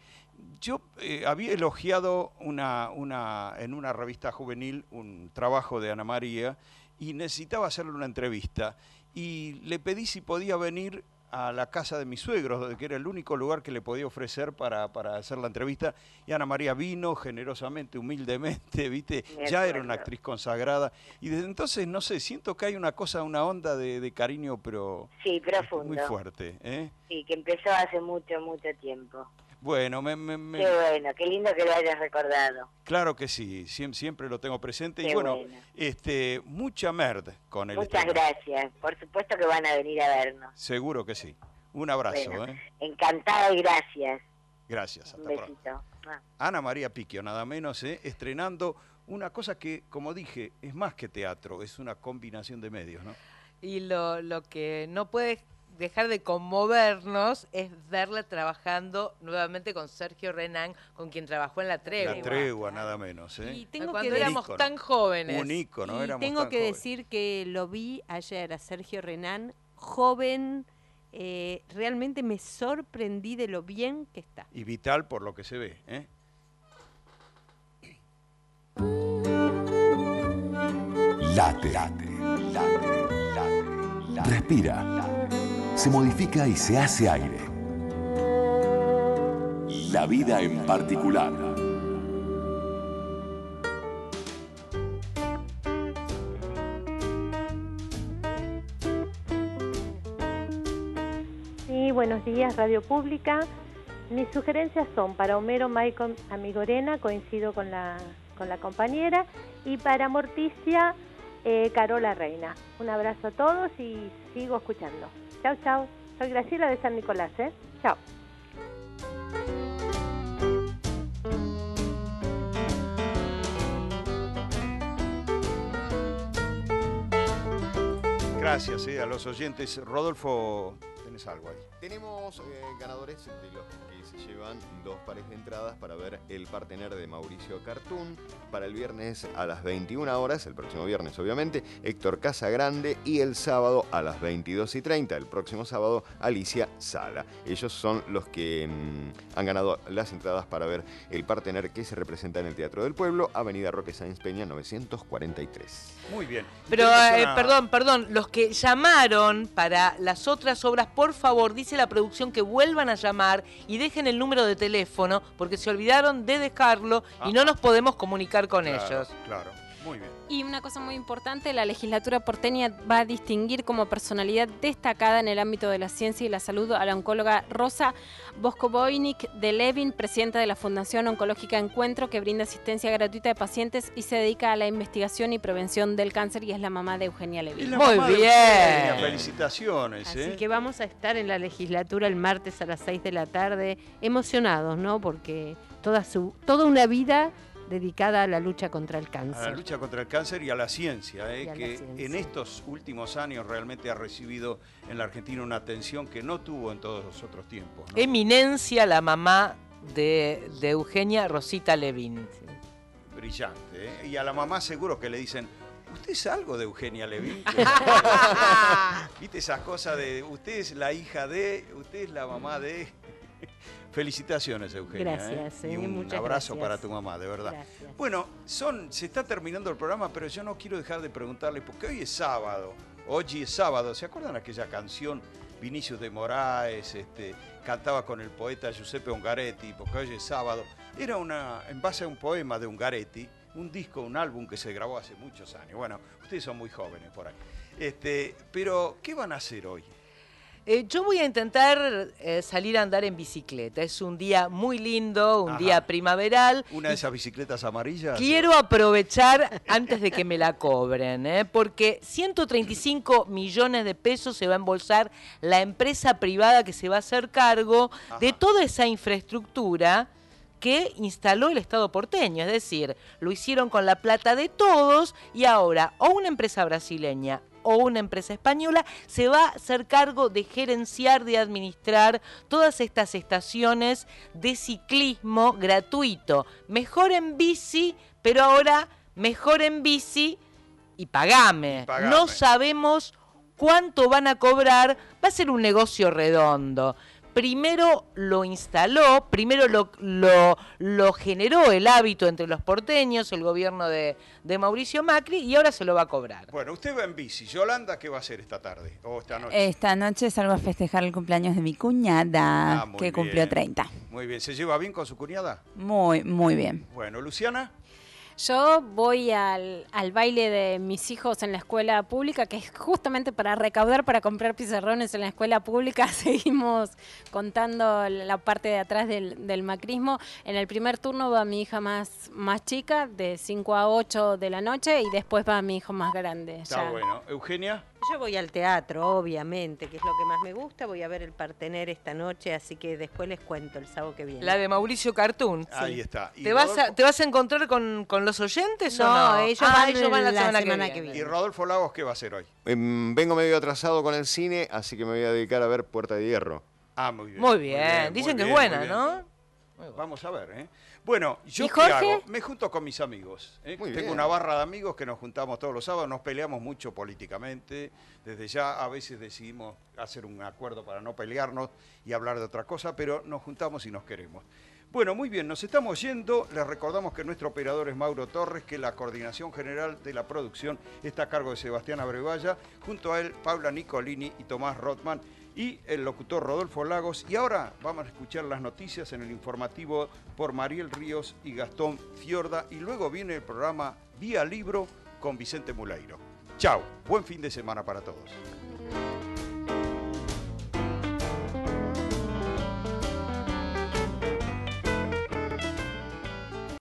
yo eh, había elogiado una, una, en una revista juvenil un trabajo de Ana María y necesitaba hacerle una entrevista. Y le pedí si podía venir a la casa de mis suegros, que era el único lugar que le podía ofrecer para, para hacer la entrevista. Y Ana María vino generosamente, humildemente, ¿viste? Ya era una actriz consagrada. Y desde entonces, no sé, siento que hay una cosa, una onda de, de cariño, pero sí, profundo. muy fuerte. ¿eh? Sí, que empezó hace mucho, mucho tiempo. Bueno, me, me- me- Qué bueno, qué lindo que lo hayas recordado. claro que sí, siempre, siempre lo tengo presente. y Qué bueno, bueno. este, mucha merd con el Muchas estreno. gracias. Por supuesto que van a venir a vernos. Seguro que sí. Un abrazo. Bueno, ¿eh? Encantada y gracias. Gracias. Un Hasta pronto. besito. Ah. Ana María Piquio, nada menos, ¿eh? estrenando una cosa que, como dije, es más que teatro, es una combinación de medios, ¿no? Y lo, lo que no puede dejar de conmovernos es verla trabajando nuevamente con Sergio Renán, con quien trabajó en La Tregua. La tregua, nada menos. ¿eh? Y tengo Cuando que éramos ícono. tan jóvenes. Un ícono, Y éramos tengo tan que jóvenes. decir que lo vi ayer a Sergio Renán, joven, eh, realmente me sorprendí de lo bien que está. Y vital por lo que se ve. ¿eh? Late. Late. Respira. Se modifica y se hace aire. La vida en particular. Sí, buenos días, Radio Pública. Mis sugerencias son para Homero Maicon Amigorena, coincido con la, con la compañera, y para Morticia eh, Carola Reina. Un abrazo a todos y sigo escuchando. Chao, chao. Soy Graciela de San Nicolás, ¿eh? Chao. Gracias eh, a los oyentes. Rodolfo, tenés algo ahí. Tenemos eh, ganadores de los que llevan dos pares de entradas para ver El Partener de Mauricio Cartoon para el viernes a las 21 horas, el próximo viernes obviamente, Héctor Casagrande y el sábado a las 22 y 30, el próximo sábado, Alicia Sala. Ellos son los que mm, han ganado las entradas para ver El Partener que se representa en el Teatro del Pueblo, Avenida Roque Sáenz Peña 943. Muy bien. Pero, eh, perdón, perdón, los que llamaron para las otras obras, por favor, dice la producción que vuelvan a llamar y dejen el número de teléfono, porque se olvidaron de dejarlo y no nos podemos comunicar con Claro, ellos. Claro, muy bien. Y una cosa muy importante, la legislatura porteña va a distinguir como personalidad destacada en el ámbito de la ciencia y la salud a la oncóloga Rosa Boskovoynik de Levin, presidenta de la Fundación Oncológica Encuentro, que brinda asistencia gratuita de pacientes y se dedica a la investigación y prevención del cáncer y es la mamá de Eugenia Levin. Es la mamá de Eugenia, Felicitaciones, Así ¿eh? que vamos a estar en la legislatura el martes a las 6 de la tarde, emocionados, ¿no? Porque toda, su, toda una vida dedicada a la lucha contra el A cáncer. la lucha contra el cáncer y a la ciencia, ¿eh? A la que ciencia. en estos últimos años realmente ha recibido en la Argentina una atención que no tuvo en todos los otros tiempos. ¿no? Eminencia, la mamá de, de Eugenia Rosita Levin. Brillante. ¿eh? Y a la mamá seguro que le dicen, ¿usted es algo de Eugenia Levin? ¿Viste esas cosas de, usted es la hija de, usted es la mamá de... Felicitaciones, Eugenia. Gracias, ¿eh? Y eh, un muchas abrazo gracias. para tu mamá, de verdad. Gracias. Bueno, son, se está terminando el programa, pero yo no quiero dejar de preguntarle, porque hoy es sábado, hoy es sábado, ¿se acuerdan aquella canción Vinicius de Moraes, este, cantaba con el poeta Giuseppe Ungaretti, porque hoy es sábado? Era una, en base a un poema de Ungaretti, un disco, un álbum que se grabó hace muchos años. Bueno, ustedes son muy jóvenes por ahí. Este, pero, ¿qué van a hacer hoy? Eh, yo voy a intentar eh, salir a andar en bicicleta. Es un día muy lindo, un Ajá. día primaveral. ¿Una de esas bicicletas amarillas? Quiero aprovechar antes de que me la cobren, ¿eh? porque 135 millones de pesos se va a embolsar la empresa privada que se va a hacer cargo de toda esa infraestructura que instaló el Estado porteño. Es decir, lo hicieron con la plata de todos y ahora o una empresa brasileña o una empresa española se va a hacer cargo de gerenciar, de administrar todas estas estaciones de ciclismo gratuito. Mejor en bici, pero ahora mejor en bici y pagame. pagame. No sabemos cuánto van a cobrar. Va a ser un negocio redondo. Primero lo instaló, primero lo, lo, lo generó el hábito entre los porteños, el gobierno de, de Mauricio Macri, y ahora se lo va a cobrar. Bueno, usted va en bici. Yolanda, ¿qué va a hacer esta tarde o esta noche? Esta noche salgo a festejar el cumpleaños de mi cuñada, Ah, que cumplió bien. 30. Muy bien, ¿se lleva bien con su cuñada? Muy, muy bien. Bueno, Luciana. Yo voy al, al baile de mis hijos en la escuela pública, que es justamente para recaudar para comprar pizarrones en la escuela pública. Seguimos contando la parte de atrás del, del macrismo. En el primer turno va mi hija más, más chica, de 5 a 8 de la noche, y después va mi hijo más grande. Está ya. bueno. Eugenia. Yo voy al teatro, obviamente, que es lo que más me gusta. Voy a ver el partener esta noche, así que después les cuento el sábado que viene. La de Mauricio Cartoon. Ahí está. ¿Te vas, a, ¿Te vas a encontrar con, con los oyentes o No, no? ellos Ah, van ellos van la, la semana, semana que que viene. ¿Y Rodolfo Lagos qué va a hacer hoy? Em, vengo medio atrasado con el cine, así que me voy a dedicar a ver Puerta de Hierro. Ah, muy bien. Muy bien. Dicen que es buena. ¿no? Vamos a ver, ¿eh? Bueno, ¿yo ¿Y qué Jorge? hago? Me junto con mis amigos. ¿eh? Muy Tengo bien. una barra de amigos que nos juntamos todos los sábados, nos peleamos mucho políticamente. Desde ya a veces decidimos hacer un acuerdo para no pelearnos y hablar de otra cosa, pero nos juntamos y nos queremos. Bueno, muy bien, nos estamos yendo. Les recordamos que nuestro operador es Mauro Torres, que la coordinación general de la producción está a cargo de Sebastián Abrevaya, junto a él Paula Nicolini y Tomás Rotman y el locutor Rodolfo Lagos. Y ahora vamos a escuchar las noticias en el informativo por Mariel Ríos y Gastón Fiorda. Y luego viene el programa Vía Libro con Vicente Muleiro. Chao, buen fin de semana para todos.